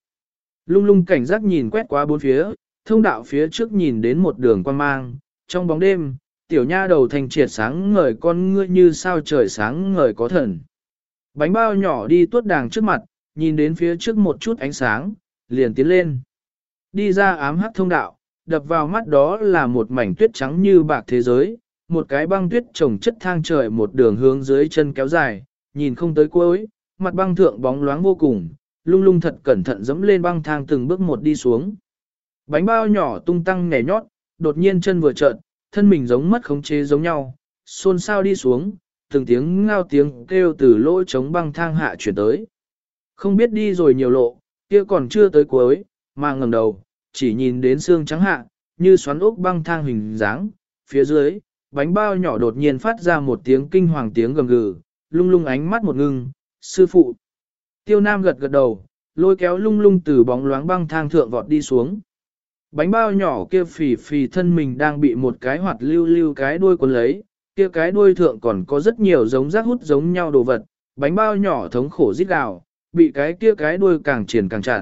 Lung lung cảnh giác nhìn quét qua bốn phía, thông đạo phía trước nhìn đến một đường quan mang, trong bóng đêm, tiểu nha đầu thành triệt sáng ngời con ngươi như sao trời sáng ngời có thần. Bánh bao nhỏ đi tuốt đàng trước mặt, nhìn đến phía trước một chút ánh sáng, liền tiến lên. Đi ra ám hắc thông đạo, đập vào mắt đó là một mảnh tuyết trắng như bạc thế giới, một cái băng tuyết trồng chất thang trời một đường hướng dưới chân kéo dài, nhìn không tới cuối, mặt băng thượng bóng loáng vô cùng, lung lung thật cẩn thận dẫm lên băng thang từng bước một đi xuống. Bánh bao nhỏ tung tăng nhảy nhót, đột nhiên chân vừa trợn, thân mình giống mất khống chế giống nhau, xôn xao đi xuống, từng tiếng ngao tiếng kêu từ lỗ trống băng thang hạ chuyển tới. Không biết đi rồi nhiều lộ, kia còn chưa tới cuối, mà ngẩng đầu, chỉ nhìn đến xương trắng hạ, như xoắn ốc băng thang hình dáng, phía dưới, bánh bao nhỏ đột nhiên phát ra một tiếng kinh hoàng tiếng gầm gừ, lung lung ánh mắt một ngưng, sư phụ. Tiêu Nam gật gật đầu, lôi kéo lung lung từ bóng loáng băng thang thượng vọt đi xuống. Bánh bao nhỏ kia phì phì thân mình đang bị một cái hoạt lưu lưu cái đuôi cuốn lấy, kia cái đuôi thượng còn có rất nhiều giống rác hút giống nhau đồ vật, bánh bao nhỏ thống khổ rít gào, bị cái kia cái đuôi càng triển càng chặt.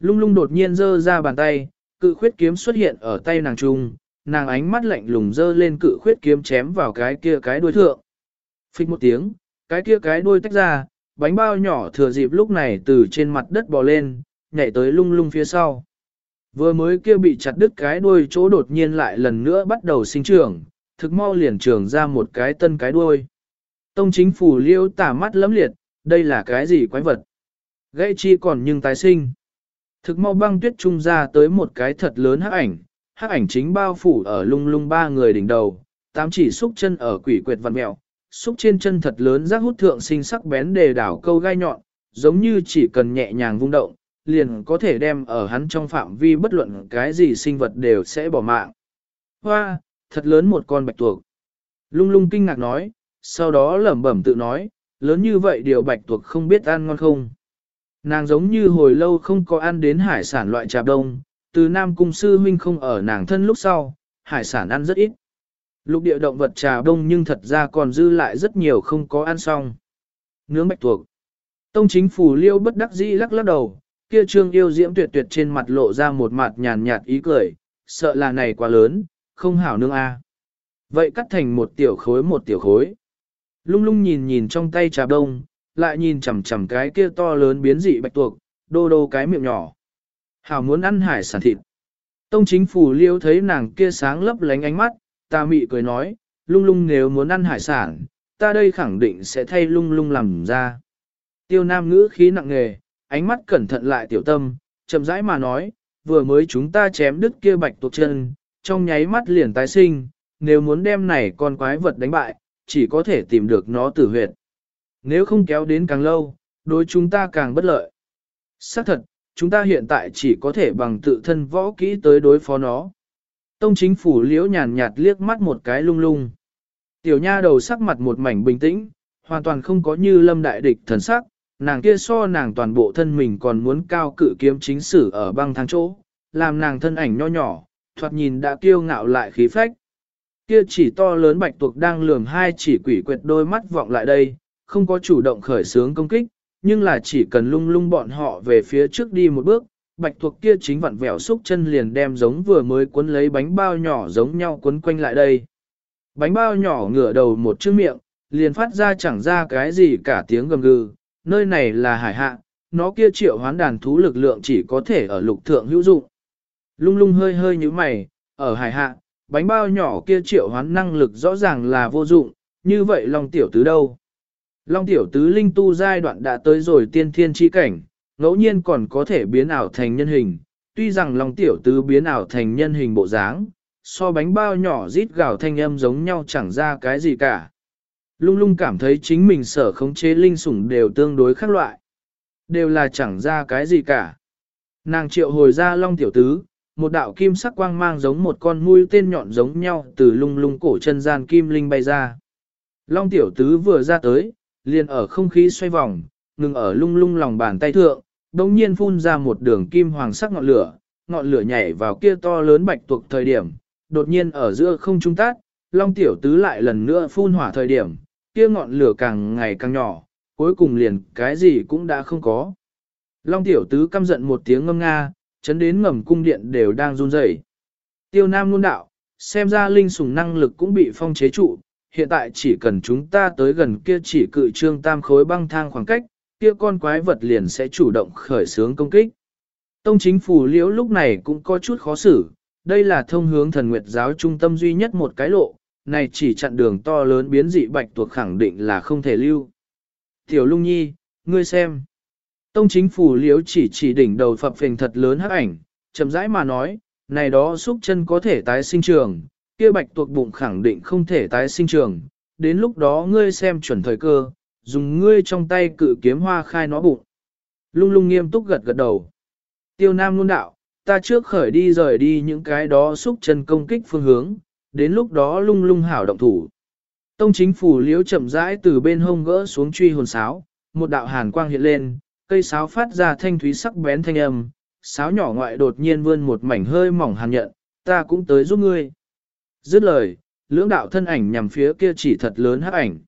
Lung lung đột nhiên giơ ra bàn tay, cự khuyết kiếm xuất hiện ở tay nàng trung, nàng ánh mắt lạnh lùng dơ lên cự khuyết kiếm chém vào cái kia cái đuôi thượng. Phích một tiếng, cái kia cái đuôi tách ra, bánh bao nhỏ thừa dịp lúc này từ trên mặt đất bò lên, nhảy tới lung lung phía sau. Vừa mới kia bị chặt đứt cái đuôi chỗ đột nhiên lại lần nữa bắt đầu sinh trưởng, thực mau liền trưởng ra một cái tân cái đuôi. Tông chính phủ liêu tả mắt lấm liệt, đây là cái gì quái vật? Gãy chi còn nhưng tái sinh. Thực mau băng tuyết trung ra tới một cái thật lớn hắc ảnh, hắc ảnh chính bao phủ ở lung lung ba người đỉnh đầu, tám chỉ xúc chân ở quỷ quyệt vằn mẹo, xúc trên chân thật lớn rác hút thượng sinh sắc bén đề đảo câu gai nhọn, giống như chỉ cần nhẹ nhàng vung động, liền có thể đem ở hắn trong phạm vi bất luận cái gì sinh vật đều sẽ bỏ mạng. Hoa, thật lớn một con bạch tuộc. Lung lung kinh ngạc nói, sau đó lẩm bẩm tự nói, lớn như vậy điều bạch tuộc không biết ăn ngon không. Nàng giống như hồi lâu không có ăn đến hải sản loại trà đông, từ Nam Cung Sư Huynh không ở nàng thân lúc sau, hải sản ăn rất ít. Lục địa động vật trà đông nhưng thật ra còn dư lại rất nhiều không có ăn xong. Nướng bạch tuộc. Tông chính phủ liêu bất đắc dĩ lắc lắc đầu, kia trương yêu diễm tuyệt tuyệt trên mặt lộ ra một mặt nhàn nhạt ý cười, sợ là này quá lớn, không hảo nương a. À. Vậy cắt thành một tiểu khối một tiểu khối. Lung lung nhìn nhìn trong tay trà đông, lại nhìn chằm chằm cái kia to lớn biến dị bạch tuộc, đô đô cái miệng nhỏ. Hảo muốn ăn hải sản thịt. Tông chính phủ liêu thấy nàng kia sáng lấp lánh ánh mắt, ta mị cười nói, lung lung nếu muốn ăn hải sản, ta đây khẳng định sẽ thay lung lung làm ra. Tiêu nam ngữ khí nặng nghề, ánh mắt cẩn thận lại tiểu tâm, chậm rãi mà nói, vừa mới chúng ta chém đứt kia bạch tuộc chân, trong nháy mắt liền tái sinh, nếu muốn đem này con quái vật đánh bại, chỉ có thể tìm được nó tử huyệt. Nếu không kéo đến càng lâu, đối chúng ta càng bất lợi. Xác thật, chúng ta hiện tại chỉ có thể bằng tự thân võ kỹ tới đối phó nó. Tông chính phủ liễu nhàn nhạt liếc mắt một cái lung lung. Tiểu nha đầu sắc mặt một mảnh bình tĩnh, hoàn toàn không có như lâm đại địch thần sắc, nàng kia so nàng toàn bộ thân mình còn muốn cao cự kiếm chính sử ở băng thang chỗ, làm nàng thân ảnh nho nhỏ, thoạt nhìn đã kiêu ngạo lại khí phách. Kia chỉ to lớn bạch tuộc đang lườm hai chỉ quỷ quyệt đôi mắt vọng lại đây, không có chủ động khởi sướng công kích, nhưng là chỉ cần lung lung bọn họ về phía trước đi một bước, bạch thuộc kia chính vặn vẹo xúc chân liền đem giống vừa mới cuốn lấy bánh bao nhỏ giống nhau cuốn quanh lại đây. Bánh bao nhỏ ngửa đầu một chữ miệng, liền phát ra chẳng ra cái gì cả tiếng gầm gừ, nơi này là hải hạ, nó kia triệu hoán đàn thú lực lượng chỉ có thể ở lục thượng hữu dụng. Lung lung hơi hơi như mày, ở hải hạ, bánh bao nhỏ kia triệu hoán năng lực rõ ràng là vô dụng, như vậy Long Tiểu Tứ đâu? Long Tiểu Tứ linh tu giai đoạn đã tới rồi tiên thiên chi cảnh, ngẫu nhiên còn có thể biến ảo thành nhân hình, tuy rằng Long Tiểu Tứ biến ảo thành nhân hình bộ dáng, so bánh bao nhỏ rít gào thanh âm giống nhau chẳng ra cái gì cả. Lung lung cảm thấy chính mình sở khống chế linh sủng đều tương đối khác loại. Đều là chẳng ra cái gì cả. Nàng triệu hồi ra Long Tiểu Tứ, một đạo kim sắc quang mang giống một con mũi tên nhọn giống nhau từ lung lung cổ chân gian kim linh bay ra. Long tiểu tứ vừa ra tới, liền ở không khí xoay vòng, ngừng ở lung lung lòng bàn tay thượng, đồng nhiên phun ra một đường kim hoàng sắc ngọn lửa, ngọn lửa nhảy vào kia to lớn bạch tuộc thời điểm, đột nhiên ở giữa không trung tát, long tiểu tứ lại lần nữa phun hỏa thời điểm, kia ngọn lửa càng ngày càng nhỏ, cuối cùng liền cái gì cũng đã không có. Long tiểu tứ căm giận một tiếng ngâm nga, chấn đến ngầm cung điện đều đang run rẩy. Tiêu Nam luôn đạo, xem ra linh sủng năng lực cũng bị phong chế trụ, hiện tại chỉ cần chúng ta tới gần kia chỉ cự trương tam khối băng thang khoảng cách, kia con quái vật liền sẽ chủ động khởi xướng công kích. Tông chính phủ liễu lúc này cũng có chút khó xử, đây là thông hướng thần nguyệt giáo trung tâm duy nhất một cái lộ, này chỉ chặn đường to lớn biến dị bạch tuộc khẳng định là không thể lưu. Tiểu lung nhi, ngươi xem. Tông chính phủ liễu chỉ chỉ đỉnh đầu phập phình thật lớn hắc ảnh, chậm rãi mà nói, này đó xúc chân có thể tái sinh trường, kia bạch tuộc bụng khẳng định không thể tái sinh trường, đến lúc đó ngươi xem chuẩn thời cơ, dùng ngươi trong tay cự kiếm hoa khai nó bụng. Lung lung nghiêm túc gật gật đầu. Tiêu Nam luôn đạo, ta trước khởi đi rời đi những cái đó xúc chân công kích phương hướng, đến lúc đó lung lung hảo động thủ. Tông chính phủ liễu chậm rãi từ bên hông gỡ xuống truy hồn sáo, một đạo hàn quang hiện lên, cây sáo phát ra thanh thúy sắc bén thanh âm, sáo nhỏ ngoại đột nhiên vươn một mảnh hơi mỏng hàn nhận, ta cũng tới giúp ngươi. Dứt lời, lưỡng đạo thân ảnh nhằm phía kia chỉ thật lớn hắc ảnh.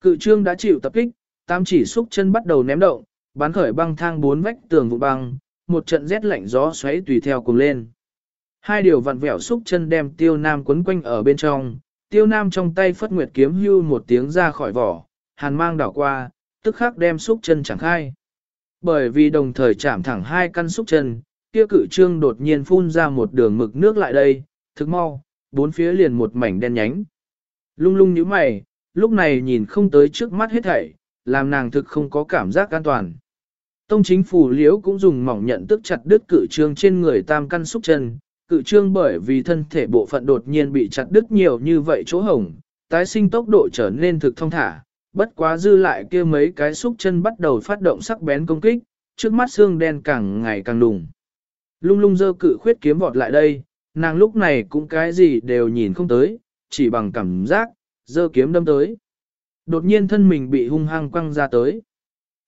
Cự trương đã chịu tập kích, tam chỉ xúc chân bắt đầu ném động, bán khởi băng thang bốn vách tường vụ băng, một trận rét lạnh gió xoáy tùy theo cùng lên. Hai điều vặn vẹo xúc chân đem tiêu nam quấn quanh ở bên trong, tiêu nam trong tay phất nguyệt kiếm hưu một tiếng ra khỏi vỏ, hàn mang đảo qua, tức khắc đem xúc chân chẳng khai. Bởi vì đồng thời chạm thẳng hai căn xúc chân, kia cự trương đột nhiên phun ra một đường mực nước lại đây, thực mau, bốn phía liền một mảnh đen nhánh. Lung lung như mày, lúc này nhìn không tới trước mắt hết thảy, làm nàng thực không có cảm giác an toàn. Tông chính phủ liễu cũng dùng mỏng nhận tức chặt đứt cự trương trên người tam căn xúc chân, cự trương bởi vì thân thể bộ phận đột nhiên bị chặt đứt nhiều như vậy chỗ hồng, tái sinh tốc độ trở nên thực thông thả, bất quá dư lại kia mấy cái xúc chân bắt đầu phát động sắc bén công kích, trước mắt xương đen càng ngày càng đùng. Lung lung dơ cự khuyết kiếm vọt lại đây, nàng lúc này cũng cái gì đều nhìn không tới, chỉ bằng cảm giác, dơ kiếm đâm tới. Đột nhiên thân mình bị hung hăng quăng ra tới.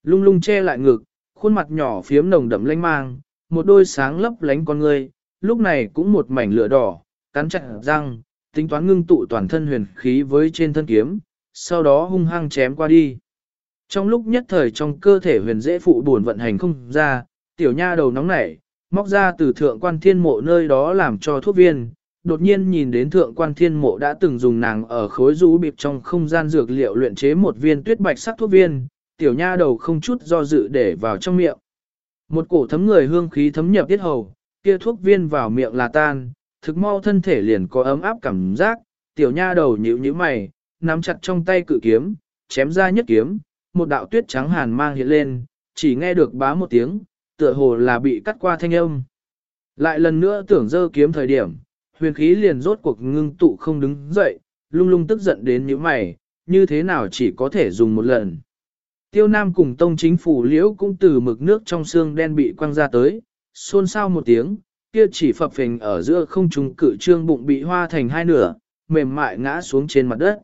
Lung lung che lại ngực, khuôn mặt nhỏ phiếm nồng đậm lanh mang, một đôi sáng lấp lánh con người, lúc này cũng một mảnh lửa đỏ, cắn chặt răng, tính toán ngưng tụ toàn thân huyền khí với trên thân kiếm, sau đó hung hăng chém qua đi. Trong lúc nhất thời trong cơ thể huyền dễ phụ buồn vận hành không ra, tiểu nha đầu nóng nảy, móc ra từ thượng quan thiên mộ nơi đó làm cho thuốc viên, đột nhiên nhìn đến thượng quan thiên mộ đã từng dùng nàng ở khối rũ bịp trong không gian dược liệu luyện chế một viên tuyết bạch sắc thuốc viên, tiểu nha đầu không chút do dự để vào trong miệng. Một cổ thấm người hương khí thấm nhập tiết hầu, kia thuốc viên vào miệng là tan, thực mau thân thể liền có ấm áp cảm giác, tiểu nha đầu nhíu nhíu mày, nắm chặt trong tay cự kiếm, chém ra nhất kiếm, một đạo tuyết trắng hàn mang hiện lên, chỉ nghe được bá một tiếng, tựa hồ là bị cắt qua thanh âm. Lại lần nữa tưởng dơ kiếm thời điểm, huyền khí liền rốt cuộc ngưng tụ không đứng dậy, lung lung tức giận đến những mày, như thế nào chỉ có thể dùng một lần. Tiêu Nam cùng tông chính phủ liễu cũng từ mực nước trong xương đen bị quăng ra tới, xôn xao một tiếng, kia chỉ phập phình ở giữa không trung cự trương bụng bị hoa thành hai nửa, mềm mại ngã xuống trên mặt đất.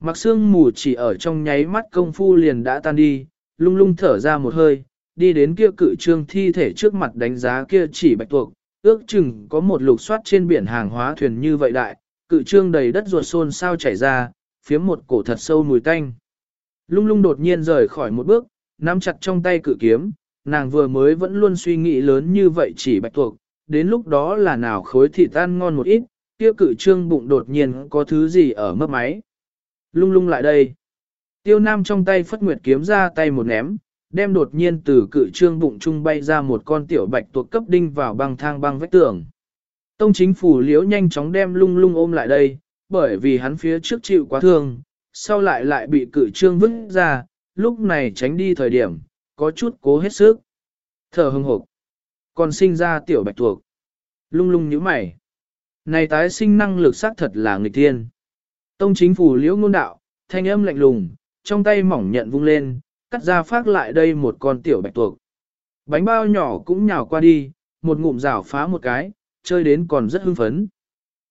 Mặc xương mù chỉ ở trong nháy mắt công phu liền đã tan đi, lung lung thở ra một hơi, đi đến kia cự trương thi thể trước mặt đánh giá kia chỉ bạch tuộc, ước chừng có một lục soát trên biển hàng hóa thuyền như vậy đại, cự trương đầy đất ruột xôn sao chảy ra, phía một cổ thật sâu mùi tanh. Lung lung đột nhiên rời khỏi một bước, nắm chặt trong tay cự kiếm, nàng vừa mới vẫn luôn suy nghĩ lớn như vậy chỉ bạch tuộc, đến lúc đó là nào khối thịt tan ngon một ít, kia cự trương bụng đột nhiên có thứ gì ở mấp máy. Lung lung lại đây. Tiêu Nam trong tay phất nguyệt kiếm ra tay một ném, đem đột nhiên từ cự trương bụng trung bay ra một con tiểu bạch tuộc cấp đinh vào băng thang băng vách tường. Tông chính phủ liễu nhanh chóng đem lung lung ôm lại đây, bởi vì hắn phía trước chịu quá thương, sau lại lại bị cự trương vứt ra, lúc này tránh đi thời điểm, có chút cố hết sức. Thở hưng hộp, còn sinh ra tiểu bạch tuộc. Lung lung như mày. Này tái sinh năng lực xác thật là nghịch thiên. Tông chính phủ liễu ngôn đạo, thanh âm lạnh lùng, trong tay mỏng nhận vung lên, cắt ra phát lại đây một con tiểu bạch tuộc. Bánh bao nhỏ cũng nhào qua đi, một ngụm rảo phá một cái, chơi đến còn rất hưng phấn.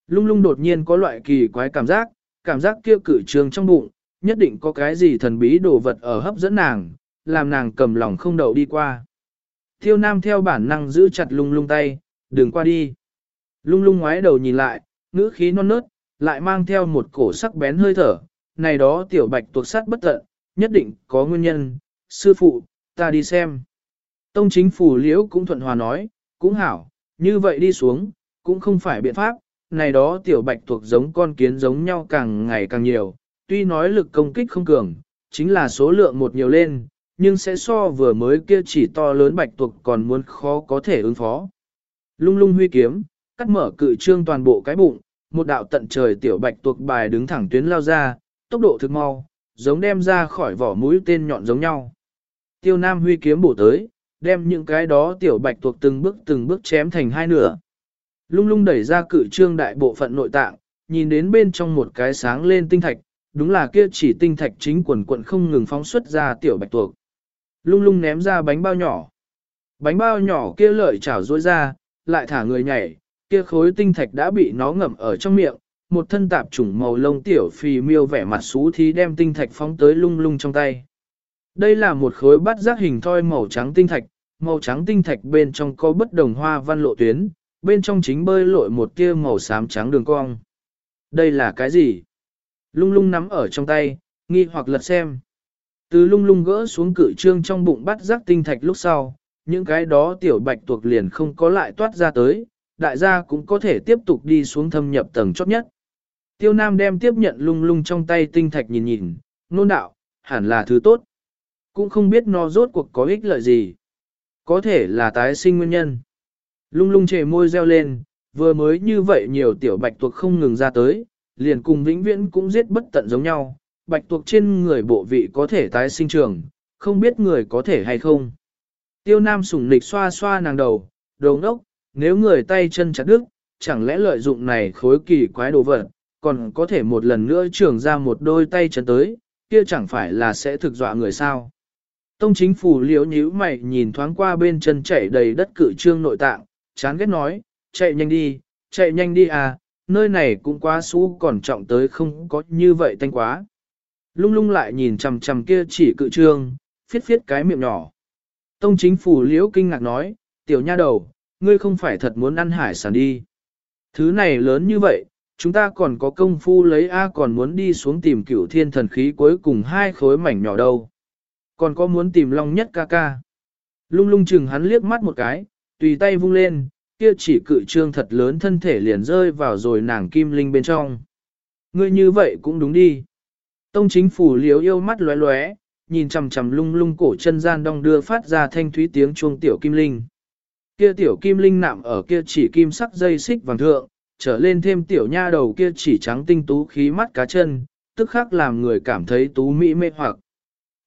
Lung lung đột nhiên có loại kỳ quái cảm giác, cảm giác kia cử trường trong bụng, nhất định có cái gì thần bí đồ vật ở hấp dẫn nàng, làm nàng cầm lòng không đậu đi qua. Thiêu nam theo bản năng giữ chặt lung lung tay, đừng qua đi. Lung lung ngoái đầu nhìn lại, ngữ khí non nớt, lại mang theo một cổ sắc bén hơi thở, này đó tiểu bạch tuộc sát bất tận, nhất định có nguyên nhân, sư phụ, ta đi xem. Tông chính phủ liễu cũng thuận hòa nói, cũng hảo, như vậy đi xuống, cũng không phải biện pháp, này đó tiểu bạch thuộc giống con kiến giống nhau càng ngày càng nhiều, tuy nói lực công kích không cường, chính là số lượng một nhiều lên, nhưng sẽ so vừa mới kia chỉ to lớn bạch tuộc còn muốn khó có thể ứng phó. Lung lung huy kiếm, cắt mở cự trương toàn bộ cái bụng, một đạo tận trời tiểu bạch tuộc bài đứng thẳng tuyến lao ra, tốc độ thực mau, giống đem ra khỏi vỏ mũi tên nhọn giống nhau. Tiêu Nam huy kiếm bổ tới, đem những cái đó tiểu bạch tuộc từng bước từng bước chém thành hai nửa. Lung lung đẩy ra cự trương đại bộ phận nội tạng, nhìn đến bên trong một cái sáng lên tinh thạch, đúng là kia chỉ tinh thạch chính quần quận không ngừng phóng xuất ra tiểu bạch tuộc. Lung lung ném ra bánh bao nhỏ. Bánh bao nhỏ kia lợi chảo rối ra, lại thả người nhảy, kia khối tinh thạch đã bị nó ngậm ở trong miệng, một thân tạp chủng màu lông tiểu phì miêu vẻ mặt xú thí đem tinh thạch phóng tới lung lung trong tay. Đây là một khối bát giác hình thoi màu trắng tinh thạch, màu trắng tinh thạch bên trong có bất đồng hoa văn lộ tuyến, bên trong chính bơi lội một tia màu xám trắng đường cong. Đây là cái gì? Lung lung nắm ở trong tay, nghi hoặc lật xem. Từ lung lung gỡ xuống cự trương trong bụng bắt giác tinh thạch lúc sau, những cái đó tiểu bạch tuộc liền không có lại toát ra tới, đại gia cũng có thể tiếp tục đi xuống thâm nhập tầng chót nhất. Tiêu Nam đem tiếp nhận lung lung trong tay tinh thạch nhìn nhìn, nôn đạo, hẳn là thứ tốt. Cũng không biết nó rốt cuộc có ích lợi gì. Có thể là tái sinh nguyên nhân. Lung lung chề môi reo lên, vừa mới như vậy nhiều tiểu bạch tuộc không ngừng ra tới, liền cùng vĩnh viễn cũng giết bất tận giống nhau. Bạch tuộc trên người bộ vị có thể tái sinh trường, không biết người có thể hay không. Tiêu Nam sủng nịch xoa xoa nàng đầu, đồ ngốc, nếu người tay chân chặt đứt, chẳng lẽ lợi dụng này khối kỳ quái đồ vật, còn có thể một lần nữa trưởng ra một đôi tay chân tới, kia chẳng phải là sẽ thực dọa người sao. Tông chính phủ liễu nhíu mày nhìn thoáng qua bên chân chảy đầy đất cự trương nội tạng, chán ghét nói, chạy nhanh đi, chạy nhanh đi à, nơi này cũng quá xú còn trọng tới không có như vậy tanh quá. Lung lung lại nhìn chằm chằm kia chỉ cự trương, phiết phiết cái miệng nhỏ. Tông chính phủ liễu kinh ngạc nói, tiểu nha đầu, ngươi không phải thật muốn ăn hải sản đi. Thứ này lớn như vậy, chúng ta còn có công phu lấy A còn muốn đi xuống tìm cửu thiên thần khí cuối cùng hai khối mảnh nhỏ đâu. Còn có muốn tìm long nhất ca ca. Lung lung chừng hắn liếc mắt một cái, tùy tay vung lên, kia chỉ cự trương thật lớn thân thể liền rơi vào rồi nàng kim linh bên trong. Ngươi như vậy cũng đúng đi. Tông chính phủ liếu yêu mắt lóe lóe, nhìn chằm chằm lung lung cổ chân gian đong đưa phát ra thanh thúy tiếng chuông tiểu kim linh. Kia tiểu kim linh nạm ở kia chỉ kim sắc dây xích vàng thượng, trở lên thêm tiểu nha đầu kia chỉ trắng tinh tú khí mắt cá chân, tức khắc làm người cảm thấy tú mỹ mê hoặc.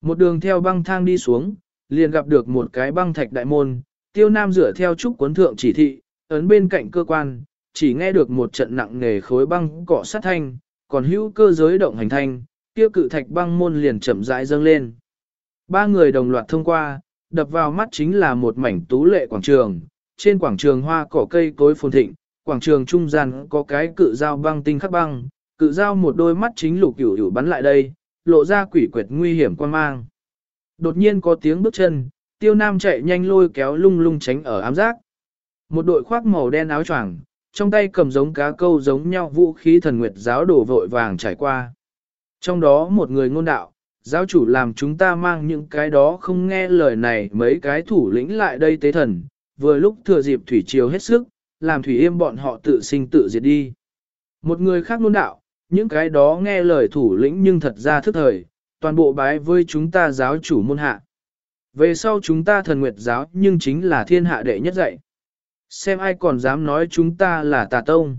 Một đường theo băng thang đi xuống, liền gặp được một cái băng thạch đại môn, tiêu nam rửa theo trúc cuốn thượng chỉ thị, ấn bên cạnh cơ quan, chỉ nghe được một trận nặng nề khối băng cọ sát thanh, còn hữu cơ giới động hành thanh, kia cự thạch băng môn liền chậm rãi dâng lên. Ba người đồng loạt thông qua, đập vào mắt chính là một mảnh tú lệ quảng trường, trên quảng trường hoa cỏ cây cối phồn thịnh, quảng trường trung gian có cái cự dao băng tinh khắc băng, cự dao một đôi mắt chính lục cửu cửu bắn lại đây, lộ ra quỷ quyệt nguy hiểm quan mang. Đột nhiên có tiếng bước chân, tiêu nam chạy nhanh lôi kéo lung lung tránh ở ám giác. Một đội khoác màu đen áo choàng, trong tay cầm giống cá câu giống nhau vũ khí thần nguyệt giáo đổ vội vàng trải qua. Trong đó một người ngôn đạo, giáo chủ làm chúng ta mang những cái đó không nghe lời này mấy cái thủ lĩnh lại đây tế thần, vừa lúc thừa dịp thủy triều hết sức, làm thủy yêm bọn họ tự sinh tự diệt đi. Một người khác nôn đạo, những cái đó nghe lời thủ lĩnh nhưng thật ra thức thời, toàn bộ bái với chúng ta giáo chủ môn hạ. Về sau chúng ta thần nguyệt giáo nhưng chính là thiên hạ đệ nhất dạy. Xem ai còn dám nói chúng ta là tà tông.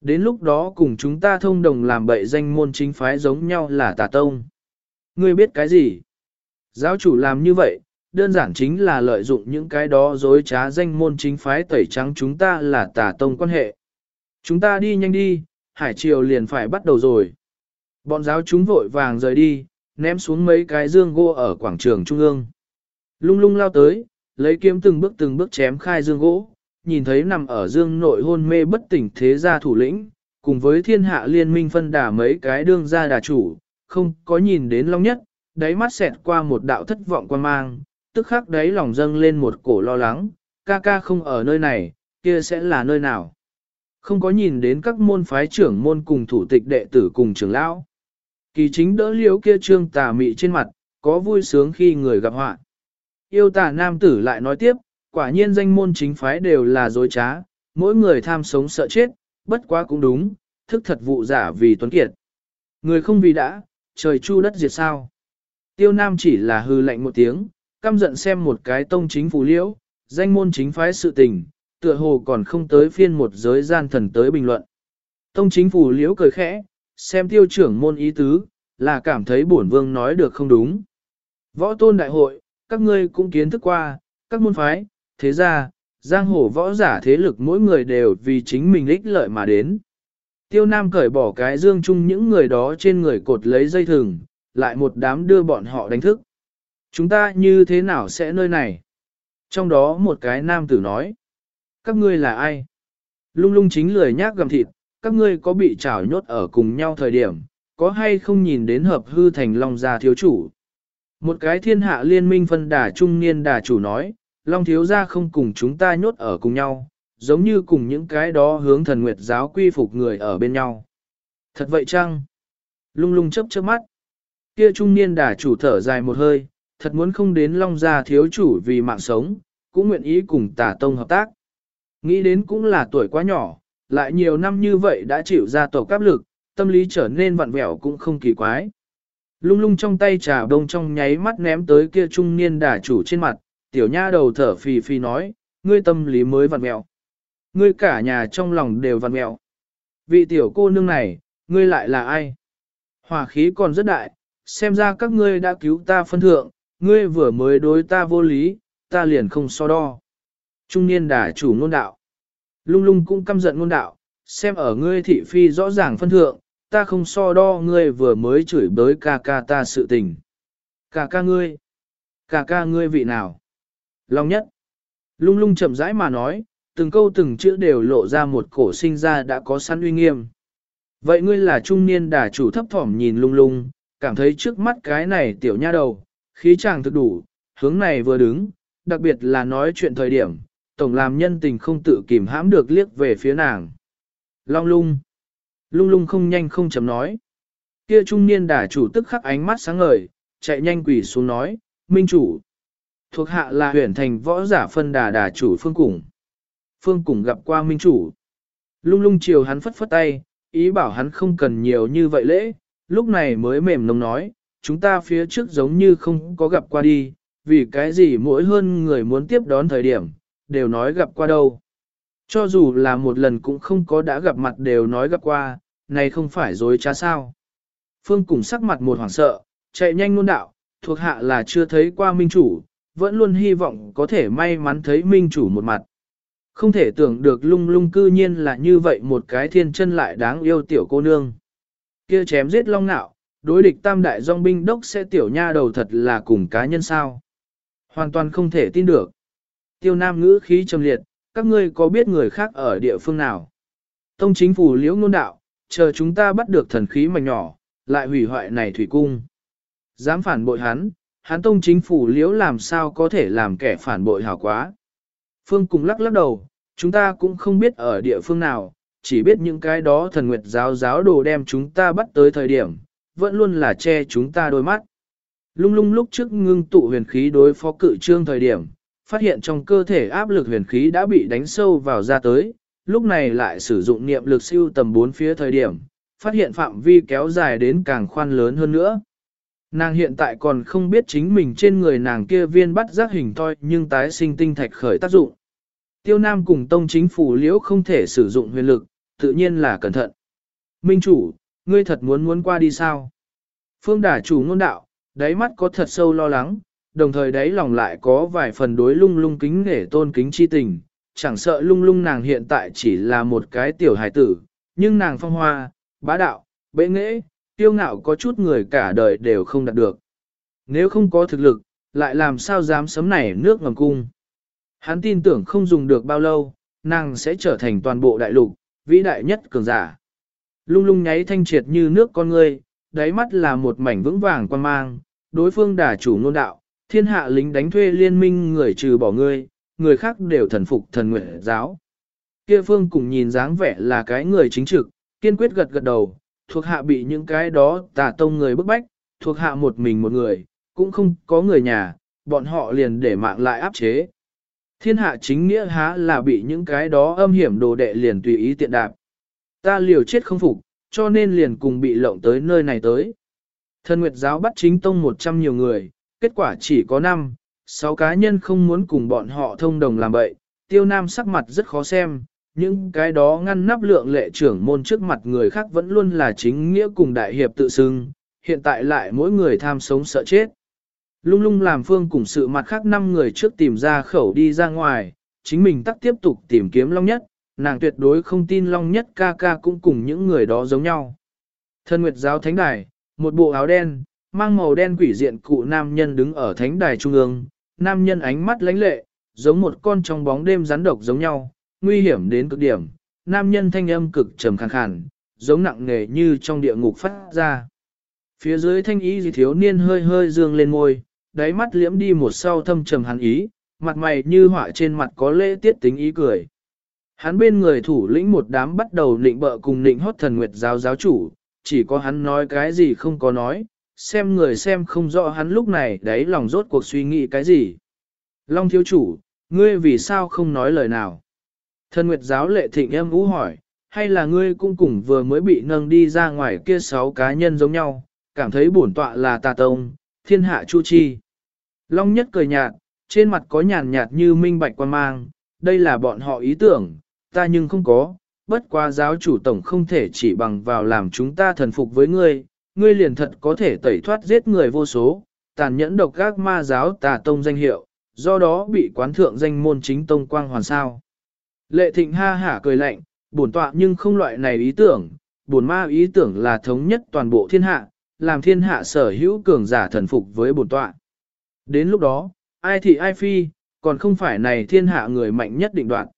Đến lúc đó cùng chúng ta thông đồng làm bậy danh môn chính phái giống nhau là tà tông. Ngươi biết cái gì? Giáo chủ làm như vậy, đơn giản chính là lợi dụng những cái đó dối trá danh môn chính phái tẩy trắng chúng ta là tà tông quan hệ. Chúng ta đi nhanh đi, hải triều liền phải bắt đầu rồi. Bọn giáo chúng vội vàng rời đi, ném xuống mấy cái dương gỗ ở quảng trường trung ương. Lung lung lao tới, lấy kiếm từng bước từng bước chém khai dương gỗ, nhìn thấy nằm ở dương nội hôn mê bất tỉnh thế gia thủ lĩnh, cùng với thiên hạ liên minh phân đà mấy cái đương gia đà chủ, không có nhìn đến long nhất, đáy mắt xẹt qua một đạo thất vọng quan mang, tức khắc đáy lòng dâng lên một cổ lo lắng, ca ca không ở nơi này, kia sẽ là nơi nào. Không có nhìn đến các môn phái trưởng môn cùng thủ tịch đệ tử cùng trưởng lão. Kỳ chính đỡ liếu kia trương tà mị trên mặt, có vui sướng khi người gặp họa. Yêu tà nam tử lại nói tiếp, quả nhiên danh môn chính phái đều là dối trá, mỗi người tham sống sợ chết, bất quá cũng đúng, thức thật vụ giả vì tuấn kiệt. Người không vì đã, trời chu đất diệt sao. Tiêu nam chỉ là hư lạnh một tiếng, căm giận xem một cái tông chính phủ liễu, danh môn chính phái sự tình, tựa hồ còn không tới phiên một giới gian thần tới bình luận. Tông chính phủ liễu cười khẽ, xem tiêu trưởng môn ý tứ, là cảm thấy bổn vương nói được không đúng. Võ tôn đại hội, các ngươi cũng kiến thức qua, các môn phái, thế ra, giang hồ võ giả thế lực mỗi người đều vì chính mình ích lợi mà đến. Tiêu Nam cởi bỏ cái dương chung những người đó trên người cột lấy dây thừng, lại một đám đưa bọn họ đánh thức. Chúng ta như thế nào sẽ nơi này? Trong đó một cái nam tử nói. Các ngươi là ai? Lung lung chính lười nhác gầm thịt, các ngươi có bị trảo nhốt ở cùng nhau thời điểm, có hay không nhìn đến hợp hư thành long gia thiếu chủ? Một cái thiên hạ liên minh phân đà trung niên đà chủ nói, long thiếu gia không cùng chúng ta nhốt ở cùng nhau, giống như cùng những cái đó hướng thần nguyệt giáo quy phục người ở bên nhau. Thật vậy chăng? Lung lung chấp chớp mắt. Kia trung niên đà chủ thở dài một hơi, thật muốn không đến long gia thiếu chủ vì mạng sống, cũng nguyện ý cùng tả tông hợp tác. Nghĩ đến cũng là tuổi quá nhỏ, lại nhiều năm như vậy đã chịu ra tổ áp lực, tâm lý trở nên vặn vẹo cũng không kỳ quái. Lung lung trong tay trà đông trong nháy mắt ném tới kia trung niên đà chủ trên mặt, tiểu nha đầu thở phì phì nói, ngươi tâm lý mới vặn vẹo. Ngươi cả nhà trong lòng đều vặn vẹo. Vị tiểu cô nương này, ngươi lại là ai? Hỏa khí còn rất đại, xem ra các ngươi đã cứu ta phân thượng, ngươi vừa mới đối ta vô lý, ta liền không so đo. Trung niên đà chủ ngôn đạo. Lung lung cũng căm giận ngôn đạo, xem ở ngươi thị phi rõ ràng phân thượng, ta không so đo ngươi vừa mới chửi bới ca ca ta sự tình. Ca ca ngươi. Ca ca ngươi vị nào? Long nhất. Lung lung chậm rãi mà nói, từng câu từng chữ đều lộ ra một cổ sinh ra đã có sẵn uy nghiêm. Vậy ngươi là trung niên đà chủ thấp thỏm nhìn lung lung, cảm thấy trước mắt cái này tiểu nha đầu, khí chàng thực đủ, hướng này vừa đứng, đặc biệt là nói chuyện thời điểm, tổng làm nhân tình không tự kìm hãm được liếc về phía nàng. Long lung. Lung lung không nhanh không chấm nói. Kia trung niên đà chủ tức khắc ánh mắt sáng ngời, chạy nhanh quỷ xuống nói, minh chủ. Thuộc hạ là huyện thành võ giả phân đà đà chủ phương củng. Phương củng gặp qua minh chủ. Lung lung chiều hắn phất phất tay, ý bảo hắn không cần nhiều như vậy lễ, lúc này mới mềm nông nói, chúng ta phía trước giống như không có gặp qua đi, vì cái gì mỗi hơn người muốn tiếp đón thời điểm, đều nói gặp qua đâu. Cho dù là một lần cũng không có đã gặp mặt đều nói gặp qua, này không phải dối trá sao. Phương cùng sắc mặt một hoảng sợ, chạy nhanh nôn đạo, thuộc hạ là chưa thấy qua minh chủ, vẫn luôn hy vọng có thể may mắn thấy minh chủ một mặt. Không thể tưởng được lung lung cư nhiên là như vậy một cái thiên chân lại đáng yêu tiểu cô nương. Kia chém giết long nạo, đối địch tam đại dòng binh đốc sẽ tiểu nha đầu thật là cùng cá nhân sao. Hoàn toàn không thể tin được. Tiêu nam ngữ khí trầm liệt, các ngươi có biết người khác ở địa phương nào? Tông chính phủ liễu ngôn đạo, chờ chúng ta bắt được thần khí mảnh nhỏ, lại hủy hoại này thủy cung. Dám phản bội hắn, hắn tông chính phủ liễu làm sao có thể làm kẻ phản bội hảo quá. Phương cùng lắc lắc đầu, chúng ta cũng không biết ở địa phương nào, chỉ biết những cái đó thần nguyệt giáo giáo đồ đem chúng ta bắt tới thời điểm, vẫn luôn là che chúng ta đôi mắt. Lung lung lúc trước ngưng tụ huyền khí đối phó cự trương thời điểm, phát hiện trong cơ thể áp lực huyền khí đã bị đánh sâu vào ra tới, lúc này lại sử dụng niệm lực siêu tầm bốn phía thời điểm, phát hiện phạm vi kéo dài đến càng khoan lớn hơn nữa. Nàng hiện tại còn không biết chính mình trên người nàng kia viên bắt giác hình toi nhưng tái sinh tinh thạch khởi tác dụng. Tiêu Nam cùng tông chính phủ liễu không thể sử dụng huyền lực, tự nhiên là cẩn thận. Minh chủ, ngươi thật muốn muốn qua đi sao? Phương đả chủ ngôn đạo, đáy mắt có thật sâu lo lắng, đồng thời đáy lòng lại có vài phần đối lung lung kính để tôn kính chi tình, chẳng sợ lung lung nàng hiện tại chỉ là một cái tiểu hài tử, nhưng nàng phong hoa, bá đạo, bệ nghệ, tiêu ngạo có chút người cả đời đều không đạt được. Nếu không có thực lực, lại làm sao dám sấm nảy nước ngầm cung. Hắn tin tưởng không dùng được bao lâu, nàng sẽ trở thành toàn bộ đại lục, vĩ đại nhất cường giả. Lung lung nháy thanh triệt như nước con ngươi, đáy mắt là một mảnh vững vàng quan mang, đối phương đả chủ ngôn đạo, thiên hạ lính đánh thuê liên minh người trừ bỏ ngươi, người khác đều thần phục thần nguyện giáo. Kia phương cùng nhìn dáng vẻ là cái người chính trực, kiên quyết gật gật đầu, thuộc hạ bị những cái đó tà tông người bức bách, thuộc hạ một mình một người, cũng không có người nhà, bọn họ liền để mạng lại áp chế. Thiên hạ chính nghĩa há là bị những cái đó âm hiểm đồ đệ liền tùy ý tiện đạp. Ta liều chết không phục, cho nên liền cùng bị lộng tới nơi này tới. Thần Nguyệt giáo bắt chính tông 100 nhiều người, kết quả chỉ có 5, 6 cá nhân không muốn cùng bọn họ thông đồng làm bậy. Tiêu Nam sắc mặt rất khó xem, những cái đó ngăn nắp lượng lệ trưởng môn trước mặt người khác vẫn luôn là chính nghĩa cùng đại hiệp tự xưng, hiện tại lại mỗi người tham sống sợ chết. Lung lung làm phương cùng sự mặt khác năm người trước tìm ra khẩu đi ra ngoài, chính mình tắc tiếp tục tìm kiếm Long Nhất, nàng tuyệt đối không tin Long Nhất ca ca cũng cùng những người đó giống nhau. Thân Nguyệt giáo thánh đài, một bộ áo đen, mang màu đen quỷ diện cụ nam nhân đứng ở thánh đài trung ương, nam nhân ánh mắt lánh lệ, giống một con trong bóng đêm rắn độc giống nhau, nguy hiểm đến cực điểm, nam nhân thanh âm cực trầm khàn khàn, giống nặng nề như trong địa ngục phát ra. Phía dưới thanh ý gì thiếu niên hơi hơi dương lên môi, đáy mắt liễm đi một sau thâm trầm hắn ý, mặt mày như họa trên mặt có lễ tiết tính ý cười. Hắn bên người thủ lĩnh một đám bắt đầu nịnh bợ cùng nịnh hót thần nguyệt giáo giáo chủ, chỉ có hắn nói cái gì không có nói, xem người xem không rõ hắn lúc này đấy lòng rốt cuộc suy nghĩ cái gì. Long thiếu chủ, ngươi vì sao không nói lời nào? Thần nguyệt giáo lệ thịnh em vũ hỏi, hay là ngươi cũng cùng vừa mới bị nâng đi ra ngoài kia sáu cá nhân giống nhau, cảm thấy bổn tọa là tà tông, thiên hạ chu chi. Long nhất cười nhạt, trên mặt có nhàn nhạt như minh bạch quan mang, đây là bọn họ ý tưởng, ta nhưng không có, bất quá giáo chủ tổng không thể chỉ bằng vào làm chúng ta thần phục với ngươi, ngươi liền thật có thể tẩy thoát giết người vô số, tàn nhẫn độc các ma giáo tà tông danh hiệu, do đó bị quán thượng danh môn chính tông quang hoàn sao. Lệ thịnh ha hả cười lạnh, bổn tọa nhưng không loại này ý tưởng, bổn ma ý tưởng là thống nhất toàn bộ thiên hạ, làm thiên hạ sở hữu cường giả thần phục với bổn tọa. Đến lúc đó, ai thị ai phi, còn không phải này thiên hạ người mạnh nhất định đoạn.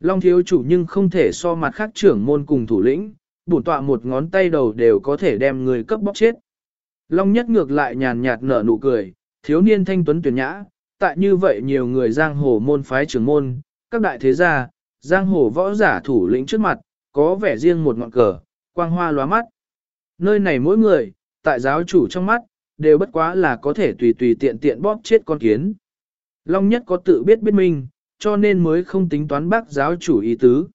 Long thiếu chủ nhưng không thể so mặt khác trưởng môn cùng thủ lĩnh, bổn tọa một ngón tay đầu đều có thể đem người cấp bóc chết. Long nhất ngược lại nhàn nhạt nở nụ cười, thiếu niên thanh tuấn tuyển nhã, tại như vậy nhiều người giang hồ môn phái trưởng môn, các đại thế gia, giang hồ võ giả thủ lĩnh trước mặt, có vẻ riêng một ngọn cờ, quang hoa lóa mắt. Nơi này mỗi người, tại giáo chủ trong mắt, đều bất quá là có thể tùy tùy tiện tiện bóp chết con kiến. Long nhất có tự biết biết mình, cho nên mới không tính toán bác giáo chủ ý tứ.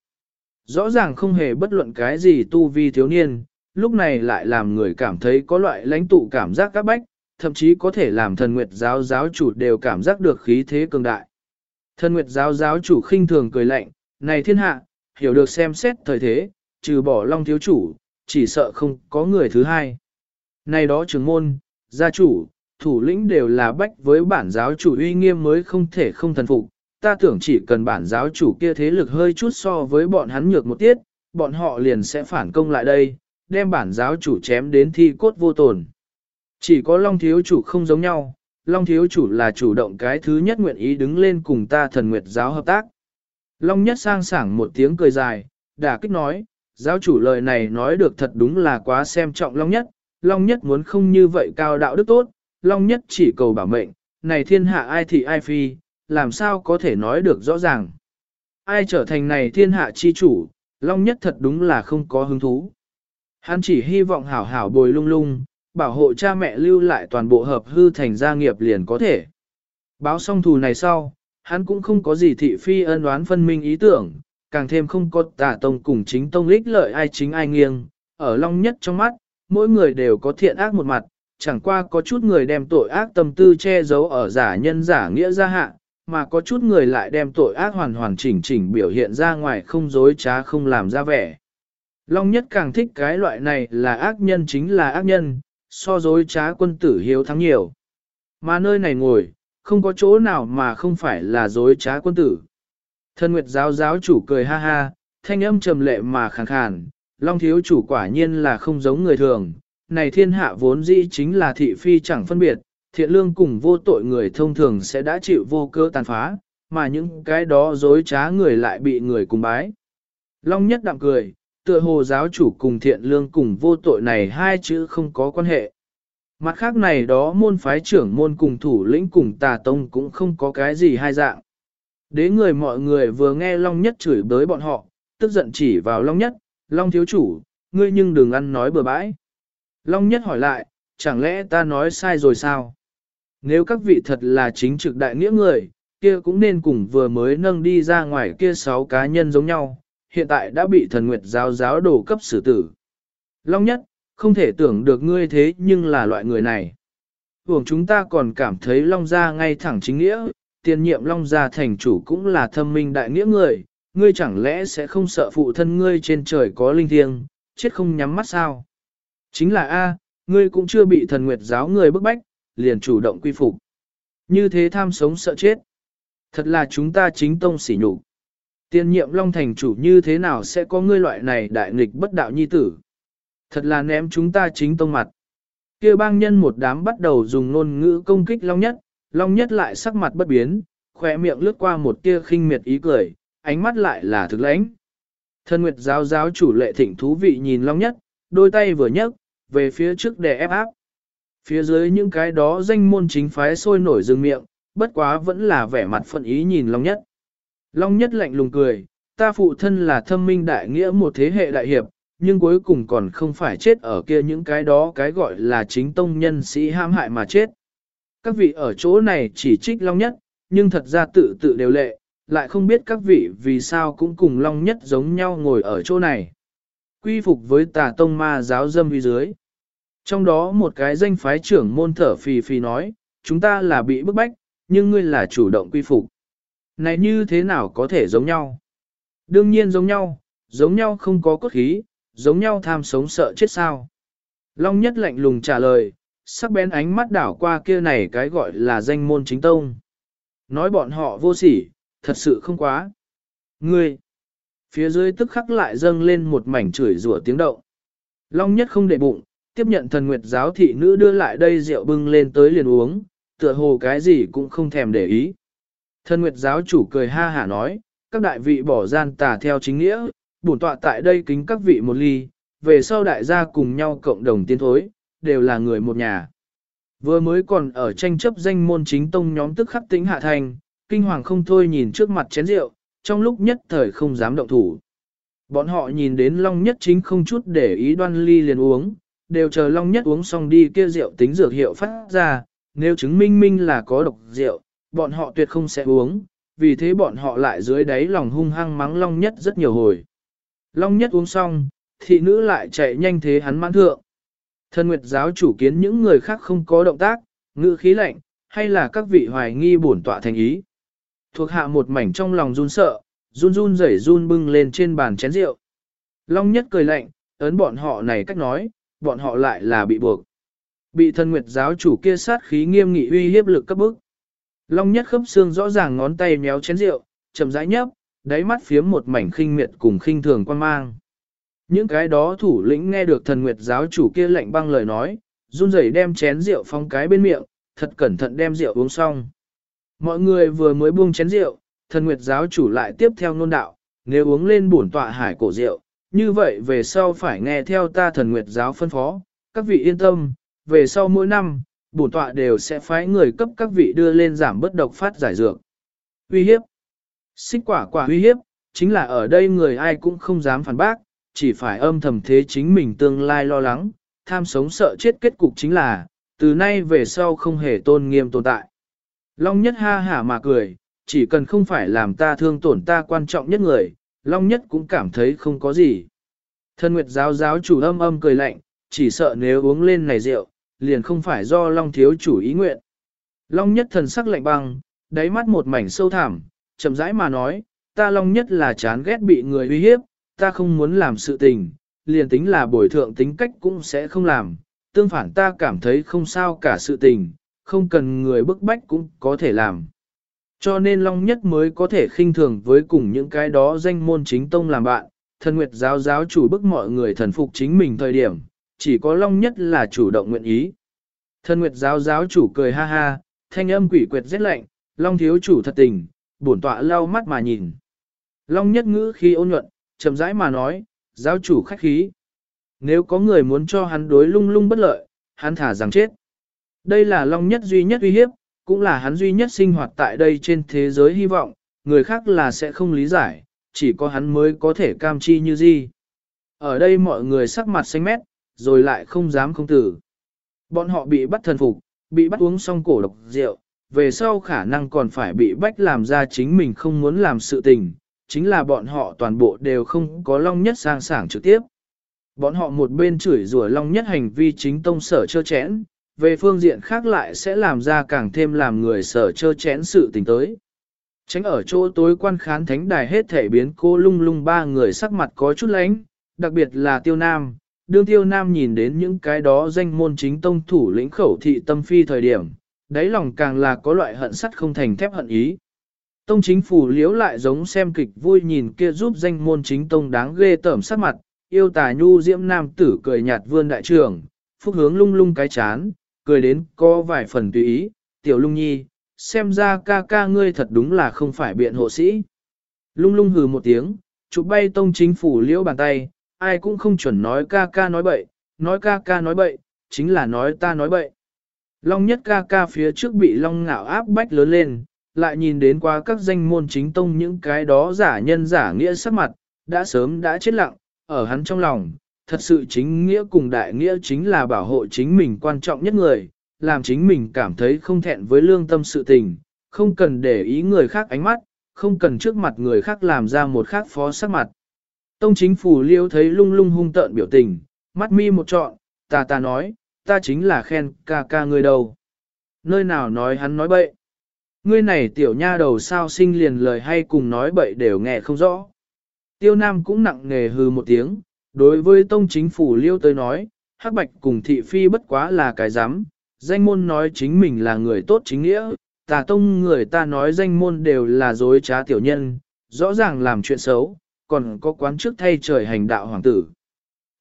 Rõ ràng không hề bất luận cái gì tu vi thiếu niên, lúc này lại làm người cảm thấy có loại lãnh tụ cảm giác các bách, thậm chí có thể làm thần nguyệt giáo giáo chủ đều cảm giác được khí thế cường đại. Thần nguyệt giáo giáo chủ khinh thường cười lạnh, này thiên hạ, hiểu được xem xét thời thế, trừ bỏ long thiếu chủ, chỉ sợ không có người thứ hai. Này đó trưởng môn, gia chủ, thủ lĩnh đều là bách với bản giáo chủ uy nghiêm mới không thể không thần phục. Ta tưởng chỉ cần bản giáo chủ kia thế lực hơi chút so với bọn hắn nhược một tiết, bọn họ liền sẽ phản công lại đây, đem bản giáo chủ chém đến thi cốt vô tồn. Chỉ có Long Thiếu Chủ không giống nhau, Long Thiếu Chủ là chủ động cái thứ nhất nguyện ý đứng lên cùng ta thần nguyệt giáo hợp tác. Long Nhất sang sảng một tiếng cười dài, đả kích nói, giáo chủ lời này nói được thật đúng là quá xem trọng Long Nhất, Long Nhất muốn không như vậy cao đạo đức tốt, Long Nhất chỉ cầu bảo mệnh, này thiên hạ ai thì ai phi, làm sao có thể nói được rõ ràng. Ai trở thành này thiên hạ chi chủ, Long Nhất thật đúng là không có hứng thú. Hắn chỉ hy vọng hảo hảo bồi lung lung, bảo hộ cha mẹ lưu lại toàn bộ hợp hư thành gia nghiệp liền có thể. Báo xong thù này sau, hắn cũng không có gì thị phi ân oán phân minh ý tưởng, càng thêm không có tà tông cùng chính tông lích lợi ai chính ai nghiêng, ở long nhất trong mắt, mỗi người đều có thiện ác một mặt, chẳng qua có chút người đem tội ác tâm tư che giấu ở giả nhân giả nghĩa gia hạ, mà có chút người lại đem tội ác hoàn hoàn chỉnh chỉnh biểu hiện ra ngoài không dối trá không làm ra vẻ. Long nhất càng thích cái loại này là ác nhân chính là ác nhân, so dối trá quân tử hiếu thắng nhiều. Mà nơi này ngồi, không có chỗ nào mà không phải là dối trá quân tử. Thân Nguyệt giáo giáo chủ cười ha ha, thanh âm trầm lệ mà khàn khàn, Long thiếu chủ quả nhiên là không giống người thường, này thiên hạ vốn dĩ chính là thị phi chẳng phân biệt, thiện lương cùng vô tội người thông thường sẽ đã chịu vô cơ tàn phá, mà những cái đó dối trá người lại bị người cùng bái. Long nhất đạm cười, tựa hồ giáo chủ cùng thiện lương cùng vô tội này hai chữ không có quan hệ. Mặt khác này đó môn phái trưởng môn cùng thủ lĩnh cùng tà tông cũng không có cái gì hai dạng. Đế người mọi người vừa nghe Long Nhất chửi bới bọn họ, tức giận chỉ vào Long Nhất, Long thiếu chủ, ngươi nhưng đừng ăn nói bừa bãi. Long Nhất hỏi lại, chẳng lẽ ta nói sai rồi sao? Nếu các vị thật là chính trực đại nghĩa người, kia cũng nên cùng vừa mới nâng đi ra ngoài kia sáu cá nhân giống nhau, hiện tại đã bị thần nguyệt giáo giáo đổ cấp xử tử. Long Nhất, không thể tưởng được ngươi thế nhưng là loại người này. Hưởng chúng ta còn cảm thấy Long Gia ngay thẳng chính nghĩa, tiền nhiệm Long Gia thành chủ cũng là thâm minh đại nghĩa người, ngươi chẳng lẽ sẽ không sợ phụ thân ngươi trên trời có linh thiêng, chết không nhắm mắt sao? Chính là A, ngươi cũng chưa bị thần nguyệt giáo người bức bách, liền chủ động quy phục. Như thế tham sống sợ chết. Thật là chúng ta chính tông sỉ nhục. Tiền nhiệm Long Thành chủ như thế nào sẽ có ngươi loại này đại nghịch bất đạo nhi tử? Thật là ném chúng ta chính tông mặt. kia bang nhân một đám bắt đầu dùng ngôn ngữ công kích Long Nhất, Long Nhất lại sắc mặt bất biến, khỏe miệng lướt qua một tia khinh miệt ý cười, ánh mắt lại là thực lãnh. Thân nguyệt giáo giáo chủ lệ thịnh thú vị nhìn long nhất, đôi tay vừa nhấc, về phía trước để ép áp. Phía dưới những cái đó danh môn chính phái sôi nổi rừng miệng, bất quá vẫn là vẻ mặt phận ý nhìn long nhất. Long nhất lạnh lùng cười, ta phụ thân là thâm minh đại nghĩa một thế hệ đại hiệp, nhưng cuối cùng còn không phải chết ở kia những cái đó cái gọi là chính tông nhân sĩ ham hại mà chết. Các vị ở chỗ này chỉ trích long nhất, nhưng thật ra tự tự đều lệ, lại không biết các vị vì sao cũng cùng long nhất giống nhau ngồi ở chỗ này. Quy phục với tà tông ma giáo dâm vi dưới. Trong đó một cái danh phái trưởng môn thở phì phì nói, chúng ta là bị bức bách, nhưng ngươi là chủ động quy phục. Này như thế nào có thể giống nhau? Đương nhiên giống nhau, giống nhau không có cốt khí, giống nhau tham sống sợ chết sao. Long nhất lạnh lùng trả lời, sắc bén ánh mắt đảo qua kia này cái gọi là danh môn chính tông. Nói bọn họ vô sỉ, thật sự không quá. Ngươi! Phía dưới tức khắc lại dâng lên một mảnh chửi rủa tiếng động. Long nhất không để bụng, tiếp nhận thần nguyệt giáo thị nữ đưa lại đây rượu bưng lên tới liền uống, tựa hồ cái gì cũng không thèm để ý. Thần nguyệt giáo chủ cười ha hả nói, các đại vị bỏ gian tà theo chính nghĩa, bổn tọa tại đây kính các vị một ly, về sau đại gia cùng nhau cộng đồng tiến thối, đều là người một nhà. Vừa mới còn ở tranh chấp danh môn chính tông nhóm tức khắc tính hạ thành, kinh hoàng không thôi nhìn trước mặt chén rượu, trong lúc nhất thời không dám động thủ. Bọn họ nhìn đến Long Nhất chính không chút để ý đoan ly liền uống, đều chờ Long Nhất uống xong đi kia rượu tính dược hiệu phát ra, nếu chứng minh minh là có độc rượu, bọn họ tuyệt không sẽ uống, vì thế bọn họ lại dưới đáy lòng hung hăng mắng Long Nhất rất nhiều hồi. Long Nhất uống xong, thị nữ lại chạy nhanh thế hắn mãn thượng. Thân Nguyệt giáo chủ kiến những người khác không có động tác, ngữ khí lạnh, hay là các vị hoài nghi bổn tọa thành ý. Thuộc hạ một mảnh trong lòng run sợ, run run rẩy run bưng lên trên bàn chén rượu. Long Nhất cười lạnh, ấn bọn họ này cách nói, bọn họ lại là bị buộc. Bị thân Nguyệt giáo chủ kia sát khí nghiêm nghị uy hiếp lực cấp bức. Long Nhất khớp xương rõ ràng ngón tay méo chén rượu, chậm rãi nhấp, đáy mắt phiếm một mảnh khinh miệt cùng khinh thường quan mang. Những cái đó thủ lĩnh nghe được thần nguyệt giáo chủ kia lạnh băng lời nói, run rẩy đem chén rượu phong cái bên miệng, thật cẩn thận đem rượu uống xong. Mọi người vừa mới buông chén rượu, thần nguyệt giáo chủ lại tiếp theo nôn đạo, nếu uống lên bổn tọa hải cổ rượu, như vậy về sau phải nghe theo ta thần nguyệt giáo phân phó, các vị yên tâm, về sau mỗi năm, bổn tọa đều sẽ phái người cấp các vị đưa lên giảm bất độc phát giải dược. Uy hiếp Xích quả quả uy hiếp, chính là ở đây người ai cũng không dám phản bác, chỉ phải âm thầm thế chính mình tương lai lo lắng, tham sống sợ chết kết cục chính là, từ nay về sau không hề tôn nghiêm tồn tại. Long nhất ha hả mà cười, chỉ cần không phải làm ta thương tổn ta quan trọng nhất người, Long nhất cũng cảm thấy không có gì. Thân Nguyệt giáo giáo chủ âm âm cười lạnh, chỉ sợ nếu uống lên này rượu, liền không phải do Long thiếu chủ ý nguyện. Long nhất thần sắc lạnh băng, đáy mắt một mảnh sâu thẳm, chậm rãi mà nói, ta long nhất là chán ghét bị người uy hiếp, ta không muốn làm sự tình, liền tính là bồi thượng tính cách cũng sẽ không làm, tương phản ta cảm thấy không sao cả sự tình, không cần người bức bách cũng có thể làm. Cho nên Long Nhất mới có thể khinh thường với cùng những cái đó danh môn chính tông làm bạn, thần nguyệt giáo giáo chủ bức mọi người thần phục chính mình thời điểm, chỉ có Long Nhất là chủ động nguyện ý. Thần nguyệt giáo giáo chủ cười ha ha, thanh âm quỷ quyệt rất lạnh, Long thiếu chủ thật tình, bổn tọa lau mắt mà nhìn. Long nhất ngữ khi ôn nhuận, chậm rãi mà nói, giáo chủ khách khí. Nếu có người muốn cho hắn đối lung lung bất lợi, hắn thả rằng chết. Đây là Long nhất duy nhất uy hiếp, cũng là hắn duy nhất sinh hoạt tại đây trên thế giới hy vọng, người khác là sẽ không lý giải, chỉ có hắn mới có thể cam chi như gì. Ở đây mọi người sắc mặt xanh mét, rồi lại không dám không tử. Bọn họ bị bắt thần phục, bị bắt uống xong cổ độc rượu, về sau khả năng còn phải bị bách làm ra chính mình không muốn làm sự tình, chính là bọn họ toàn bộ đều không có long nhất sang sảng trực tiếp. Bọn họ một bên chửi rủa long nhất hành vi chính tông sở chơ chẽn, về phương diện khác lại sẽ làm ra càng thêm làm người sở chơ chén sự tình tới. Tránh ở chỗ tối quan khán thánh đài hết thể biến cô lung lung ba người sắc mặt có chút lánh, đặc biệt là tiêu nam. Đương tiêu nam nhìn đến những cái đó danh môn chính tông thủ lĩnh khẩu thị tâm phi thời điểm, đáy lòng càng là có loại hận sắt không thành thép hận ý. Tông chính phủ liếu lại giống xem kịch vui nhìn kia giúp danh môn chính tông đáng ghê tởm sắc mặt, yêu tà nhu diễm nam tử cười nhạt vươn đại trưởng, phúc hướng lung lung cái chán, cười đến có vài phần tùy ý, tiểu lung nhi, xem ra ca ca ngươi thật đúng là không phải biện hộ sĩ. Lung lung hừ một tiếng, chụp bay tông chính phủ liễu bàn tay, ai cũng không chuẩn nói ca ca nói bậy, nói ca ca nói bậy, chính là nói ta nói bậy. Long nhất ca ca phía trước bị long ngạo áp bách lớn lên, lại nhìn đến qua các danh môn chính tông những cái đó giả nhân giả nghĩa sắc mặt, đã sớm đã chết lặng, ở hắn trong lòng, thật sự chính nghĩa cùng đại nghĩa chính là bảo hộ chính mình quan trọng nhất người, làm chính mình cảm thấy không thẹn với lương tâm sự tình, không cần để ý người khác ánh mắt, không cần trước mặt người khác làm ra một khác phó sắc mặt. Tông chính phủ liêu thấy lung lung hung tợn biểu tình, mắt mi một trọn, ta ta nói, ta chính là khen ca ca người đầu. Nơi nào nói hắn nói bậy. Ngươi này tiểu nha đầu sao sinh liền lời hay cùng nói bậy đều nghe không rõ. Tiêu Nam cũng nặng nề hư một tiếng, đối với tông chính phủ liêu tới nói, hắc bạch cùng thị phi bất quá là cái dám, danh môn nói chính mình là người tốt chính nghĩa, tà tông người ta nói danh môn đều là dối trá tiểu nhân, rõ ràng làm chuyện xấu, còn có quán trước thay trời hành đạo hoàng tử.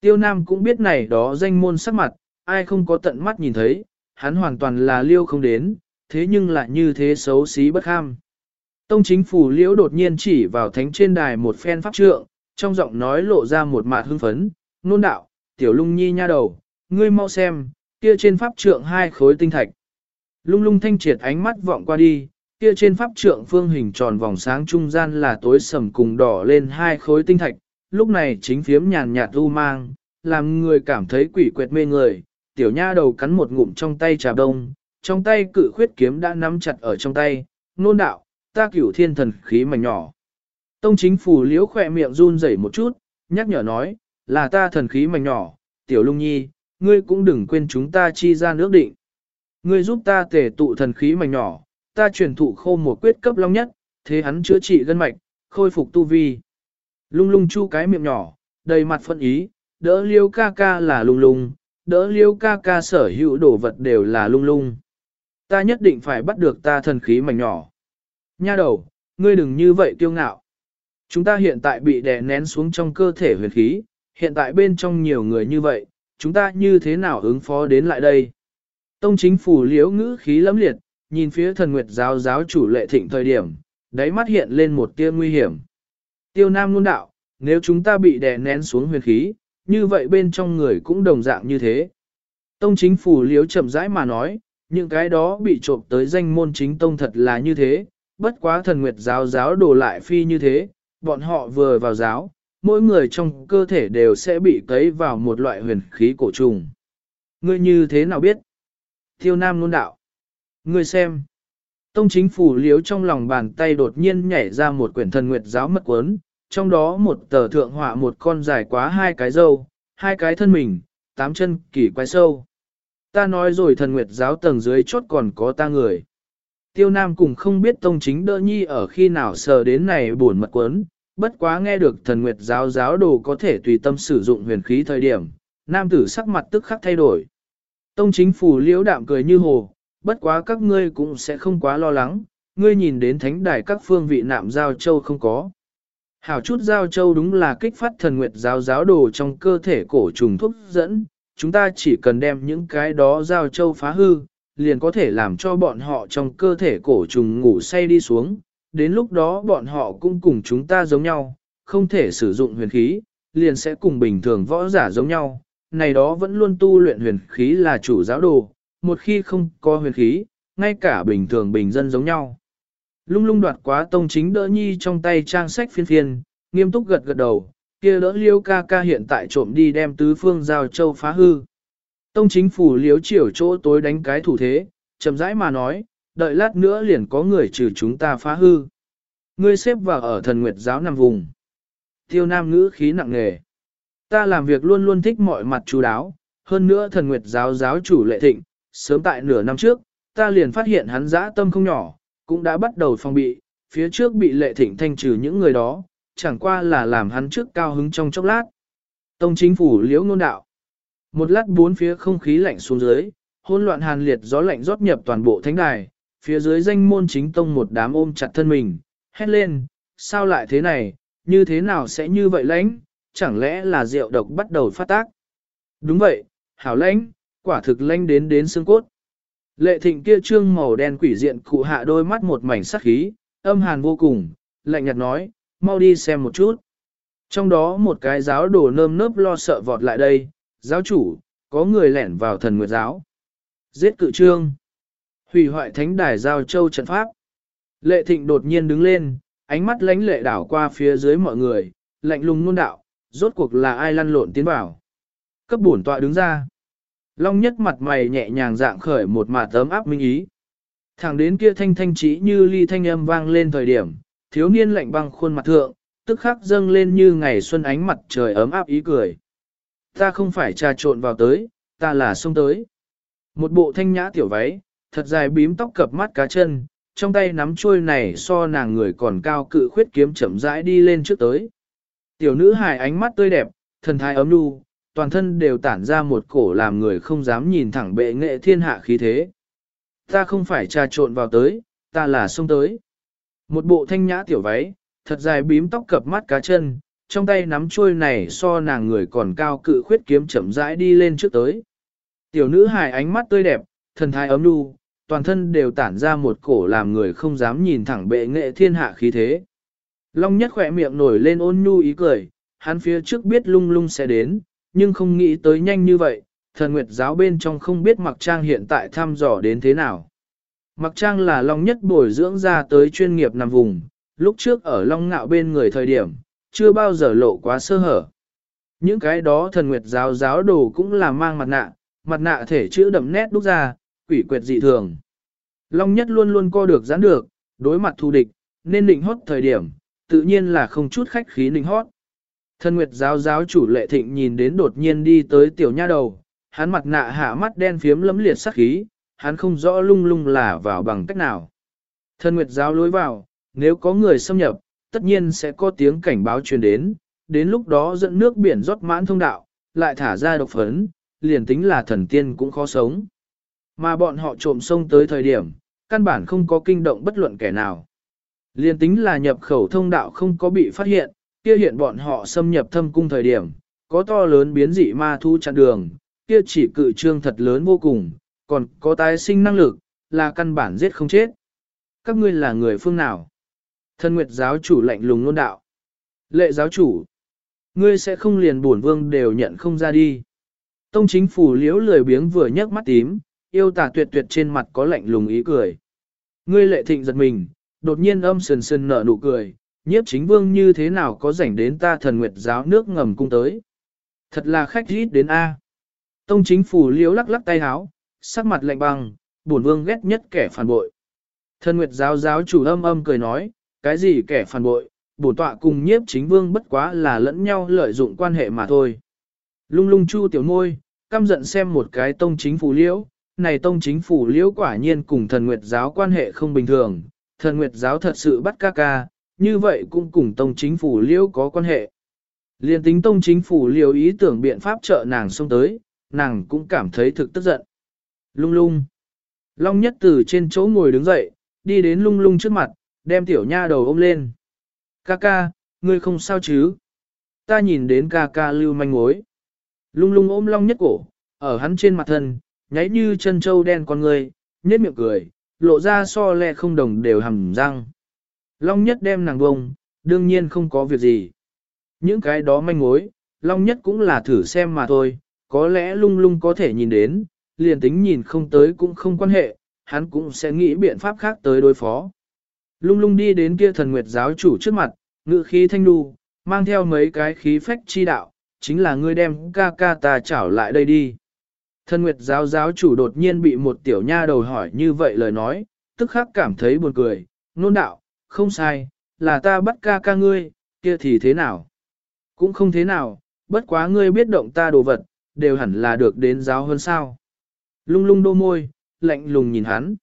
Tiêu Nam cũng biết này đó danh môn sắc mặt, ai không có tận mắt nhìn thấy, hắn hoàn toàn là liêu không đến, thế nhưng lại như thế xấu xí bất ham. Tông chính phủ liễu đột nhiên chỉ vào thánh trên đài một phen pháp trượng, trong giọng nói lộ ra một mạt hưng phấn, nôn đạo, tiểu lung nhi nha đầu, ngươi mau xem, kia trên pháp trượng hai khối tinh thạch. Lung lung thanh triệt ánh mắt vọng qua đi, kia trên pháp trượng phương hình tròn vòng sáng trung gian là tối sầm cùng đỏ lên hai khối tinh thạch, lúc này chính phiếm nhàn nhạt u mang, làm người cảm thấy quỷ quệt mê người, tiểu nha đầu cắn một ngụm trong tay trà đông, trong tay cự khuyết kiếm đã nắm chặt ở trong tay, nôn đạo, ta cửu thiên thần khí mảnh nhỏ. Tông chính phủ liễu khỏe miệng run rẩy một chút, nhắc nhở nói, là ta thần khí mảnh nhỏ, tiểu lung nhi, ngươi cũng đừng quên chúng ta chi ra nước định. Ngươi giúp ta tể tụ thần khí mảnh nhỏ, ta truyền thụ khô một quyết cấp long nhất, thế hắn chữa trị gân mạch, khôi phục tu vi. Lung lung chu cái miệng nhỏ, đầy mặt phân ý, đỡ liêu ca ca là lung lung, đỡ liêu ca ca sở hữu đồ vật đều là lung lung. Ta nhất định phải bắt được ta thần khí mảnh nhỏ. Nha đầu, ngươi đừng như vậy kiêu ngạo. Chúng ta hiện tại bị đè nén xuống trong cơ thể huyền khí, hiện tại bên trong nhiều người như vậy, chúng ta như thế nào ứng phó đến lại đây? Tông chính phủ liễu ngữ khí lẫm liệt, nhìn phía thần nguyệt giáo giáo chủ lệ thịnh thời điểm, đáy mắt hiện lên một tia nguy hiểm. Tiêu Nam luôn đạo, nếu chúng ta bị đè nén xuống huyền khí, như vậy bên trong người cũng đồng dạng như thế. Tông chính phủ liếu chậm rãi mà nói, những cái đó bị trộm tới danh môn chính tông thật là như thế, bất quá thần nguyệt giáo giáo đồ lại phi như thế, bọn họ vừa vào giáo, mỗi người trong cơ thể đều sẽ bị cấy vào một loại huyền khí cổ trùng. Ngươi như thế nào biết? Tiêu Nam luôn đạo. Ngươi xem. Tông chính phủ liếu trong lòng bàn tay đột nhiên nhảy ra một quyển thần nguyệt giáo mật cuốn, trong đó một tờ thượng họa một con dài quá hai cái dâu, hai cái thân mình, tám chân kỳ quái sâu. Ta nói rồi thần nguyệt giáo tầng dưới chốt còn có ta người. Tiêu Nam cùng không biết tông chính đỡ nhi ở khi nào sờ đến này buồn mật quấn, bất quá nghe được thần nguyệt giáo giáo đồ có thể tùy tâm sử dụng huyền khí thời điểm, nam tử sắc mặt tức khắc thay đổi. Tông chính phủ liễu đạm cười như hồ, bất quá các ngươi cũng sẽ không quá lo lắng, ngươi nhìn đến thánh đài các phương vị nạm giao châu không có. Hảo chút giao châu đúng là kích phát thần nguyệt giáo giáo đồ trong cơ thể cổ trùng thuốc dẫn, chúng ta chỉ cần đem những cái đó giao châu phá hư, liền có thể làm cho bọn họ trong cơ thể cổ trùng ngủ say đi xuống, đến lúc đó bọn họ cũng cùng chúng ta giống nhau, không thể sử dụng huyền khí, liền sẽ cùng bình thường võ giả giống nhau, này đó vẫn luôn tu luyện huyền khí là chủ giáo đồ, một khi không có huyền khí, ngay cả bình thường bình dân giống nhau. Lung lung đoạt quá tông chính đỡ nhi trong tay trang sách phiên phiên, nghiêm túc gật gật đầu, kia đỡ liêu ca ca hiện tại trộm đi đem tứ phương giao châu phá hư. Tông chính phủ liếu chiều chỗ tối đánh cái thủ thế, chậm rãi mà nói, đợi lát nữa liền có người trừ chúng ta phá hư. Ngươi xếp vào ở thần nguyệt giáo nằm vùng. Tiêu nam ngữ khí nặng nề. Ta làm việc luôn luôn thích mọi mặt chú đáo, hơn nữa thần nguyệt giáo giáo chủ lệ thịnh, sớm tại nửa năm trước, ta liền phát hiện hắn dã tâm không nhỏ, cũng đã bắt đầu phòng bị, phía trước bị lệ thịnh thanh trừ những người đó, chẳng qua là làm hắn trước cao hứng trong chốc lát. Tông chính phủ liễu ngôn đạo. Một lát bốn phía không khí lạnh xuống dưới, hỗn loạn hàn liệt gió lạnh rót nhập toàn bộ thánh đài, phía dưới danh môn chính tông một đám ôm chặt thân mình, hét lên, sao lại thế này, như thế nào sẽ như vậy lãnh, chẳng lẽ là rượu độc bắt đầu phát tác. Đúng vậy, hảo lãnh, quả thực lãnh đến đến xương cốt. Lệ thịnh kia trương màu đen quỷ diện cụ hạ đôi mắt một mảnh sắc khí, âm hàn vô cùng, lạnh nhạt nói, mau đi xem một chút. Trong đó một cái giáo đồ nơm nớp lo sợ vọt lại đây, giáo chủ, có người lẻn vào thần nguyệt giáo. Giết cự trương. Hủy hoại thánh đài giao châu trận pháp. Lệ thịnh đột nhiên đứng lên, ánh mắt lánh lệ đảo qua phía dưới mọi người, lạnh lùng ngôn đạo, rốt cuộc là ai lăn lộn tiến vào. Cấp bổn tọa đứng ra. Long nhất mặt mày nhẹ nhàng dạng khởi một mà tấm áp minh ý. Thẳng đến kia thanh thanh trí như ly thanh âm vang lên thời điểm, thiếu niên lạnh băng khuôn mặt thượng, tức khắc dâng lên như ngày xuân ánh mặt trời ấm áp ý cười. Ta không phải trà trộn vào tới, ta là xông tới. Một bộ thanh nhã tiểu váy, thật dài bím tóc cập mắt cá chân, trong tay nắm chuôi này so nàng người còn cao cự khuyết kiếm chậm rãi đi lên trước tới. Tiểu nữ hài ánh mắt tươi đẹp, thần thái ấm nu, toàn thân đều tản ra một cổ làm người không dám nhìn thẳng bệ nghệ thiên hạ khí thế. Ta không phải trà trộn vào tới, ta là sông tới. Một bộ thanh nhã tiểu váy, thật dài bím tóc cập mắt cá chân, trong tay nắm chuôi này so nàng người còn cao cự khuyết kiếm chậm rãi đi lên trước tới. Tiểu nữ hài ánh mắt tươi đẹp, thần thái ấm nu, toàn thân đều tản ra một cổ làm người không dám nhìn thẳng bệ nghệ thiên hạ khí thế. Long nhất khỏe miệng nổi lên ôn nhu ý cười, hắn phía trước biết lung lung sẽ đến, nhưng không nghĩ tới nhanh như vậy, thần nguyệt giáo bên trong không biết mặc trang hiện tại thăm dò đến thế nào. Mặc trang là long nhất bồi dưỡng ra tới chuyên nghiệp nằm vùng, lúc trước ở long ngạo bên người thời điểm, chưa bao giờ lộ quá sơ hở. Những cái đó thần nguyệt giáo giáo đồ cũng là mang mặt nạ, mặt nạ thể chữ đậm nét đúc ra, quỷ quyệt dị thường. Long nhất luôn luôn co được giãn được, đối mặt thù địch, nên định hót thời điểm, tự nhiên là không chút khách khí định hót. Thân Nguyệt giáo giáo chủ lệ thịnh nhìn đến đột nhiên đi tới tiểu nha đầu, hắn mặt nạ hạ mắt đen phiếm lấm liệt sắc khí, hắn không rõ lung lung là vào bằng cách nào. Thân Nguyệt giáo lối vào, nếu có người xâm nhập, tất nhiên sẽ có tiếng cảnh báo truyền đến, đến lúc đó dẫn nước biển rót mãn thông đạo, lại thả ra độc phấn, liền tính là thần tiên cũng khó sống. Mà bọn họ trộm sông tới thời điểm, căn bản không có kinh động bất luận kẻ nào. Liên tính là nhập khẩu thông đạo không có bị phát hiện, kia hiện bọn họ xâm nhập thâm cung thời điểm, có to lớn biến dị ma thu chặn đường, kia chỉ cự trương thật lớn vô cùng, còn có tái sinh năng lực, là căn bản giết không chết. Các ngươi là người phương nào? Thân Nguyệt giáo chủ lạnh lùng luôn đạo. Lệ giáo chủ, ngươi sẽ không liền bổn vương đều nhận không ra đi. Tông chính phủ liễu lười biếng vừa nhấc mắt tím, yêu tà tuyệt tuyệt trên mặt có lạnh lùng ý cười. Ngươi lệ thịnh giật mình, đột nhiên âm sần sần nở nụ cười, nhiếp chính vương như thế nào có rảnh đến ta thần nguyệt giáo nước ngầm cung tới. Thật là khách rít đến A. Tông chính phủ liếu lắc lắc tay háo, sắc mặt lạnh băng, bổn vương ghét nhất kẻ phản bội. Thần nguyệt giáo giáo chủ âm âm cười nói, cái gì kẻ phản bội, bổn tọa cùng nhiếp chính vương bất quá là lẫn nhau lợi dụng quan hệ mà thôi. Lung lung chu tiểu môi, căm giận xem một cái tông chính phủ liễu, này tông chính phủ liễu quả nhiên cùng thần nguyệt giáo quan hệ không bình thường, thần nguyệt giáo thật sự bắt ca ca, như vậy cũng cùng tông chính phủ liễu có quan hệ. Liên tính tông chính phủ liễu ý tưởng biện pháp trợ nàng xông tới, nàng cũng cảm thấy thực tức giận. Lung lung. Long nhất từ trên chỗ ngồi đứng dậy, đi đến lung lung trước mặt, đem tiểu nha đầu ôm lên. Ca ca, ngươi không sao chứ? Ta nhìn đến ca ca lưu manh mối. Lung lung ôm long nhất cổ, ở hắn trên mặt thân, nháy như chân trâu đen con người, nhếch miệng cười, lộ ra so lẹ không đồng đều hầm răng. Long nhất đem nàng bông, đương nhiên không có việc gì. Những cái đó manh mối, Long nhất cũng là thử xem mà thôi, có lẽ lung lung có thể nhìn đến, liền tính nhìn không tới cũng không quan hệ, hắn cũng sẽ nghĩ biện pháp khác tới đối phó. Lung lung đi đến kia thần nguyệt giáo chủ trước mặt, ngự khí thanh đu, mang theo mấy cái khí phách chi đạo, chính là ngươi đem ca ca ta chảo lại đây đi. Thần nguyệt giáo giáo chủ đột nhiên bị một tiểu nha đầu hỏi như vậy lời nói, tức khắc cảm thấy buồn cười, nôn đạo, không sai, là ta bắt ca ca ngươi, kia thì thế nào? Cũng không thế nào, bất quá ngươi biết động ta đồ vật, đều hẳn là được đến giáo hơn sao. Lung lung đô môi, lạnh lùng nhìn hắn.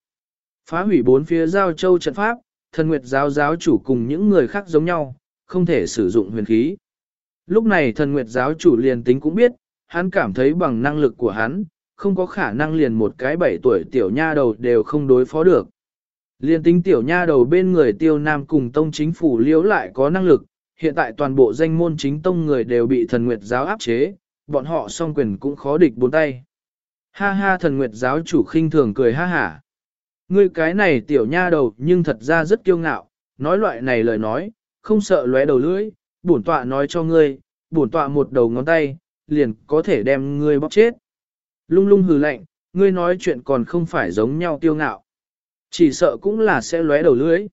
Phá hủy bốn phía giao châu trận pháp, thần nguyệt giáo giáo chủ cùng những người khác giống nhau, không thể sử dụng huyền khí. Lúc này thần nguyệt giáo chủ liền tính cũng biết, hắn cảm thấy bằng năng lực của hắn, không có khả năng liền một cái bảy tuổi tiểu nha đầu đều không đối phó được. Liên tính tiểu nha đầu bên người tiêu nam cùng tông chính phủ liễu lại có năng lực, hiện tại toàn bộ danh môn chính tông người đều bị thần nguyệt giáo áp chế, bọn họ song quyền cũng khó địch bốn tay. Ha ha thần nguyệt giáo chủ khinh thường cười ha hả. Ngươi cái này tiểu nha đầu nhưng thật ra rất kiêu ngạo, nói loại này lời nói, không sợ lóe đầu lưỡi, bổn tọa nói cho ngươi, bổn tọa một đầu ngón tay, liền có thể đem ngươi bóp chết. Lung lung hừ lạnh, ngươi nói chuyện còn không phải giống nhau tiêu ngạo. Chỉ sợ cũng là sẽ lóe đầu lưỡi.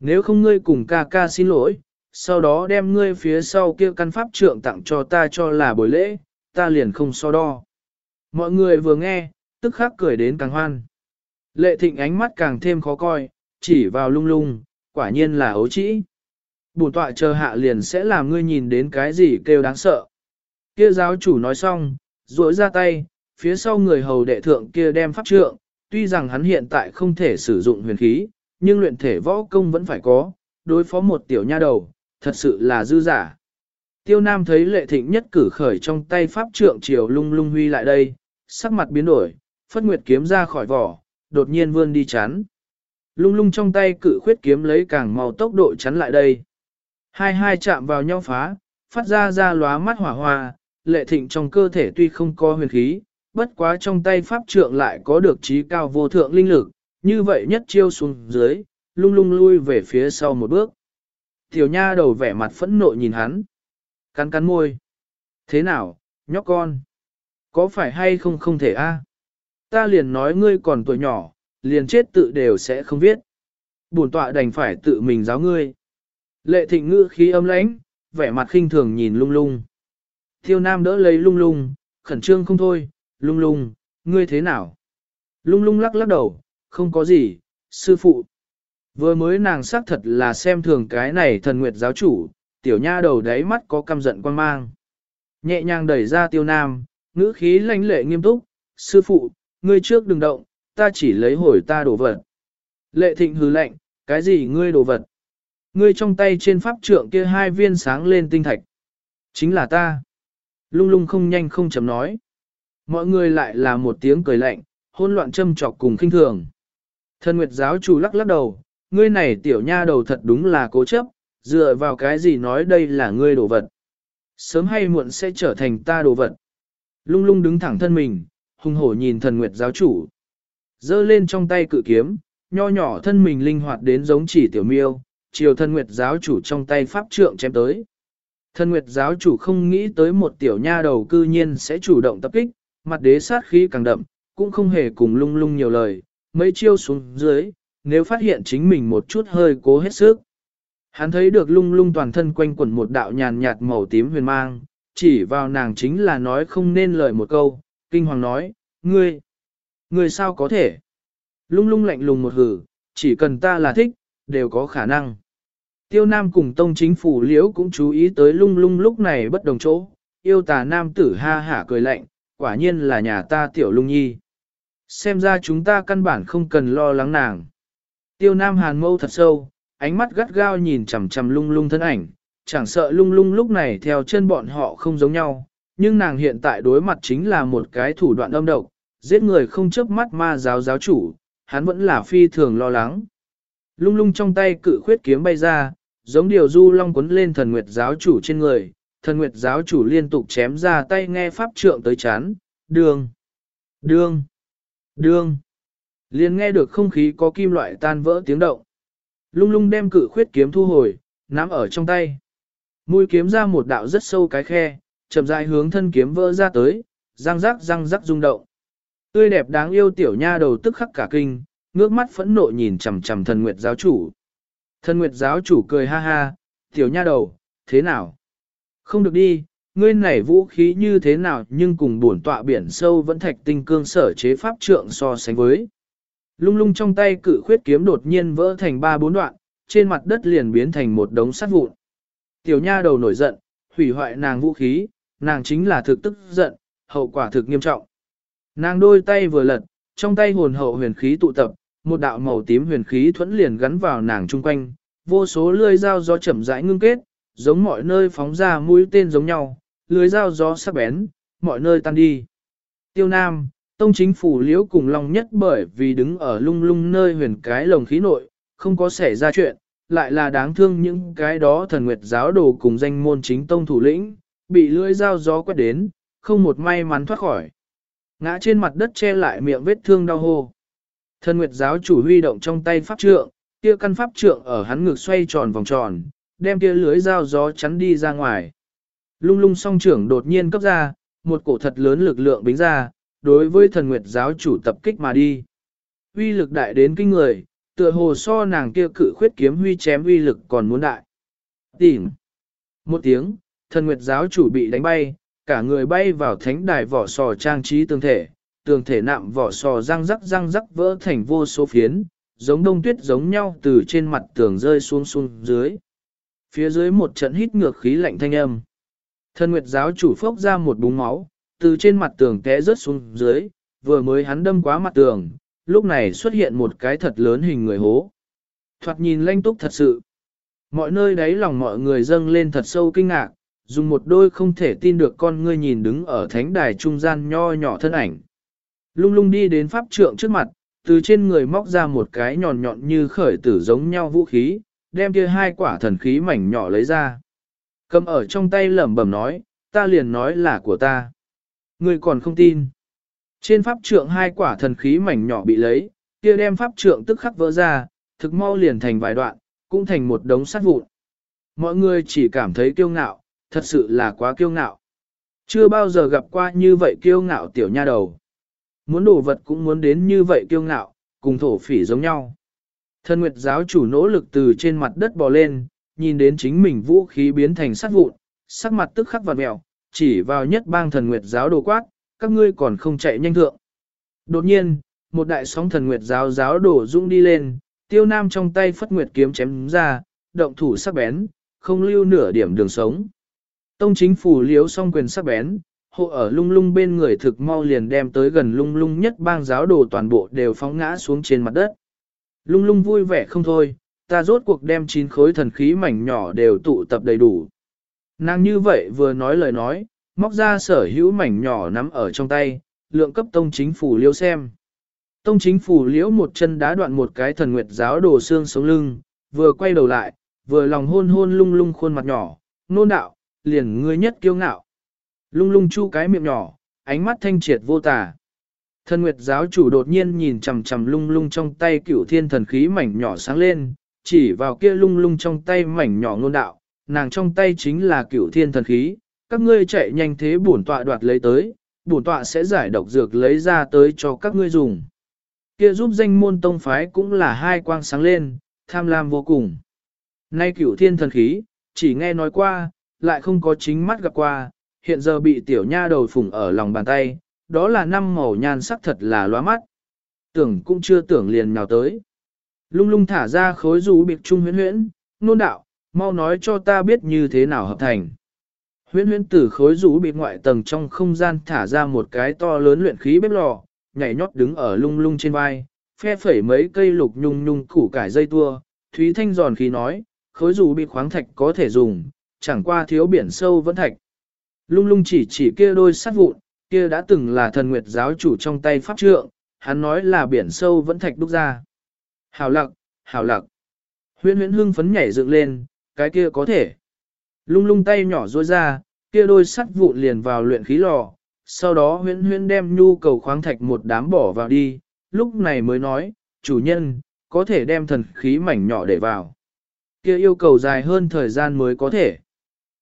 Nếu không ngươi cùng ca ca xin lỗi, sau đó đem ngươi phía sau kia căn pháp trượng tặng cho ta cho là buổi lễ, ta liền không so đo. Mọi người vừa nghe, tức khắc cười đến càng hoan. Lệ thịnh ánh mắt càng thêm khó coi, chỉ vào lung lung, quả nhiên là ấu trĩ. Bùn tọa chờ hạ liền sẽ làm ngươi nhìn đến cái gì kêu đáng sợ. Kia giáo chủ nói xong, duỗi ra tay, phía sau người hầu đệ thượng kia đem pháp trượng, tuy rằng hắn hiện tại không thể sử dụng huyền khí, nhưng luyện thể võ công vẫn phải có, đối phó một tiểu nha đầu, thật sự là dư giả. Tiêu Nam thấy lệ thịnh nhất cử khởi trong tay pháp trượng chiều lung lung huy lại đây, sắc mặt biến đổi, phất nguyệt kiếm ra khỏi vỏ, đột nhiên vươn đi chắn. Lung lung trong tay cự khuyết kiếm lấy càng màu tốc độ chắn lại đây. Hai hai chạm vào nhau phá, phát ra ra lóa mắt hỏa hoa, lệ thịnh trong cơ thể tuy không có huyền khí, bất quá trong tay pháp trượng lại có được trí cao vô thượng linh lực, như vậy nhất chiêu xuống dưới, lung lung lui về phía sau một bước. Tiểu nha đầu vẻ mặt phẫn nộ nhìn hắn. Cắn cắn môi. Thế nào, nhóc con? Có phải hay không không thể a? Ta liền nói ngươi còn tuổi nhỏ, liền chết tự đều sẽ không viết. Bổn tọa đành phải tự mình giáo ngươi. Lệ thịnh ngữ khí âm lãnh, vẻ mặt khinh thường nhìn lung lung. Thiêu nam đỡ lấy lung lung, khẩn trương không thôi, lung lung, ngươi thế nào? Lung lung lắc lắc đầu, không có gì, sư phụ. Vừa mới nàng xác thật là xem thường cái này thần nguyệt giáo chủ, tiểu nha đầu đáy mắt có căm giận quan mang. Nhẹ nhàng đẩy ra tiêu nam, ngữ khí lãnh lệ nghiêm túc, sư phụ, ngươi trước đừng động, ta chỉ lấy hồi ta đồ vật. Lệ thịnh hứ lệnh, cái gì ngươi đồ vật? Ngươi trong tay trên pháp trượng kia hai viên sáng lên tinh thạch. Chính là ta. Lung lung không nhanh không chấm nói. Mọi người lại là một tiếng cười lạnh, hôn loạn châm trọc cùng khinh thường. Thân Nguyệt giáo chủ lắc lắc đầu, ngươi này tiểu nha đầu thật đúng là cố chấp, dựa vào cái gì nói đây là ngươi đồ vật. Sớm hay muộn sẽ trở thành ta đồ vật. Lung lung đứng thẳng thân mình, hung hổ nhìn thần Nguyệt giáo chủ. giơ lên trong tay cự kiếm, nho nhỏ thân mình linh hoạt đến giống chỉ tiểu miêu, chiều thân Nguyệt giáo chủ trong tay pháp trượng chém tới. Thân Nguyệt giáo chủ không nghĩ tới một tiểu nha đầu cư nhiên sẽ chủ động tập kích, mặt đế sát khí càng đậm, cũng không hề cùng lung lung nhiều lời, mấy chiêu xuống dưới, nếu phát hiện chính mình một chút hơi cố hết sức. Hắn thấy được lung lung toàn thân quanh quẩn một đạo nhàn nhạt màu tím huyền mang, chỉ vào nàng chính là nói không nên lời một câu, kinh hoàng nói, ngươi, ngươi sao có thể? Lung lung lạnh lùng một hử, chỉ cần ta là thích, đều có khả năng. Tiêu Nam cùng Tông chính phủ liễu cũng chú ý tới lung lung lúc này bất đồng chỗ, yêu tà nam tử ha hả cười lạnh, quả nhiên là nhà ta tiểu lung nhi. Xem ra chúng ta căn bản không cần lo lắng nàng. Tiêu Nam hàn mâu thật sâu, ánh mắt gắt gao nhìn chằm chằm lung lung thân ảnh, chẳng sợ lung lung lúc này theo chân bọn họ không giống nhau, nhưng nàng hiện tại đối mặt chính là một cái thủ đoạn âm độc, giết người không chớp mắt ma giáo giáo chủ, hắn vẫn là phi thường lo lắng. Lung lung trong tay cự khuyết kiếm bay ra, giống điều du long quấn lên thần nguyệt giáo chủ trên người, thần nguyệt giáo chủ liên tục chém ra tay nghe pháp trượng tới chán, đường, đường, đường. Liền nghe được không khí có kim loại tan vỡ tiếng động. Lung lung đem cự khuyết kiếm thu hồi, nắm ở trong tay. Mũi kiếm ra một đạo rất sâu cái khe, chậm rãi hướng thân kiếm vỡ ra tới, răng rắc răng rắc rung động. Tươi đẹp đáng yêu tiểu nha đầu tức khắc cả kinh, ngước mắt phẫn nộ nhìn chằm chằm thần nguyệt giáo chủ. Thần nguyệt giáo chủ cười ha ha, tiểu nha đầu, thế nào? Không được đi, ngươi nảy vũ khí như thế nào nhưng cùng bổn tọa biển sâu vẫn thạch tinh cương sở chế pháp trượng so sánh với. Lung lung trong tay cự khuyết kiếm đột nhiên vỡ thành ba bốn đoạn, trên mặt đất liền biến thành một đống sắt vụn. Tiểu nha đầu nổi giận, hủy hoại nàng vũ khí, nàng chính là thực tức giận, hậu quả thực nghiêm trọng. Nàng đôi tay vừa lật, trong tay hồn hậu huyền khí tụ tập, một đạo màu tím huyền khí thuẫn liền gắn vào nàng chung quanh, vô số lưỡi dao gió chậm rãi ngưng kết, giống mọi nơi phóng ra mũi tên giống nhau, lưới dao gió sắc bén, mọi nơi tan đi. Tiêu Nam, Tông chính phủ liễu cùng Long nhất bởi vì đứng ở lung lung nơi huyền cái lồng khí nội, không có xảy ra chuyện, lại là đáng thương những cái đó thần nguyệt giáo đồ cùng danh môn chính tông thủ lĩnh, bị lưỡi dao gió quét đến, không một may mắn thoát khỏi. Ngã trên mặt đất che lại miệng vết thương đau hô. Thần nguyệt giáo chủ huy động trong tay pháp trượng, kia căn pháp trượng ở hắn ngực xoay tròn vòng tròn, đem kia lưới dao gió chắn đi ra ngoài. Lung lung song trưởng đột nhiên cấp ra, một cổ thật lớn lực lượng bính ra, đối với thần nguyệt giáo chủ tập kích mà đi. Uy lực đại đến kinh người, tựa hồ so nàng kia cự khuyết kiếm huy chém uy lực còn muốn đại. Tìm. Một tiếng, thần nguyệt giáo chủ bị đánh bay, cả người bay vào thánh đài vỏ sò trang trí tương thể, tường thể nạm vỏ sò răng rắc răng rắc vỡ thành vô số phiến, giống đông tuyết giống nhau từ trên mặt tường rơi xuống xuống dưới. Phía dưới một trận hít ngược khí lạnh thanh âm. Thần Nguyệt giáo chủ phốc ra một búng máu, từ trên mặt tường té rớt xuống dưới, vừa mới hắn đâm quá mặt tường, lúc này xuất hiện một cái thật lớn hình người hố. Thoạt nhìn lanh túc thật sự. Mọi nơi đáy lòng mọi người dâng lên thật sâu kinh ngạc, dùng một đôi không thể tin được con ngươi nhìn đứng ở thánh đài trung gian nho nhỏ thân ảnh. Lung lung đi đến pháp trượng trước mặt, từ trên người móc ra một cái nhọn nhọn như khởi tử giống nhau vũ khí, đem kia hai quả thần khí mảnh nhỏ lấy ra. Cầm ở trong tay lẩm bẩm nói, ta liền nói là của ta. Ngươi còn không tin. Trên pháp trượng hai quả thần khí mảnh nhỏ bị lấy, kia đem pháp trượng tức khắc vỡ ra, thực mau liền thành vài đoạn, cũng thành một đống sắt vụn. Mọi người chỉ cảm thấy kiêu ngạo, thật sự là quá kiêu ngạo. Chưa bao giờ gặp qua như vậy kiêu ngạo tiểu nha đầu. Muốn đồ vật cũng muốn đến như vậy kiêu ngạo, cùng thổ phỉ giống nhau. Thần Nguyệt giáo chủ nỗ lực từ trên mặt đất bò lên, nhìn đến chính mình vũ khí biến thành sắt vụn, sắc mặt tức khắc vặt mẹo, chỉ vào nhất bang thần Nguyệt giáo đồ quát, các ngươi còn không chạy nhanh thượng. Đột nhiên, một đại sóng thần Nguyệt giáo giáo đổ dũng đi lên, tiêu nam trong tay phất Nguyệt kiếm chém ra, động thủ sắc bén, không lưu nửa điểm đường sống. Tông chính phủ liếu song quyền sắc bén, hộ ở lung lung bên người thực mau liền đem tới gần lung lung nhất bang giáo đồ toàn bộ đều phóng ngã xuống trên mặt đất. Lung lung vui vẻ không thôi, ta rốt cuộc đem chín khối thần khí mảnh nhỏ đều tụ tập đầy đủ. Nàng như vậy vừa nói lời nói, móc ra sở hữu mảnh nhỏ nắm ở trong tay, lượng cấp tông chính phủ liêu xem. Tông chính phủ liễu một chân đá đoạn một cái thần nguyệt giáo đồ xương sống lưng, vừa quay đầu lại, vừa lòng hôn hôn lung lung khuôn mặt nhỏ, nôn đạo, liền ngươi nhất kiêu ngạo. Lung lung chu cái miệng nhỏ, ánh mắt thanh triệt vô tả. Thần Nguyệt giáo chủ đột nhiên nhìn chằm chằm lung lung trong tay cửu thiên thần khí mảnh nhỏ sáng lên, chỉ vào kia lung lung trong tay mảnh nhỏ ngôn đạo, nàng trong tay chính là cửu thiên thần khí, các ngươi chạy nhanh thế bổn tọa đoạt lấy tới, bổn tọa sẽ giải độc dược lấy ra tới cho các ngươi dùng. Kia giúp danh môn tông phái cũng là hai quang sáng lên, tham lam vô cùng. Nay cửu thiên thần khí, chỉ nghe nói qua, lại không có chính mắt gặp qua, hiện giờ bị tiểu nha đầu phủng ở lòng bàn tay, đó là năm màu nhan sắc thật là loa mắt. Tưởng cũng chưa tưởng liền nào tới. Lung lung thả ra khối rú biệt trung huyễn huyễn, nôn đạo, mau nói cho ta biết như thế nào hợp thành. Huyễn huyễn từ khối rú biệt ngoại tầng trong không gian thả ra một cái to lớn luyện khí bếp lò, nhảy nhót đứng ở lung lung trên vai, phe phẩy mấy cây lục nhung nhung củ cải dây tua, Thúy Thanh giòn khí nói, khối rú bị khoáng thạch có thể dùng, chẳng qua thiếu biển sâu vẫn thạch. Lung lung chỉ chỉ kia đôi sát vụn, kia đã từng là thần nguyệt giáo chủ trong tay pháp trượng, hắn nói là biển sâu vẫn thạch đúc ra. Hảo lặc, hảo lặc. Huyễn huyễn hưng phấn nhảy dựng lên, cái kia có thể. Lung lung tay nhỏ rôi ra, kia đôi sắt vụn liền vào luyện khí lò, sau đó huyễn huyễn đem nhu cầu khoáng thạch một đám bỏ vào đi, lúc này mới nói, chủ nhân, có thể đem thần khí mảnh nhỏ để vào. Kia yêu cầu dài hơn thời gian mới có thể.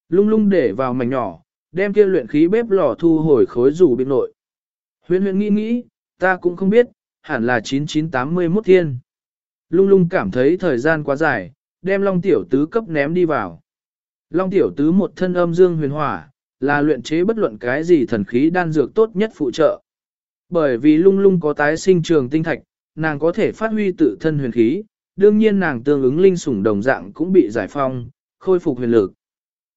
Lung lung để vào mảnh nhỏ, đem kia luyện khí bếp lò thu hồi khối rủ bên nội. huyền huyền nghĩ nghĩ, ta cũng không biết, hẳn là 9981 thiên. Lung lung cảm thấy thời gian quá dài, đem long tiểu tứ cấp ném đi vào. Long tiểu tứ một thân âm dương huyền hỏa, là luyện chế bất luận cái gì thần khí đan dược tốt nhất phụ trợ. Bởi vì lung lung có tái sinh trường tinh thạch, nàng có thể phát huy tự thân huyền khí, đương nhiên nàng tương ứng linh sủng đồng dạng cũng bị giải phong, khôi phục huyền lực.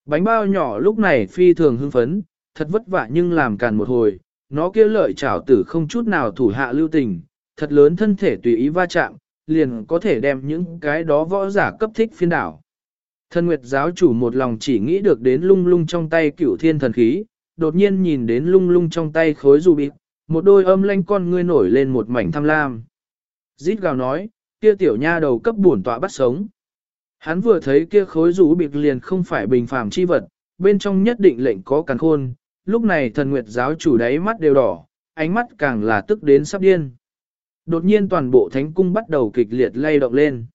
Bánh bao nhỏ lúc này phi thường hưng phấn, thật vất vả nhưng làm càn một hồi, nó kia lợi chảo tử không chút nào thủ hạ lưu tình, thật lớn thân thể tùy ý va chạm, liền có thể đem những cái đó võ giả cấp thích phiên đảo. Thân Nguyệt giáo chủ một lòng chỉ nghĩ được đến lung lung trong tay cửu thiên thần khí, đột nhiên nhìn đến lung lung trong tay khối dù bịt, một đôi âm lanh con ngươi nổi lên một mảnh tham lam. Dít gào nói, kia tiểu nha đầu cấp bổn tọa bắt sống. Hắn vừa thấy kia khối rũ bịt liền không phải bình phàm chi vật, bên trong nhất định lệnh có càng khôn, lúc này thần nguyệt giáo chủ đáy mắt đều đỏ, ánh mắt càng là tức đến sắp điên. Đột nhiên toàn bộ thánh cung bắt đầu kịch liệt lay động lên.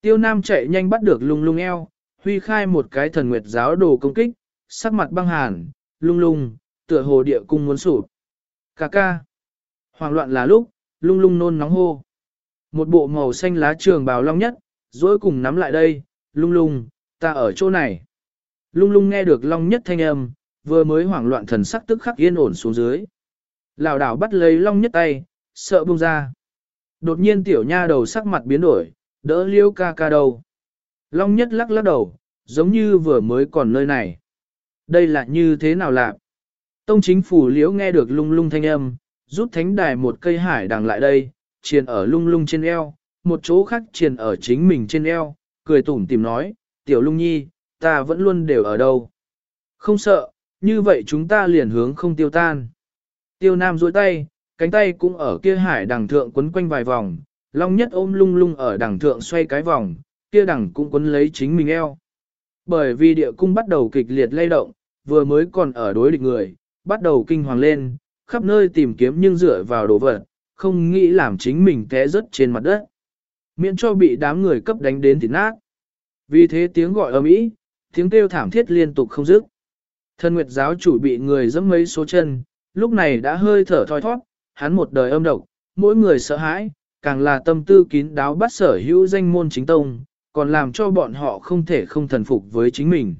Tiêu Nam chạy nhanh bắt được lung lung eo, huy khai một cái thần nguyệt giáo đồ công kích, sắc mặt băng hàn, lung lung, tựa hồ địa cung muốn sụp. Cà ca. Hoảng loạn là lúc, lung lung nôn nóng hô. Một bộ màu xanh lá trường bào long nhất, dối cùng nắm lại đây, lung lung, ta ở chỗ này. Lung lung nghe được long nhất thanh âm, vừa mới hoảng loạn thần sắc tức khắc yên ổn xuống dưới. Lào đảo bắt lấy long nhất tay, sợ buông ra. Đột nhiên tiểu nha đầu sắc mặt biến đổi, đỡ liêu ca ca đầu. Long nhất lắc lắc đầu, giống như vừa mới còn nơi này. Đây là như thế nào lạ? Tông chính phủ liễu nghe được lung lung thanh âm, rút thánh đài một cây hải đằng lại đây, triền ở lung lung trên eo, một chỗ khác triền ở chính mình trên eo, cười tủm tìm nói, tiểu lung nhi, ta vẫn luôn đều ở đâu. Không sợ, như vậy chúng ta liền hướng không tiêu tan. Tiêu nam duỗi tay, cánh tay cũng ở kia hải đằng thượng quấn quanh vài vòng, long nhất ôm lung lung ở đằng thượng xoay cái vòng, kia đằng cũng quấn lấy chính mình eo. Bởi vì địa cung bắt đầu kịch liệt lay động, vừa mới còn ở đối địch người, bắt đầu kinh hoàng lên, khắp nơi tìm kiếm nhưng dựa vào đồ vật, không nghĩ làm chính mình té rớt trên mặt đất. Miễn cho bị đám người cấp đánh đến thịt nát. Vì thế tiếng gọi ầm ĩ, tiếng kêu thảm thiết liên tục không dứt. Thân Nguyệt giáo chủ bị người dẫm mấy số chân, lúc này đã hơi thở thoi thoát, hắn một đời âm độc, mỗi người sợ hãi, càng là tâm tư kín đáo bắt sở hữu danh môn chính tông, còn làm cho bọn họ không thể không thần phục với chính mình.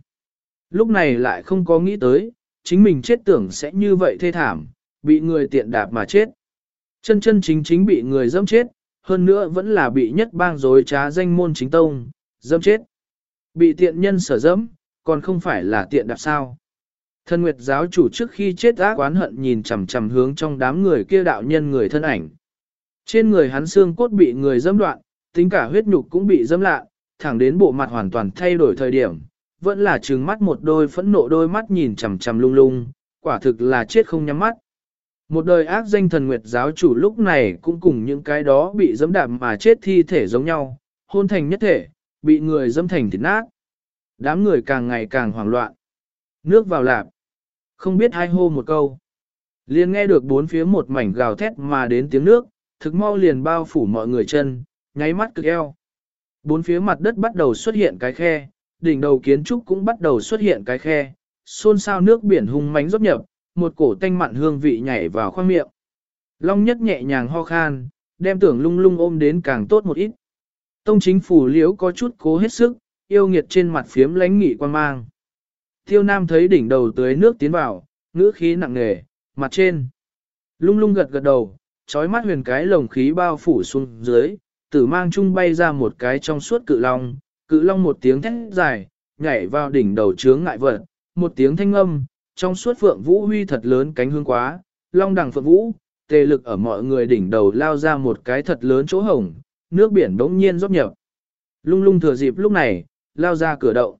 Lúc này lại không có nghĩ tới, chính mình chết tưởng sẽ như vậy thê thảm, bị người tiện đạp mà chết. Chân chân chính chính bị người dẫm chết, hơn nữa vẫn là bị nhất bang dối trá danh môn chính tông, dâm chết. Bị tiện nhân sở dẫm, còn không phải là tiện đạp sao. Thân Nguyệt giáo chủ trước khi chết ác oán hận nhìn chằm chằm hướng trong đám người kia đạo nhân người thân ảnh. Trên người hắn xương cốt bị người dẫm đoạn, tính cả huyết nhục cũng bị dẫm lạ, thẳng đến bộ mặt hoàn toàn thay đổi thời điểm, vẫn là trừng mắt một đôi phẫn nộ đôi mắt nhìn chằm chằm lung lung, quả thực là chết không nhắm mắt. Một đời ác danh thần nguyệt giáo chủ lúc này cũng cùng những cái đó bị dẫm đạp mà chết thi thể giống nhau, hôn thành nhất thể, bị người dẫm thành thịt nát. Đám người càng ngày càng hoảng loạn. Nước vào lạp. Không biết hai hô một câu. Liền nghe được bốn phía một mảnh gào thét mà đến tiếng nước, thực mau liền bao phủ mọi người chân, nháy mắt cực eo. Bốn phía mặt đất bắt đầu xuất hiện cái khe, đỉnh đầu kiến trúc cũng bắt đầu xuất hiện cái khe, xôn xao nước biển hung mánh rót nhập, một cổ tanh mặn hương vị nhảy vào khoang miệng. Long nhất nhẹ nhàng ho khan, đem tưởng lung lung ôm đến càng tốt một ít. Tông chính phủ liễu có chút cố hết sức, yêu nghiệt trên mặt phiếm lánh nghị quan mang. Tiêu Nam thấy đỉnh đầu tưới nước tiến vào, ngữ khí nặng nề, mặt trên. Lung lung gật gật đầu, trói mắt huyền cái lồng khí bao phủ xuống dưới, tử mang chung bay ra một cái trong suốt cự long, cự long một tiếng thét dài, nhảy vào đỉnh đầu chướng ngại vật, một tiếng thanh âm, trong suốt phượng vũ huy thật lớn cánh hương quá, long đằng phượng vũ, tề lực ở mọi người đỉnh đầu lao ra một cái thật lớn chỗ hồng, nước biển đống nhiên rót nhập. Lung lung thừa dịp lúc này, lao ra cửa động.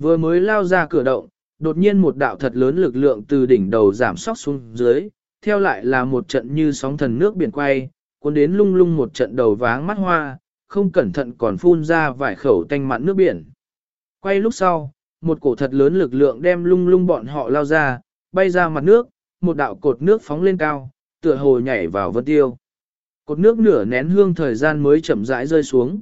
Vừa mới lao ra cửa động, đột nhiên một đạo thật lớn lực lượng từ đỉnh đầu giảm sóc xuống dưới, theo lại là một trận như sóng thần nước biển quay, cuốn đến lung lung một trận đầu váng mắt hoa, không cẩn thận còn phun ra vài khẩu tanh mặn nước biển. Quay lúc sau, một cổ thật lớn lực lượng đem lung lung bọn họ lao ra, bay ra mặt nước, một đạo cột nước phóng lên cao, tựa hồ nhảy vào vân tiêu. Cột nước nửa nén hương thời gian mới chậm rãi rơi xuống.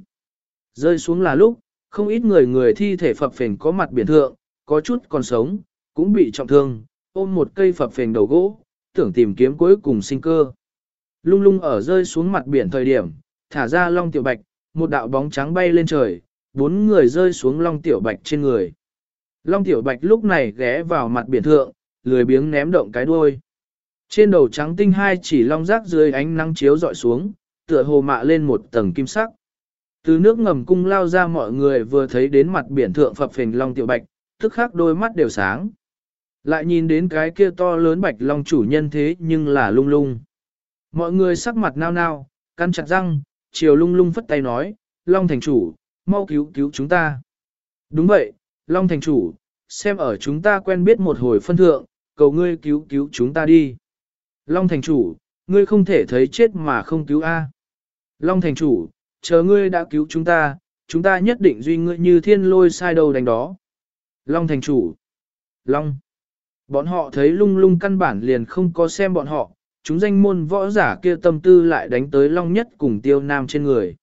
Rơi xuống là lúc, không ít người người thi thể phập phền có mặt biển thượng, có chút còn sống, cũng bị trọng thương, ôm một cây phập phền đầu gỗ, tưởng tìm kiếm cuối cùng sinh cơ. Lung lung ở rơi xuống mặt biển thời điểm, thả ra long tiểu bạch, một đạo bóng trắng bay lên trời, bốn người rơi xuống long tiểu bạch trên người. Long tiểu bạch lúc này ghé vào mặt biển thượng, lười biếng ném động cái đuôi. Trên đầu trắng tinh hai chỉ long rác dưới ánh nắng chiếu dọi xuống, tựa hồ mạ lên một tầng kim sắc. Từ nước ngầm cung lao ra mọi người vừa thấy đến mặt biển thượng phập phình long tiểu bạch, tức khắc đôi mắt đều sáng. Lại nhìn đến cái kia to lớn bạch long chủ nhân thế nhưng là lung lung. Mọi người sắc mặt nao nao, căn chặt răng, chiều lung lung phất tay nói, long thành chủ, mau cứu cứu chúng ta. Đúng vậy, long thành chủ, xem ở chúng ta quen biết một hồi phân thượng, cầu ngươi cứu cứu chúng ta đi. Long thành chủ, ngươi không thể thấy chết mà không cứu A. Long thành chủ, chờ ngươi đã cứu chúng ta, chúng ta nhất định duy ngươi như thiên lôi sai đầu đánh đó. Long thành chủ. Long. Bọn họ thấy lung lung căn bản liền không có xem bọn họ, chúng danh môn võ giả kia tâm tư lại đánh tới Long nhất cùng tiêu nam trên người.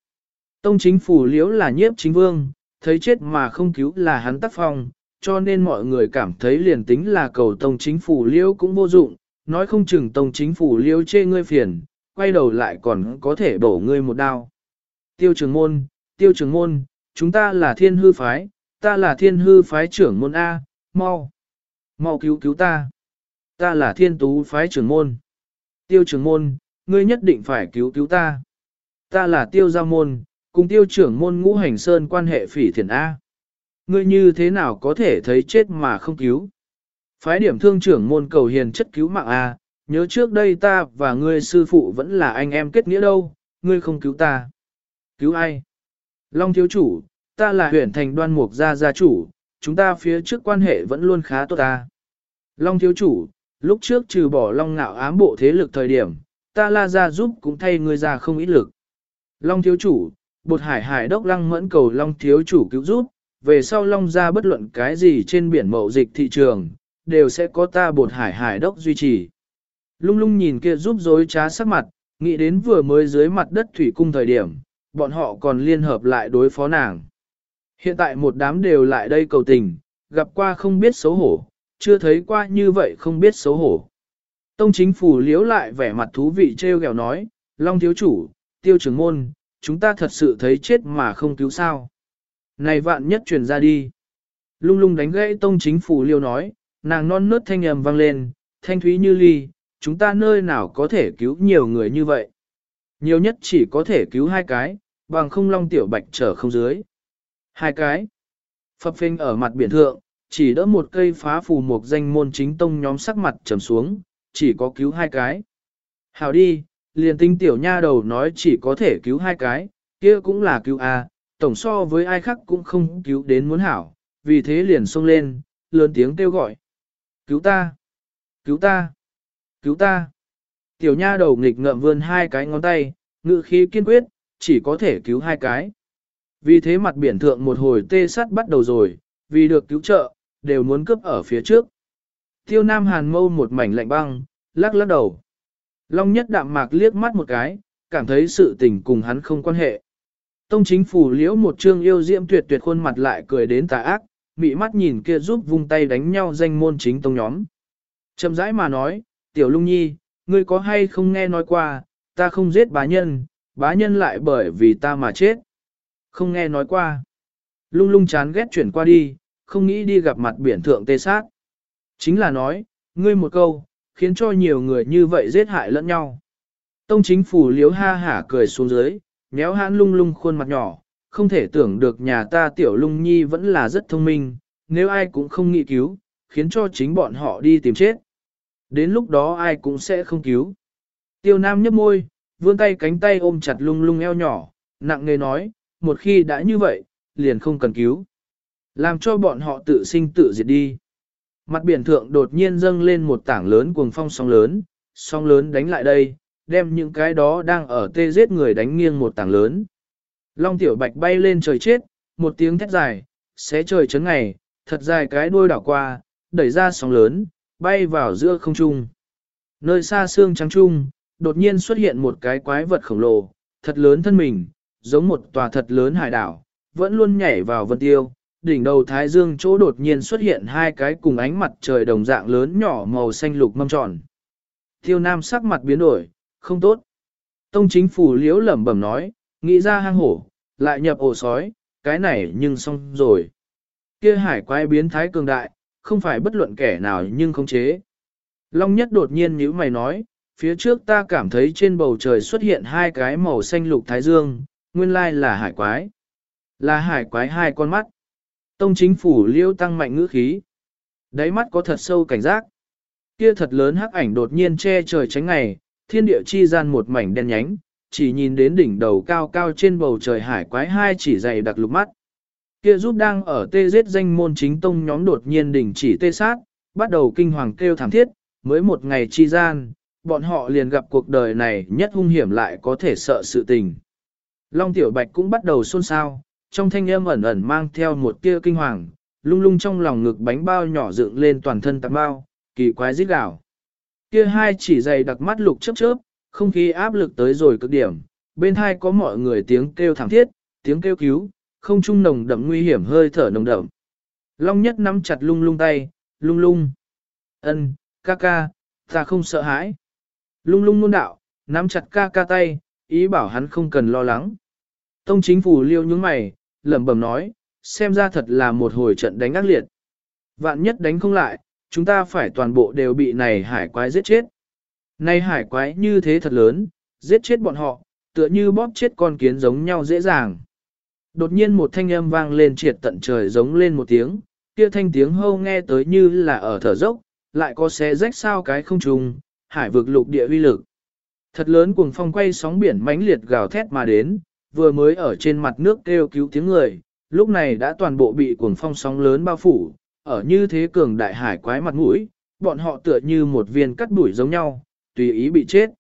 Tông chính phủ liễu là nhiếp chính vương, thấy chết mà không cứu là hắn tác phong, cho nên mọi người cảm thấy liền tính là cầu tông chính phủ liêu cũng vô dụng, nói không chừng tông chính phủ liêu chê ngươi phiền, quay đầu lại còn có thể bổ ngươi một đao. Tiêu trường môn, tiêu trường môn, chúng ta là thiên hư phái, ta là thiên hư phái trưởng môn A, mau, mau cứu cứu ta. Ta là thiên tú phái trưởng môn. Tiêu trưởng môn, ngươi nhất định phải cứu cứu ta. Ta là tiêu gia môn, cùng tiêu trưởng môn ngũ hành sơn quan hệ phỉ thiền A. Ngươi như thế nào có thể thấy chết mà không cứu? Phái điểm thương trưởng môn cầu hiền chất cứu mạng A, nhớ trước đây ta và ngươi sư phụ vẫn là anh em kết nghĩa đâu, ngươi không cứu ta. Cứu ai? Long thiếu chủ, ta là huyện thành đoan mục gia gia chủ, chúng ta phía trước quan hệ vẫn luôn khá tốt ta. Long thiếu chủ, lúc trước trừ bỏ long ngạo ám bộ thế lực thời điểm, ta la ra giúp cũng thay ngươi ra không ít lực. Long thiếu chủ, bột hải hải đốc lăng mẫn cầu long thiếu chủ cứu giúp, về sau long ra bất luận cái gì trên biển mậu dịch thị trường, đều sẽ có ta bột hải hải đốc duy trì. Lung lung nhìn kia giúp dối trá sắc mặt, nghĩ đến vừa mới dưới mặt đất thủy cung thời điểm, bọn họ còn liên hợp lại đối phó nàng. Hiện tại một đám đều lại đây cầu tình, gặp qua không biết xấu hổ, chưa thấy qua như vậy không biết xấu hổ. Tông chính phủ liếu lại vẻ mặt thú vị treo gẹo nói, Long thiếu chủ, tiêu trưởng môn, chúng ta thật sự thấy chết mà không cứu sao. Này vạn nhất truyền ra đi. Lung lung đánh gãy tông chính phủ liêu nói, nàng non nớt thanh ầm vang lên, thanh thúy như ly, chúng ta nơi nào có thể cứu nhiều người như vậy. Nhiều nhất chỉ có thể cứu hai cái, bằng không long tiểu bạch trở không dưới. Hai cái. Phập phình ở mặt biển thượng, chỉ đỡ một cây phá phù một danh môn chính tông nhóm sắc mặt trầm xuống, chỉ có cứu hai cái. Hào đi, liền tinh tiểu nha đầu nói chỉ có thể cứu hai cái, kia cũng là cứu A, tổng so với ai khác cũng không cứu đến muốn hảo, vì thế liền xông lên, lớn tiếng kêu gọi. Cứu ta! Cứu ta! Cứu ta! Tiểu nha đầu nghịch ngợm vươn hai cái ngón tay, ngự khí kiên quyết, chỉ có thể cứu hai cái. Vì thế mặt biển thượng một hồi tê sắt bắt đầu rồi, vì được cứu trợ, đều muốn cướp ở phía trước. Tiêu Nam Hàn mâu một mảnh lạnh băng, lắc lắc đầu. Long nhất đạm mạc liếc mắt một cái, cảm thấy sự tình cùng hắn không quan hệ. Tông chính phủ liễu một trương yêu diễm tuyệt tuyệt khuôn mặt lại cười đến tà ác, mị mắt nhìn kia giúp vung tay đánh nhau danh môn chính tông nhóm. Chậm rãi mà nói, tiểu lung nhi, ngươi có hay không nghe nói qua, ta không giết bá nhân, bá nhân lại bởi vì ta mà chết. Không nghe nói qua. Lung lung chán ghét chuyển qua đi, không nghĩ đi gặp mặt biển thượng tê sát. Chính là nói, ngươi một câu, khiến cho nhiều người như vậy giết hại lẫn nhau. Tông chính phủ liếu ha hả cười xuống dưới, méo hãn lung lung khuôn mặt nhỏ, không thể tưởng được nhà ta tiểu lung nhi vẫn là rất thông minh, nếu ai cũng không nghĩ cứu, khiến cho chính bọn họ đi tìm chết. Đến lúc đó ai cũng sẽ không cứu. Tiêu Nam nhấp môi, vươn tay cánh tay ôm chặt lung lung eo nhỏ, nặng nề nói, một khi đã như vậy, liền không cần cứu. Làm cho bọn họ tự sinh tự diệt đi. Mặt biển thượng đột nhiên dâng lên một tảng lớn cuồng phong sóng lớn, sóng lớn đánh lại đây, đem những cái đó đang ở tê giết người đánh nghiêng một tảng lớn. Long tiểu bạch bay lên trời chết, một tiếng thét dài, xé trời chấn ngày, thật dài cái đuôi đảo qua, đẩy ra sóng lớn, bay vào giữa không trung. Nơi xa xương trắng trung, đột nhiên xuất hiện một cái quái vật khổng lồ, thật lớn thân mình, giống một tòa thật lớn hải đảo, vẫn luôn nhảy vào vân tiêu. Đỉnh đầu thái dương chỗ đột nhiên xuất hiện hai cái cùng ánh mặt trời đồng dạng lớn nhỏ màu xanh lục mâm tròn. Tiêu nam sắc mặt biến đổi, không tốt. Tông chính phủ liễu lẩm bẩm nói, nghĩ ra hang hổ, lại nhập ổ sói, cái này nhưng xong rồi. Kia hải quái biến thái cường đại, không phải bất luận kẻ nào nhưng không chế. Long nhất đột nhiên nhíu mày nói, phía trước ta cảm thấy trên bầu trời xuất hiện hai cái màu xanh lục thái dương, nguyên lai là hải quái. Là hải quái hai con mắt. Tông chính phủ liêu tăng mạnh ngữ khí. Đáy mắt có thật sâu cảnh giác. Kia thật lớn hắc ảnh đột nhiên che trời tránh ngày, thiên địa chi gian một mảnh đen nhánh, chỉ nhìn đến đỉnh đầu cao cao trên bầu trời hải quái hai chỉ dày đặc lục mắt. Kia giúp đang ở tê giết danh môn chính tông nhóm đột nhiên đỉnh chỉ tê sát, bắt đầu kinh hoàng kêu thảm thiết, mới một ngày chi gian, bọn họ liền gặp cuộc đời này nhất hung hiểm lại có thể sợ sự tình. Long Tiểu Bạch cũng bắt đầu xôn xao, trong thanh âm ẩn ẩn mang theo một tia kinh hoàng, lung lung trong lòng ngực bánh bao nhỏ dựng lên toàn thân tạp bao, kỳ quái rít gạo. Kia hai chỉ dày đặc mắt lục chớp chớp, không khí áp lực tới rồi cực điểm, bên hai có mọi người tiếng kêu thảm thiết, tiếng kêu cứu, không trung nồng đậm nguy hiểm hơi thở nồng đậm. Long nhất nắm chặt lung lung tay, lung lung. ân, ca ca, ta không sợ hãi. Lung lung nôn đạo, nắm chặt ca ca tay, ý bảo hắn không cần lo lắng. Tông chính phủ liêu nhướng mày, lẩm bẩm nói, xem ra thật là một hồi trận đánh ác liệt. Vạn nhất đánh không lại, chúng ta phải toàn bộ đều bị này hải quái giết chết. Này hải quái như thế thật lớn, giết chết bọn họ, tựa như bóp chết con kiến giống nhau dễ dàng. Đột nhiên một thanh âm vang lên triệt tận trời giống lên một tiếng, kia thanh tiếng hâu nghe tới như là ở thở dốc, lại có xé rách sao cái không trùng, hải vực lục địa uy lực. Thật lớn cuồng phong quay sóng biển mãnh liệt gào thét mà đến, vừa mới ở trên mặt nước kêu cứu tiếng người, lúc này đã toàn bộ bị cuồng phong sóng lớn bao phủ, ở như thế cường đại hải quái mặt mũi, bọn họ tựa như một viên cắt đuổi giống nhau, tùy ý bị chết.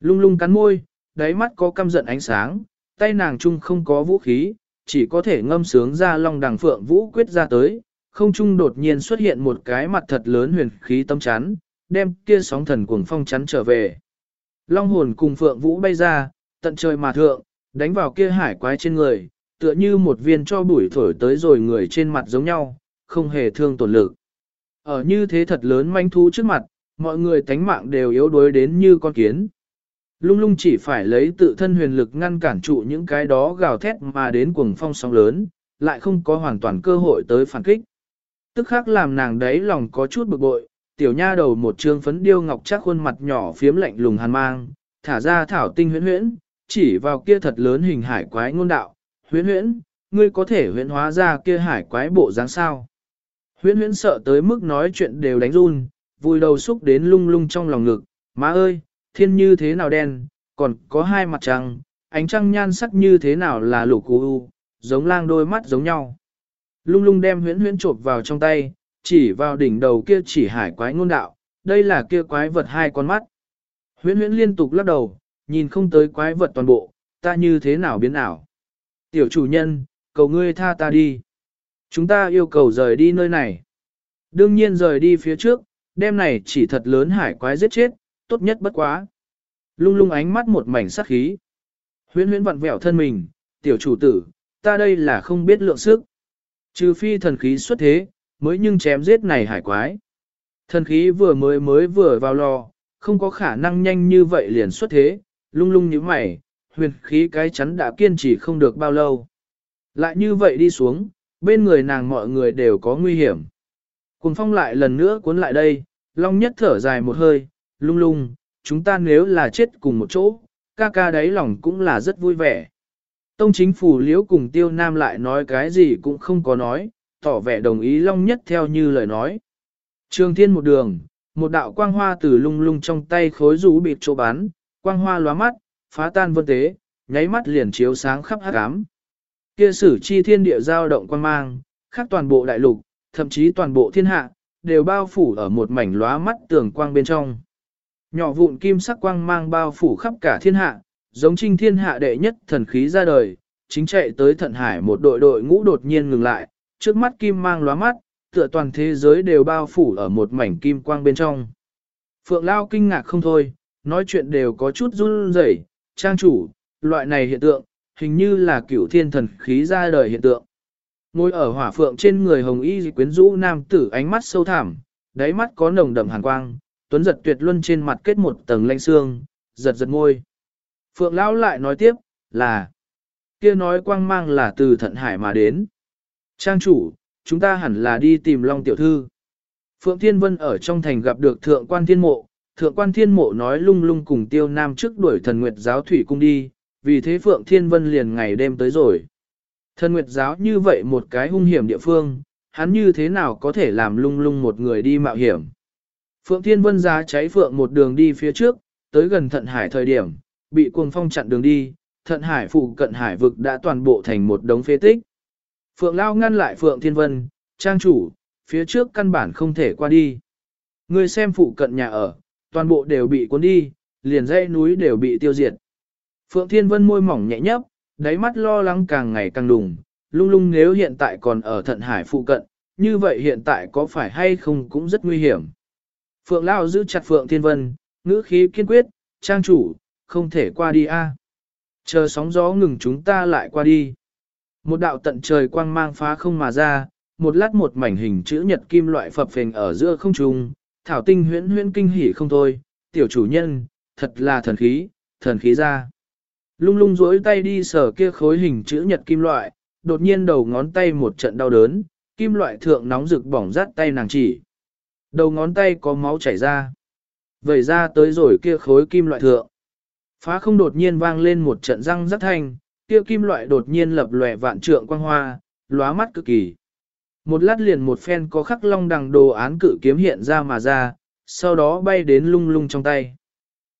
Lung lung cắn môi, đáy mắt có căm giận ánh sáng, tay nàng chung không có vũ khí, chỉ có thể ngâm sướng ra long đằng phượng vũ quyết ra tới, không trung đột nhiên xuất hiện một cái mặt thật lớn huyền khí tâm chắn, đem kia sóng thần cuồng phong chắn trở về. Long hồn cùng phượng vũ bay ra, tận trời mà thượng, đánh vào kia hải quái trên người, tựa như một viên cho bụi thổi tới rồi người trên mặt giống nhau, không hề thương tổn lực. Ở như thế thật lớn manh thú trước mặt, mọi người tánh mạng đều yếu đuối đến như con kiến. Lung lung chỉ phải lấy tự thân huyền lực ngăn cản trụ những cái đó gào thét mà đến cuồng phong sóng lớn, lại không có hoàn toàn cơ hội tới phản kích. Tức khác làm nàng đấy lòng có chút bực bội, tiểu nha đầu một trương phấn điêu ngọc chắc khuôn mặt nhỏ phiếm lạnh lùng hàn mang, thả ra thảo tinh huyễn huyễn, chỉ vào kia thật lớn hình hải quái ngôn đạo, huyễn huyễn, ngươi có thể huyễn hóa ra kia hải quái bộ dáng sao. Huyễn huyễn sợ tới mức nói chuyện đều đánh run, vùi đầu xúc đến lung lung trong lòng ngực, má ơi, thiên như thế nào đen, còn có hai mặt trăng, ánh trăng nhan sắc như thế nào là lục u, giống lang đôi mắt giống nhau. Lung lung đem huyễn huyễn trộp vào trong tay, chỉ vào đỉnh đầu kia chỉ hải quái ngôn đạo, đây là kia quái vật hai con mắt. Huyễn huyễn liên tục lắc đầu, nhìn không tới quái vật toàn bộ, ta như thế nào biến ảo. Tiểu chủ nhân, cầu ngươi tha ta đi. Chúng ta yêu cầu rời đi nơi này. Đương nhiên rời đi phía trước, đêm này chỉ thật lớn hải quái giết chết, tốt nhất bất quá. Lung lung ánh mắt một mảnh sắc khí. Huyễn huyễn vặn vẹo thân mình, tiểu chủ tử, ta đây là không biết lượng sức. Trừ phi thần khí xuất thế, mới nhưng chém giết này hải quái. Thần khí vừa mới mới vừa vào lò, không có khả năng nhanh như vậy liền xuất thế, lung lung như mày, huyền khí cái chắn đã kiên trì không được bao lâu. Lại như vậy đi xuống, bên người nàng mọi người đều có nguy hiểm. Cùng phong lại lần nữa cuốn lại đây, long nhất thở dài một hơi, lung lung, chúng ta nếu là chết cùng một chỗ, ca ca đáy lòng cũng là rất vui vẻ. Tông chính phủ liễu cùng tiêu nam lại nói cái gì cũng không có nói, tỏ vẻ đồng ý long nhất theo như lời nói. Trường thiên một đường, một đạo quang hoa từ lung lung trong tay khối rú bịt chỗ bán, quang hoa lóa mắt, phá tan vân tế, nháy mắt liền chiếu sáng khắp hắc ám. Kia sử chi thiên địa giao động quang mang, khắp toàn bộ đại lục, thậm chí toàn bộ thiên hạ, đều bao phủ ở một mảnh lóa mắt tường quang bên trong. Nhỏ vụn kim sắc quang mang bao phủ khắp cả thiên hạ, giống trinh thiên hạ đệ nhất thần khí ra đời, chính chạy tới thận hải một đội đội ngũ đột nhiên ngừng lại, trước mắt kim mang lóa mắt, tựa toàn thế giới đều bao phủ ở một mảnh kim quang bên trong. Phượng Lao kinh ngạc không thôi, nói chuyện đều có chút run rẩy, trang chủ, loại này hiện tượng, hình như là cửu thiên thần khí ra đời hiện tượng. Ngồi ở hỏa phượng trên người hồng y quyến rũ nam tử ánh mắt sâu thẳm, đáy mắt có nồng đậm hàn quang, tuấn giật tuyệt luân trên mặt kết một tầng lanh xương, giật giật môi. Phượng Lão lại nói tiếp, là, kia nói quang mang là từ thận hải mà đến. Trang chủ, chúng ta hẳn là đi tìm Long Tiểu Thư. Phượng Thiên Vân ở trong thành gặp được Thượng quan Thiên Mộ, Thượng quan Thiên Mộ nói lung lung cùng Tiêu Nam trước đuổi thần Nguyệt giáo thủy cung đi, vì thế Phượng Thiên Vân liền ngày đêm tới rồi. Thần Nguyệt giáo như vậy một cái hung hiểm địa phương, hắn như thế nào có thể làm lung lung một người đi mạo hiểm. Phượng Thiên Vân giá cháy Phượng một đường đi phía trước, tới gần thận hải thời điểm, bị cuồng phong chặn đường đi, thận hải phụ cận hải vực đã toàn bộ thành một đống phế tích. Phượng Lao ngăn lại Phượng Thiên Vân, trang chủ, phía trước căn bản không thể qua đi. Người xem phụ cận nhà ở, toàn bộ đều bị cuốn đi, liền dãy núi đều bị tiêu diệt. Phượng Thiên Vân môi mỏng nhẹ nhấp, đáy mắt lo lắng càng ngày càng đùng, lung lung nếu hiện tại còn ở thận hải phụ cận, như vậy hiện tại có phải hay không cũng rất nguy hiểm. Phượng Lao giữ chặt Phượng Thiên Vân, ngữ khí kiên quyết, trang chủ, không thể qua đi a. Chờ sóng gió ngừng chúng ta lại qua đi. Một đạo tận trời quang mang phá không mà ra, một lát một mảnh hình chữ nhật kim loại phập phình ở giữa không trung, thảo tinh huyễn huyễn kinh hỉ không thôi, tiểu chủ nhân, thật là thần khí, thần khí ra. Lung lung duỗi tay đi sờ kia khối hình chữ nhật kim loại, đột nhiên đầu ngón tay một trận đau đớn, kim loại thượng nóng rực bỏng rát tay nàng chỉ. Đầu ngón tay có máu chảy ra. Vẩy ra tới rồi kia khối kim loại thượng. Phá không đột nhiên vang lên một trận răng rắc thanh, kia kim loại đột nhiên lập lòe vạn trượng quang hoa, lóa mắt cực kỳ. Một lát liền một phen có khắc long đằng đồ án cự kiếm hiện ra mà ra, sau đó bay đến lung lung trong tay.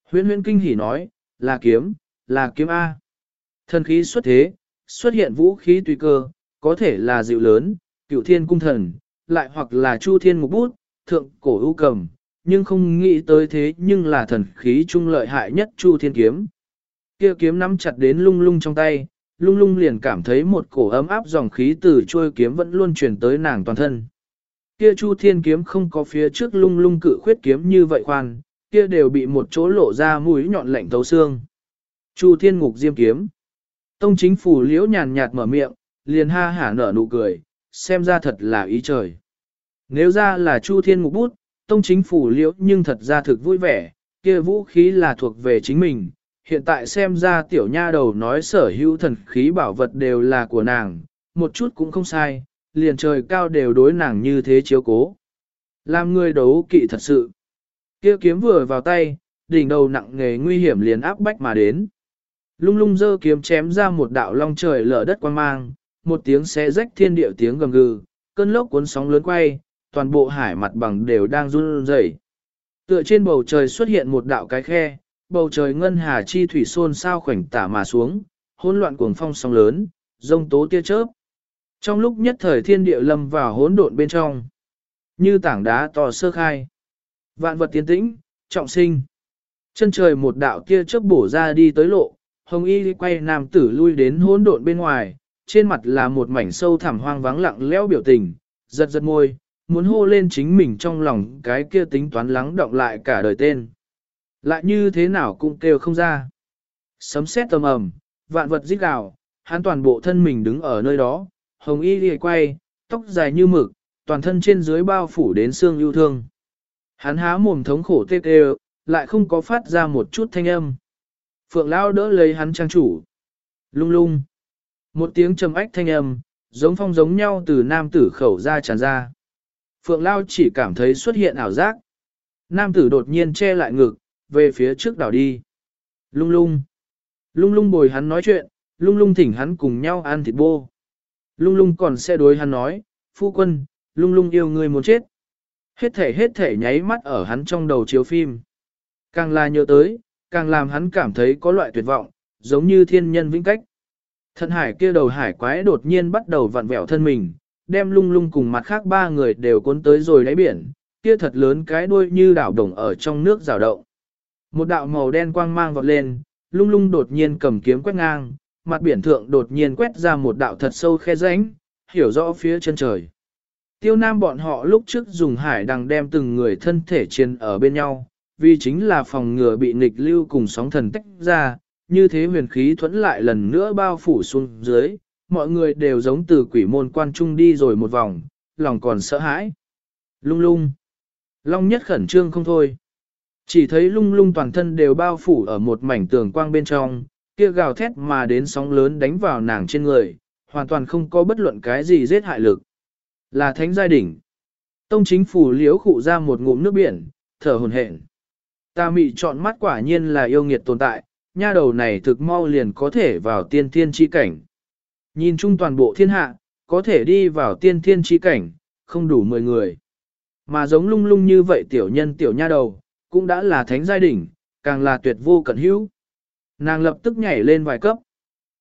Huyễn huyễn kinh hỉ nói, là kiếm, là kiếm A. Thần khí xuất thế, xuất hiện vũ khí tùy cơ, có thể là dịu lớn, cựu thiên cung thần, lại hoặc là chu thiên mục bút, thượng cổ ưu cầm, nhưng không nghĩ tới thế nhưng là thần khí trung lợi hại nhất chu thiên kiếm. Kia kiếm nắm chặt đến lung lung trong tay, lung lung liền cảm thấy một cổ ấm áp dòng khí từ trôi kiếm vẫn luôn truyền tới nàng toàn thân. Kia chu thiên kiếm không có phía trước lung lung cự khuyết kiếm như vậy khoan, kia đều bị một chỗ lộ ra mũi nhọn lạnh thấu xương. Chu thiên ngục diêm kiếm. Tông chính phủ liễu nhàn nhạt mở miệng, liền ha hả nở nụ cười, xem ra thật là ý trời. Nếu ra là chu thiên ngục bút, tông chính phủ liễu nhưng thật ra thực vui vẻ, kia vũ khí là thuộc về chính mình. Hiện tại xem ra tiểu nha đầu nói sở hữu thần khí bảo vật đều là của nàng, một chút cũng không sai, liền trời cao đều đối nàng như thế chiếu cố. Làm người đấu kỵ thật sự. Kia kiếm vừa vào tay, đỉnh đầu nặng nghề nguy hiểm liền áp bách mà đến. Lung lung dơ kiếm chém ra một đạo long trời lở đất quan mang, một tiếng xé rách thiên địa tiếng gầm gừ, cơn lốc cuốn sóng lớn quay, toàn bộ hải mặt bằng đều đang run rẩy. Tựa trên bầu trời xuất hiện một đạo cái khe, bầu trời ngân hà chi thủy xôn sao khoảnh tả mà xuống, hỗn loạn cuồng phong sóng lớn, rông tố tia chớp. Trong lúc nhất thời thiên địa lâm vào hỗn độn bên trong, như tảng đá to sơ khai. Vạn vật tiến tĩnh, trọng sinh. Chân trời một đạo tia chớp bổ ra đi tới lộ, hồng y quay nam tử lui đến hỗn độn bên ngoài, trên mặt là một mảnh sâu thẳm hoang vắng lặng lẽo biểu tình, giật giật môi, muốn hô lên chính mình trong lòng cái kia tính toán lắng động lại cả đời tên. Lại như thế nào cũng kêu không ra. Sấm sét tầm ầm, vạn vật rít gào, hắn toàn bộ thân mình đứng ở nơi đó, hồng y lìa quay, tóc dài như mực, toàn thân trên dưới bao phủ đến xương yêu thương. Hắn há mồm thống khổ tê tê, lại không có phát ra một chút thanh âm. Phượng Lao đỡ lấy hắn trang chủ. Lung lung. Một tiếng trầm ách thanh âm, giống phong giống nhau từ nam tử khẩu ra tràn ra. Phượng Lao chỉ cảm thấy xuất hiện ảo giác. Nam tử đột nhiên che lại ngực, về phía trước đảo đi. Lung lung. Lung lung bồi hắn nói chuyện, lung lung thỉnh hắn cùng nhau ăn thịt bô. Lung lung còn sẽ đối hắn nói, phu quân, lung lung yêu người muốn chết. Hết thể hết thể nháy mắt ở hắn trong đầu chiếu phim. Càng là nhớ tới, càng làm hắn cảm thấy có loại tuyệt vọng, giống như thiên nhân vĩnh cách. Thân hải kia đầu hải quái đột nhiên bắt đầu vặn vẹo thân mình, đem lung lung cùng mặt khác ba người đều cuốn tới rồi đáy biển, kia thật lớn cái đuôi như đảo đồng ở trong nước rào động. Một đạo màu đen quang mang vọt lên, lung lung đột nhiên cầm kiếm quét ngang, mặt biển thượng đột nhiên quét ra một đạo thật sâu khe rãnh, hiểu rõ phía chân trời. Tiêu nam bọn họ lúc trước dùng hải đằng đem từng người thân thể chiến ở bên nhau, vì chính là phòng ngừa bị nghịch lưu cùng sóng thần tách ra, như thế huyền khí thuẫn lại lần nữa bao phủ xuống dưới, mọi người đều giống từ quỷ môn quan trung đi rồi một vòng, lòng còn sợ hãi. Lung lung. Long nhất khẩn trương không thôi. Chỉ thấy lung lung toàn thân đều bao phủ ở một mảnh tường quang bên trong, kia gào thét mà đến sóng lớn đánh vào nàng trên người, hoàn toàn không có bất luận cái gì giết hại lực. Là thánh giai đỉnh. Tông chính phủ liếu khụ ra một ngụm nước biển, thở hồn hển. Ta mị chọn mắt quả nhiên là yêu nghiệt tồn tại, nha đầu này thực mau liền có thể vào tiên thiên chi cảnh. Nhìn chung toàn bộ thiên hạ, có thể đi vào tiên thiên chi cảnh, không đủ 10 người. Mà giống lung lung như vậy tiểu nhân tiểu nha đầu, cũng đã là thánh giai đỉnh, càng là tuyệt vô cận hữu. Nàng lập tức nhảy lên vài cấp.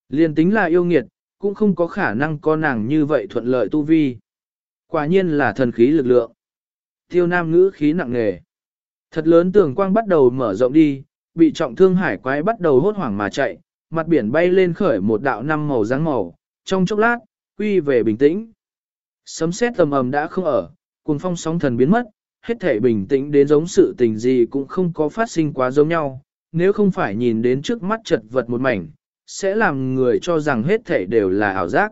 Liên tính là yêu nghiệt, cũng không có khả năng có nàng như vậy thuận lợi tu vi. Quả nhiên là thần khí lực lượng. Tiêu nam ngữ khí nặng nề. Thật lớn tường quang bắt đầu mở rộng đi, bị trọng thương hải quái bắt đầu hốt hoảng mà chạy, mặt biển bay lên khởi một đạo năm màu dáng màu, trong chốc lát, quy về bình tĩnh. Sấm sét tầm ầm đã không ở, cuồng phong sóng thần biến mất, hết thể bình tĩnh đến giống sự tình gì cũng không có phát sinh quá giống nhau, nếu không phải nhìn đến trước mắt chật vật một mảnh, sẽ làm người cho rằng hết thể đều là ảo giác.